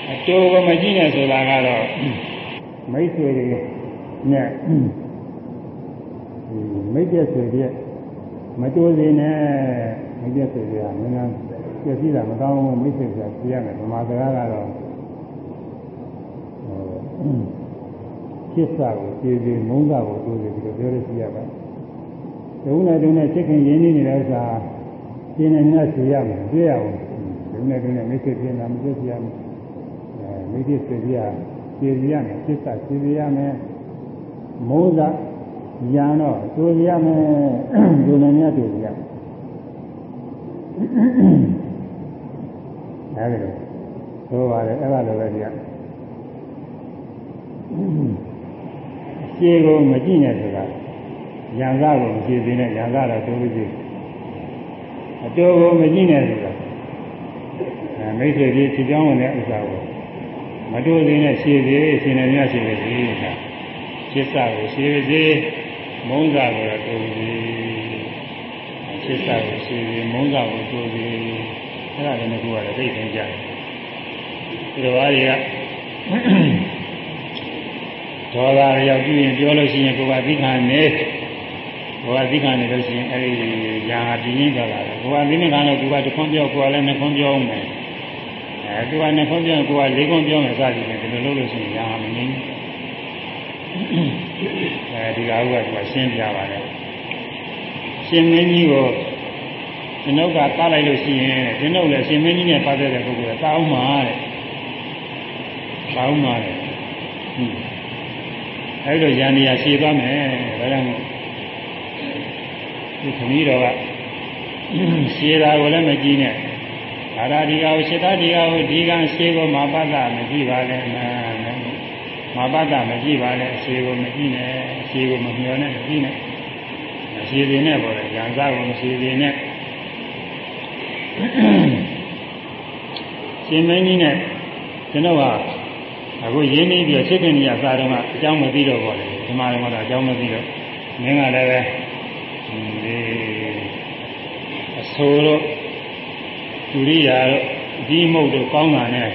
အတူကိုမကြည့်နဲ့ဆိုတာကတော့မိတ်ဆွေတွေနဲ့မိတ်ပြဆွေတွေမတူစေနဲ့မိတ်ပြဆွေတွေကမင်းကပြည့်စည်တာမကောင်းဘူးမိတ်ဆွေတွေကပြရမယ်ဗမာစကားကတော့ဖြစ်စာကိုပြည့်စည်မုန်းစာကိုတိုးစေပြီးတော့ပြောရစီရပါ ဒုနဲ့ဒုနဲ့ချစ်ခင်ရင်းနှီးနေတဲ့ဥစ္စာရှင်းနေနေဆွေရမယ်ပြည့်ရအောင်ဒုနဲ့ဒုနဲ့မိတ်ဆွေပြင်းတာမပြည့်စည်ရမယ်အဲမိတ်ဆွေပြည့်ပြည့်စည်ရမယ်ဖြစ်စာပြည့်စည်ရမယ်မုန်းစာရံတော့တိုးရမယ်ဒုနဲ့မြတ်တိုးရမယ်အဲဒီလိုဆိုပါတယ်အဲ့ဒါလိုပဲဒီကရှင်းကိုမကြည့်နဲ့ဆိုတာ ရံကားကိုမကြည့်သေးနဲ့ရံကားတော့တိုးပြီးပြီအတိုးကိုမကြည့်နဲ့ဆိုတာအဲမိတ်ဆွေကြီးချစ်ကြောင်းဝင်တဲ့ဥစ္စာကိုမတိုးသေးနဲ့ရှင်းသေးရှင်းနေမြတ်ရှင်းသေးတယ်ဆိုတာချစ်စာကိုရှင်းသေးမုန်းစာကိုတော့တိုးပြီးချစ်စာကိုရှင်းသေးမုန်းစာကိုတိုးပြီးအဲ့ဒါလည်းကူရတယ်သိသိကြတယ်ဒီလိုအားတွေကဒေါသရောက်ပြီးရင်ပြောလို့ရှိရင်ကိုယ်ကသိခံနေကိုယ် ကသိခံနေလို့ရှိရင်အဲဒီညာဟာပြင်းရင်းသွားတာကိုယ်ကသိနေခံလို့ကိုယ်ကတခွန်းပြောကိုယ်ကလည်းနှစ်ခွန်းပြောအောင်မယ်အဲသူကနှစ်ခွန်းပြောကိုယ်ကလေးခွန်းပြောမယ်စသည်နဲ့ဒီလိုလုပ်လို့ရှိရင်ညာဟာမငြင်းအဲဒီကဥကကရှင်းပြပါတယ်ရှင်မင်းကြီးကိုကျွန်ုပ်ကတားလိုက်လို့ရှိရင်ကျွန်ုပ်လည်းရှင်မင်းကြီးနဲ့ပတ်သက်တဲ့ပုဂ္ဂိုလ်ကတားအောင်မှာတဲ့တားအောင်မှာတဲ့ဟအဲဒီလိုရန်နေရရှည်သွားမယ်ဒါကြောင့်ဒီ ခမီးတော်ကရှည်တာကိုလည်းမကြည့်နဲ့အာရာဒီကကိုရှည်တာဒီကကိုဒီကရှည်ကိုမပတ်တာမကြည့်ပါနဲ့မပတ်တာမကြည့်ပါနဲ့ရှည်ကိုမကြည့်နဲ့ရှည်ကိုမမျောနဲ့မကြည့်နဲ့ရှည်စင်နဲ့ပေါ်တယ်ရန်စားကိုရှည်စင်နဲ့ရှင်မင်းကြီးနဲ့ကျွန်တော်ကအခုရင်းနှီးပြီးချစ်ခင်ကြီးအစားတုန်းကအကြောင်းမသိတော့ပါလေဒီမှာတော့အကြောင်းမသိတော့မင်းကလည်းပဲဒီ အဆိုးတော့ဒုရိယာတော့ဒီမုတ်တို့ကောင်းတာနဲ့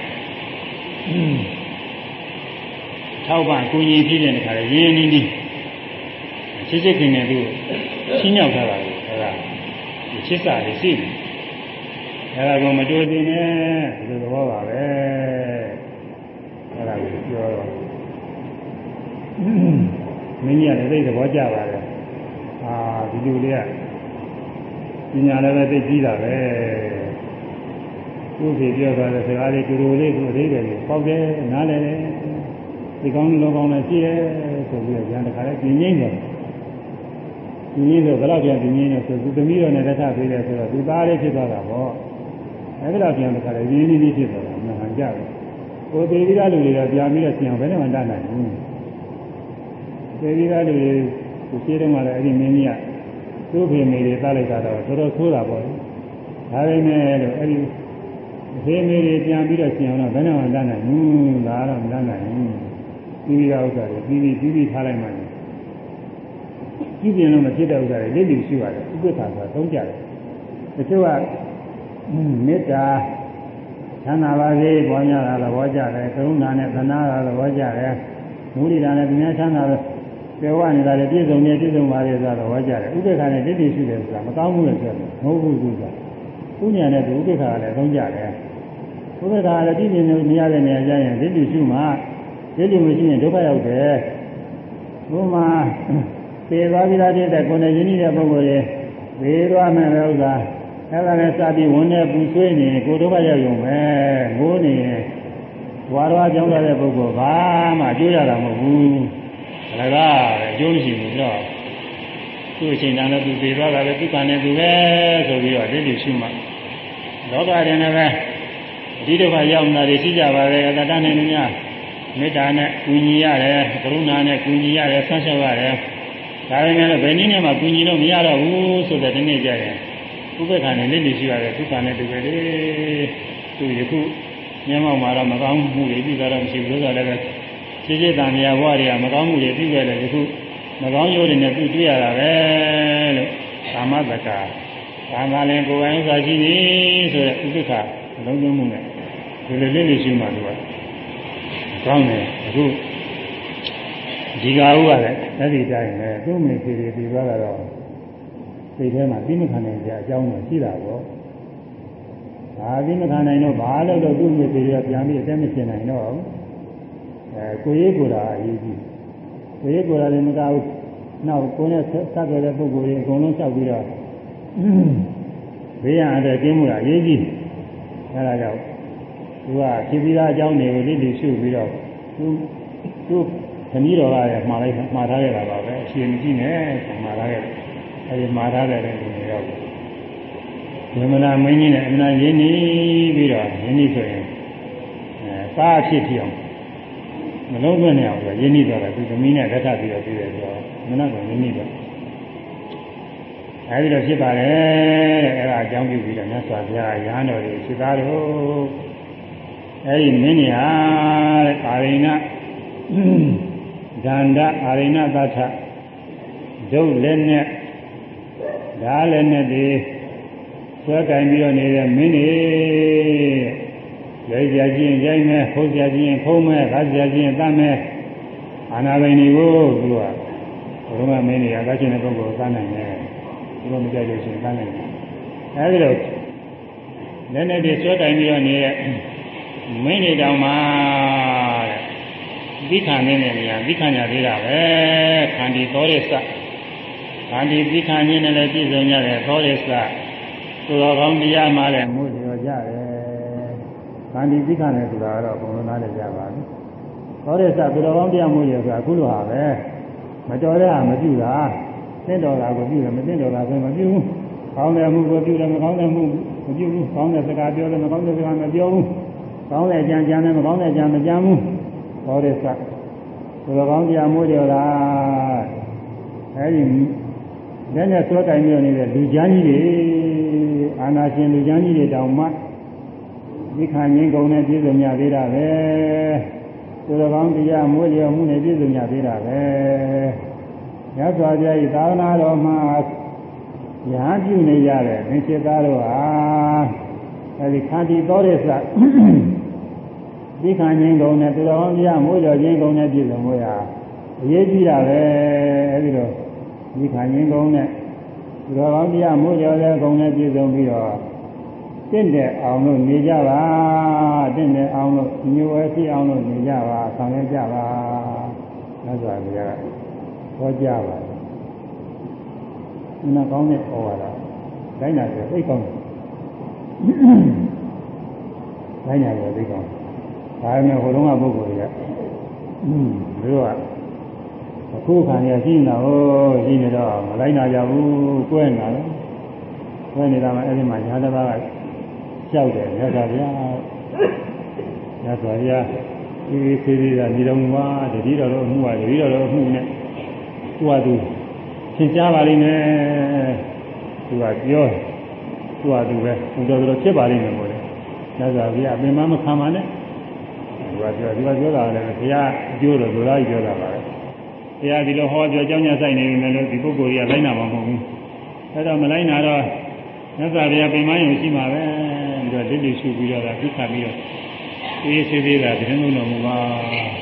ထောက်ပံ့ကူညီဖြစ်တဲ့ခါရင်းနှီးနှီးချစ်ချစ်ခင်နဲ့သူချင်းရောက်ထားတာလေအဲဒါချစ်စာလေးရှိတယ်အဲဒါကိုမတွေ့သေးနဲ့ဒီလိုသဘောပါပဲအဲဒါကိုပြောတော့မင်းကြီးကလည်းသိသဘောကျပါတယ် အာဒီလူလေးကပညာလည်းပဲသိကြီးတာပဲသူ့ဖြေပြောသွားတဲ့စကားလေးတူတူလေးကိုအသေးတယ်ပေါက်တယ်နားလည်တယ်ဒီကောင်းလောကောင်းလည်းရှိရဲဆိုပြီးတော့ဉာဏ်တခါလေးပြင်းငိမ့်တယ်ပြင်းငိမ့်တော့ဘယ်တော့ပြန်ပြင်းငိမ့်လဲဆိုသူသမီးတော်နဲ့လက်ထပ်ပေးတယ်ဆိုတော့သူသားလေးဖြစ်သွားတာပေါ့အဲဒီတော့ပြန်တခါလေးရင်းနှီးနှီးဖြစ်သွားတာမှန်ဟန်ကြတယ်ကိုသေးပြီးသားလူတွေတော့ပြန်ပြီးတော့ပြန်ဘယ်နဲ့မှတတ်နိုင်ဘူးသေးပြီးသားလူတွေ ကိုရှင်းတယ်မှလည်းအဲ့ဒီမင်းကြီးကသူ့ဖေမေတွေတတ်လိုက်တာတော့တော်တော်ဆိုးတာပေါ့ဒါပေမဲ့လို့အဲ့ဒီဖေမေတွေပြန်ပြီးတော့ရှင်းအောင်တော့ဘယ်နဲ့မှတတ်နိုင်ဘူးဒါတော့မတတ်နိုင်ဘူးပြီးပြီးသားဥစ္စာတွေပြီးပြီးပြီးပြီးထားလိုက်မှလည်းကြည့်ပြင်လို့မဖြစ်တဲ့ဥစ္စာတွေလက်လီရှိရတယ်ဥပ္ပခါဆိုတာသုံးကြတယ်တချို့ကမေတ္တာချမ်းသာပါစေပေါ်များတာသဘောကျတယ်ကရုဏာနဲ့သနာတာသဘောကျတယ်မုဒိတာနဲ့ပညာချမ်းသာတယ် ပြောရနေတာလေပြည့်စုံနေပြည့်စုံပါလေဆိုတော့သဘောကျတယ်ဥပ္ပခါနဲ့တိတိရှိတယ်ဆိုတာမကောင်းဘူးလို့ပြောတယ်မဟုတ်ဘူးဆိုတာဥညာနဲ့ဒီဥပ္ပခါကလည်းသုံးကြတယ်ဥပ္ပခါကလည်းပြည့်စုံနေမရတဲ့နေရာကျရင်တိတိရှိမှတိတိမရှိရင်ဒုက္ခရောက်တယ်ဘုမာသေသွားပြီးသားတဲ့ကိုယ်နဲ့ယဉ်နေတဲ့ပုဂ္ဂိုလ်တွေသေသွားမယ်ဥစ္စာအဲ့ဒါနဲ့စပြီးဝင်နေပူဆွေးနေကိုဒုက္ခရောက်ရုံပဲငိုးနေဝါတော်ကြောင်းတဲ့ပုဂ္ဂိုလ်ဘာမှအကျိုးရတာမဟုတ်ဘူးအ လကားအကျိုးမရှိဘူးတော့သူ့အချိန်တန်လည်းသူသေသွားတာလည်းသူကံနဲ့သူပဲဆိုပြီးတော့ဒီလိုရှိမှလောကရင်လည်းပဲဒီဒုက္ခရောက်နေတာတွေရှိကြပါလေအတ္တနဲ့များမေတ္တာနဲ့ကူညီရတယ်ကရုဏာနဲ့ကူညီရတယ်ဆန်းရှောက်ရတယ်ဒါပေမဲ့လည်းဘယ်နည်းနဲ့မှကူညီလို့မရတော့ဘူးဆိုတဲ့ဒီနေ့ကြရင်ဥပ္ပခါနဲ့လက်နေရှိရတယ်ဒုက္ခနဲ့တူပဲလေသူယခုမျက်မှောက်မှာတော့မကောင်းမှုတွေပြီးတော့မရှိဘူးလို့ဆိုတော့လည်း ခြေခြေတန်မြာဘဝတွေကမကောင်းမှုတွေပြီးခဲ့တယ်ယခုမကောင်းရိုးတွေနဲ့သူတွေ့ရတာပဲလို့ကာမတက္ကာကာမလည်းကိုယ်ပိုင်ဥစ္စာရှိပြီဆိုတဲ့ဥပ္ပခါအလုံးစုံမှုနဲ့ဒီလိုလက်နေရှိမှသူကကောင်းတယ်အခုဒီကာဟုကလည်းအဲ့ဒီတိုင်းပဲသူ့မိဖေတွေပြီးသွားတော့စိတ်ထဲမှာသိမခံနိုင်ကြအကြောင်းတော့ရှိတာပေါ့ဒါသိမခံနိုင်တော့ဘာလို့တော့သူ့မိဖေတွေကပြန်ပြီးအသက်မရှင်နိုင်တော့ အဲကိုရေးကိုယ်တာအရေးကြီးကိုရေးကိုယ်တာလည်းမကဘူးနောက်ကိုယ်နဲ့ဆက်ကြတဲ့ပုဂ္ဂိုလ်တွေအကုန်လုံးလျှောက်ပြီးတော့ဘေးရန်အတဲ့ကျင်းမှုတာအရေးကြီးအဲဒါကြောင့်သူကဖြစ်ပြီးသားအကြောင်းတွေကိုလိလိရှုပြီးတော့သူသူသမီးတော်ကလည်းမှားလိုက်မှားထားခဲ့တာပါပဲအရှင်မကြည့်နဲ့မှားထားခဲ့တယ်အဲဒီမှားထားတဲ့လူတွေတော့ယမနာမင်းကြီးနဲ့အမနာရင်းနေပြီးတော့ရင်းနေဆိုရင်အဲစားဖြစ်ဖြစ်အောင် မလုံးသွင်းနေအောင်ဆိုရင်းနေတော့သူသမီးနဲ့လက်ထပ်ပြီးတော့ပြီးတယ်ဆိုတော့မနာကရင်းနေတော့အဲဒီတော့ဖြစ်ပါတယ်တဲ့အဲဒါအကြောင်းပြုပြီးတော့မြတ်စွာဘုရားရဟန်းတော်တွေဖြစ်သားတော့အဲဒီမင်းကြီးဟာတဲ့ကာရိဏဒန္တအာရိဏသတ္ထဒုလည်းနဲ့ဓာလည်းနဲ့ဒီဆွဲကင်ပြီးတော့နေတဲ့မင်းတွေ ရိုက်ကြချင်းရိုက်မယ်ခုံးကြချင်းခုံးမယ်ခါကြချင်းတတ်မယ်အာနာပိုင်တွေကိုသူကဘုရားမင်းတွေကကချင်းတဲ့ပုဂ္ဂိုလ်ကနိုင်တယ်သူတို့မကြိုက်လို့ရှိရင်ကနိုင်တယ်အဲဒီတော့လည်းနဲ့ဒီဆွဲကင်ပြီးတော့နေတဲ့မင်းတွေတောင်မှတဲ့သီခံနေတဲ့နေရာသီခံကြသေးတာပဲခန္တီသောရစ္စခန္တီသီခံခြင်းနဲ့လည်းပြည့်စုံကြတယ်သောရစ္စသူတော်ကောင်းတရားမှလည်းမှုလျော်ကြတယ် ခန္တီသီခံတယ်ဆိုတာကတော့ဘုံလုံးသားလည်းကြပါပြီသောရစသူတော်ကောင်းတရားမှုရဆိုတာအခုလိုဟာပဲမတော်တဲ့ဟာမပြုတာသင့်တော်တာကိုပြုတယ်မသင့်တော်တာဆိုမပြုဘူးကောင်းတဲ့မှုကိုပြုတယ်မကောင်းတဲ့မှုမပြုဘူးကောင်းတဲ့စကားပြောတယ်မကောင်းတဲ့စကားမပြောဘူးကောင်းတဲ့အကြံကြံတယ်မကောင်းတဲ့အကြံမကြံဘူးသောရစသူတော်ကောင်းတရားမှုရလားအဲဒီလက်နဲ့ဆွဲတိုင်ပြီးနေတဲ့လူချမ်းကြီးတွေအာနာရှင်လူချမ်းကြီးတွေတောင်မှ ဒီခါငင်းကုန်နဲ့ပြည့်စုံကြသေးတာပဲသူတော်ကောင်းတရားမွေးလျော်မှုနဲ့ပြည့်စုံကြသေးတာပဲရသော်ပြ၏သာသနာတော်မှာရဟန်းပြုနေကြတယ်သင်္ချေသားတို့ဟာအဲဒီခန္တီတော်ရစဒီခါငင်းကုန်နဲ့သူတော်ကောင်းတရားမွေးလျော်ခြင်းကုန်နဲ့ပြည့်စုံမှုရာအရေးကြီးတာပဲအဲဒီတော့ဒီခါငင်းကုန်နဲ့သူတော်ကောင်းတရားမွေးလျော်တဲ့ကုန်နဲ့ပြည့်စုံပြီးတော့ တင့်တဲ့အောင်လို့နေကြပါတင့်တဲ့အောင်လို့ညိုဝဲဖြစ်အောင်လို့နေကြပါဆောင်ရွက်ကြပါသက်စွာဘုရားဟောကြပါဒီနောက်ကောင်းတဲ့ဩဝါဒတိုင်းနာဆိုသိကောင်းတိုင်းနာဆိုသိကောင်းဒါပေမဲ့ဟိုတုန်းကပုဂ္ဂိုလ်တွေကတို့ကအခုခံရရှိနေတာဟိုရှိနေတော့မလိုက်နာကြဘူးကွဲနေတာလေကွဲနေတာမှအဲ့ဒီမှာညာတစ်ပါးက ကြောက်တယ်မြတ်စွာဘုရားမြတ်စွာဘုရားဒီသေးသေးကဒီတော်မှာတတိတော်တော်မှုပါတတိတော်တော်မှုနဲ့သူကသူသင်ကြားပါလိမ့်မယ်သူကပြောသူကသူပဲသူတော်တော်ဖြစ်ပါလိမ့်မယ်မို့လေမြတ်စွာဘုရားအပင်မမခံပါနဲ့သူကပြောသူကပြောတာလည်းဘုရားအကျိုးတော်သူလားပြောတာပါပဲဘုရားဒီလိုဟောပြောကြောင်းညဆိုင်နေပြီလည်းဒီပုဂ္ဂိုလ်ကြီးကလိုက်နာမှာမဟုတ်ဘူးအဲ့တော့မလိုက်နာတော့မြတ်စွာဘုရားပင်မယုံရှိမှာပဲ ပြီးတော့လက်လက်ရှုပြီးတော့ပြစ်ခတ်ပြီးတော့အေးသေးသေးတာတရင်လုံးတော်မူပါ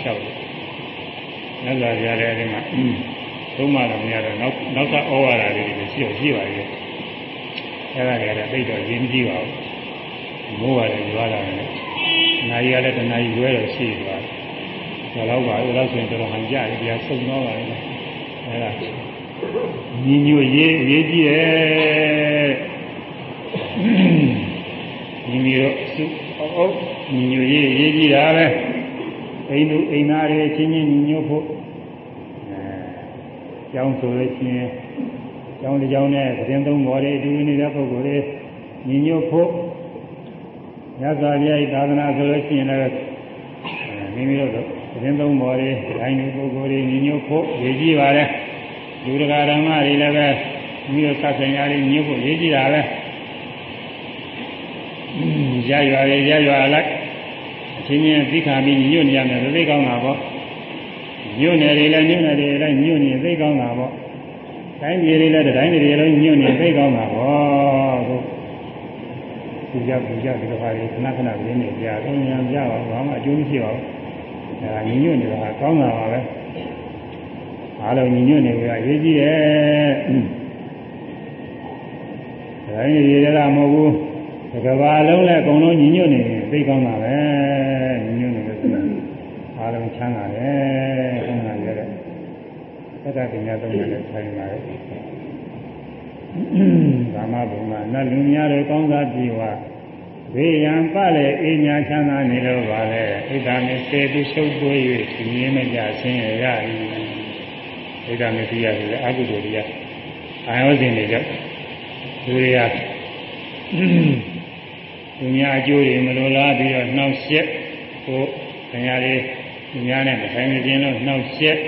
လျှောက်တယ်။မြတ်စွာဘုရားလည်းအဲဒီမှာသုံးမှတော့မရတော့နောက်နောက်ကဩဝါဒလေးတွေရှိတော့ရှိပါရဲ့။အဲဒါလည်းသိတော့ရင်းမကြည့်ပါဘူး။မိုးပါတယ်ကြွားလာတယ်။နာရီကလည်းတနာရီဝဲတော့ရှိသွားတယ်။ဒါတော့ပါအဲဒါဆိုရင်တော်တော်ဟန်ကြတယ်ဗျာဆုံးသွားပါလေ။အဲဒါညီညွတ်ရေးအရေးကြီးတယ်။ ညီမျိုးစုအုပ်ညီညွတ်ရေးရေးကြည့်တာပဲအိမ်သူအိမ်သားတွေချင်းချင်းညီညွတ်ဖို့အဲကျောင်းဆိုလို့ရှိရင်ကျောင်းတစ်ကျောင်းနဲ့သတင်းသုံးပေါ်တွေအတူနေတဲ့ပုဂ္ဂိုလ်တွေညီညွတ်ဖို့ညဇာပြိသာသနာဆိုလို့ရှိရင်လည်းမိမိတို့သတင်းသုံးပေါ်တွေဒိုင်းလူပုဂ္ဂိုလ်တွေညီညွတ်ဖို့ရေးကြည့်ပါတယ်လူတကာဓမ္မတွေလည်းပဲမိတို့ဆက်ဆံရည်ညွတ်ဖို့ရေးကြည့်တာပဲ ရရွာရရရွာလိုက်အချင်းချင်းသိခါပြီးညွတ်နေရမယ်သိကောင်းတာပေါ့ညွတ်နေတယ်လည်းညွတ်နေတယ်လည်းညွတ်နေသိကောင်းတာပေါ့တိုင်းပြည်တွေလည်းတိုင်းပြည်တွေလည်းညွတ်နေသိကောင်းတာပေါ့ဟုတ်သူကြသူကြဒီလိုပါလေခဏခဏပြင်းနေကြတယ်ဉာဏ်ကြပါဘာမှအကျိုးမရှိပါဘူးအဲဒါညညွတ်နေတာကောင်းတာပါပဲအားလုံးညညွတ်နေကြရေးကြည့်ရဲ့တိုင်းပြည်တွေကမဟုတ်ဘူး ဒီကဘာလုံးလည်းအကုန်လုံးညီညွတ်နေရင်သိကောင်းတာပဲညီညွတ်နေလို့အားလုံးချမ်းသာတယ်ချမ်းသာရတဲ့သတ္တပညာသုံးနဲ့ဆိုင်ပါရဲ့ကာမဘုံကနတ်လူများတွေကောင်းစားကြည့်ဝဘေးရန်ပလည်းအေးညာချမ်းသာနေလို့ပါလေဣဒ္ဓမေစေတုရှုပ်သွေး၍ဒီနည်းမကြဆင်းရရ၏ဣဒ္ဓမေသိရတယ်အကုသိုလ်တွေကအာယောဇဉ်တွေကြောင့်သူတွေက သူများအကျိုးတွေမလိုလားပြီးတော့နှောက်ယှက်ဟိုခင်ဗျားလေးသူများနဲ့မဆိုင်မခြင်းလို့နှောက်ယှက်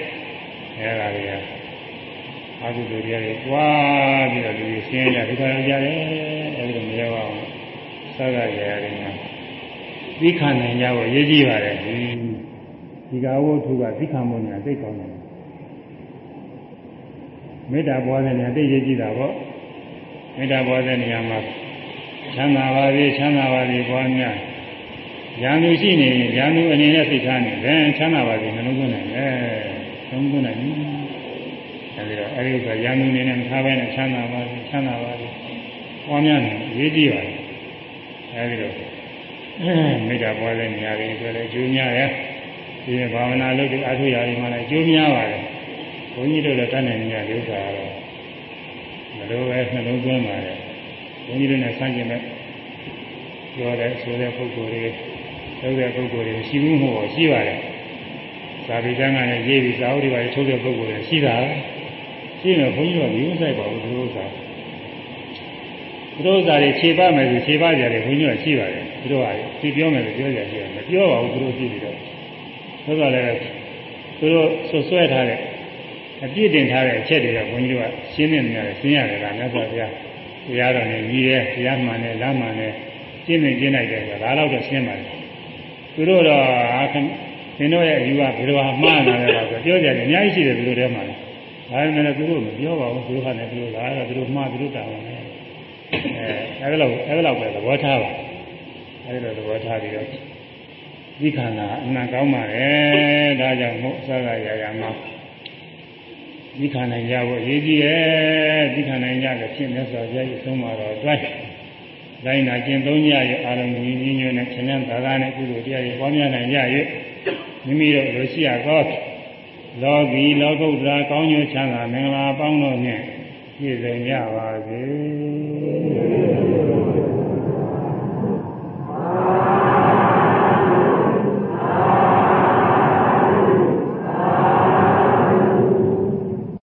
အဲဒါတွေကအာဟုသူတွေတွေတွားပြီးတော့လူကြီးဆင်းရဲဒုက္ခရောက်ကြတယ်အဲဒီလိုမရောက်အောင်စကားကြရတယ်မှာသိခံနိုင်ကြဖို့ရေးကြည့်ပါတယ်ဒီဒီကဝုထုကသိခံမှုညာသိကောင်းတယ်မေတ္တာပွားတဲ့နေရာသိရေးကြည့်တာပေါ့မေတ္တာပွားတဲ့နေရာမှာ ချမ်းသာပါစေချမ်းသာပါစေပွားများရန်သူရှိနေရင်ရန်သူအနေနဲ့သိထားနေတယ်ချမ်းသာပါစေနှလုံးသွင်းနိုင်တယ်နှလုံးသွင်းနိုင်ပြီအဲဒီတော့အဲဒီကရန်သူအနေနဲ့မထားဘဲနဲ့ချမ်းသာပါစေချမ်းသာပါစေပွားများနေရေးကြည့်ပါအဲဒီတော့မေတ္တာပွားတဲ့နေရာတွေဆိုလည်းကျိုးများတယ်ဒီဘာဝနာလုပ်တဲ့အာထုရာတွေမှာလည်းကျိုးများပါတယ်ဘုန်းကြီးတို့လည်းတတ်နိုင်နေရတဲ့ဥစ္စာကတော့မလိုပဲနှလုံးသွင်းပါတယ် ဘုန်းကြီးတို့နဲ့ဆန့်ကျင်မဲ့ပြောတဲ့ဆိုတဲ့ပုဂ္ဂိုလ်တွေလုပ်တဲ့ပုဂ္ဂိုလ်တွေရှိမှုဟောရှိပါတယ်ဇာတိတန်းကလည်းရေးပြီးဇာဝတိပါထုတ်တဲ့ပုဂ္ဂိုလ်တွေရှိတာရှိရင်ဘုန်းကြီးကမျိုးဆိုင်ပါဘူးသူတို့ကသူတို့ကလည်းခြေပမယ်ဆိုခြေပကြတယ်ဘုန်းကြီးကရှိပါတယ်သူတို့ကဒီပြောမယ်ဆိုပြောကြရှိတယ်မပြောပါဘူးသူတို့ကြည့်ပြီးတော့ဆိုတော့လည်းသူတို့ဆွဆွဲထားတဲ့အပြည့်တင်ထားတဲ့အချက်တွေကဘုန်းကြီးကရှင်းနေနေရတယ်ရှင်းရတယ်ကမြတ်စွာဘုရား တရားတော်နဲ့ကြီးတယ်တရားမှန်တယ်လမ်းမှန်တယ်ရှင်းနေရှင်းလိုက်တယ်ဆိုတာဒါတော့တော့ရှင်းပါတယ်သူတို့တော့အခင်းသင်တို့ရဲ့အယူကဘယ်လိုမှားနေလဲဆိုပြောကြတယ်အများကြီးရှိတယ်သူတို့ထဲမှာဒါပေမဲ့သူတို့မပြောပါဘူးသူတို့ကလည်းသူတို့လာတော့သူတို့မှားသူတို့တာဝန်နဲ့အဲအဲ့လိုအဲ့လိုပဲသဘောထားပါအဲ့လိုသဘောထားပြီးတော့ဒီခန္ဓာအမှန်ကောင်းပါတယ်ဒါကြောင့်မို့အစကရာရာမှာ ဒီခန္ဓာရဖို့အရေးကြီးရဲ့ဒီခန္ဓာရလည်းဖြစ်မြတ်စွာဘုရားကြီးဆုံးမတော်အတွက်တိုင်းနာကျင့်သုံးကြရအာရုံကြီးကြီးညွတ်နဲ့ခင်ဗျာသာသာနဲ့ကုသိုလ်တရားတွေပွားများနိုင်ကြ၍မိမိတို့လိုရှိရသောလောကီလောကုတ္တရာကောင်းကျိုးချမ်းသာမင်္ဂလာပေါင်းတို့နှင့်ပြည့်စုံကြပါစေ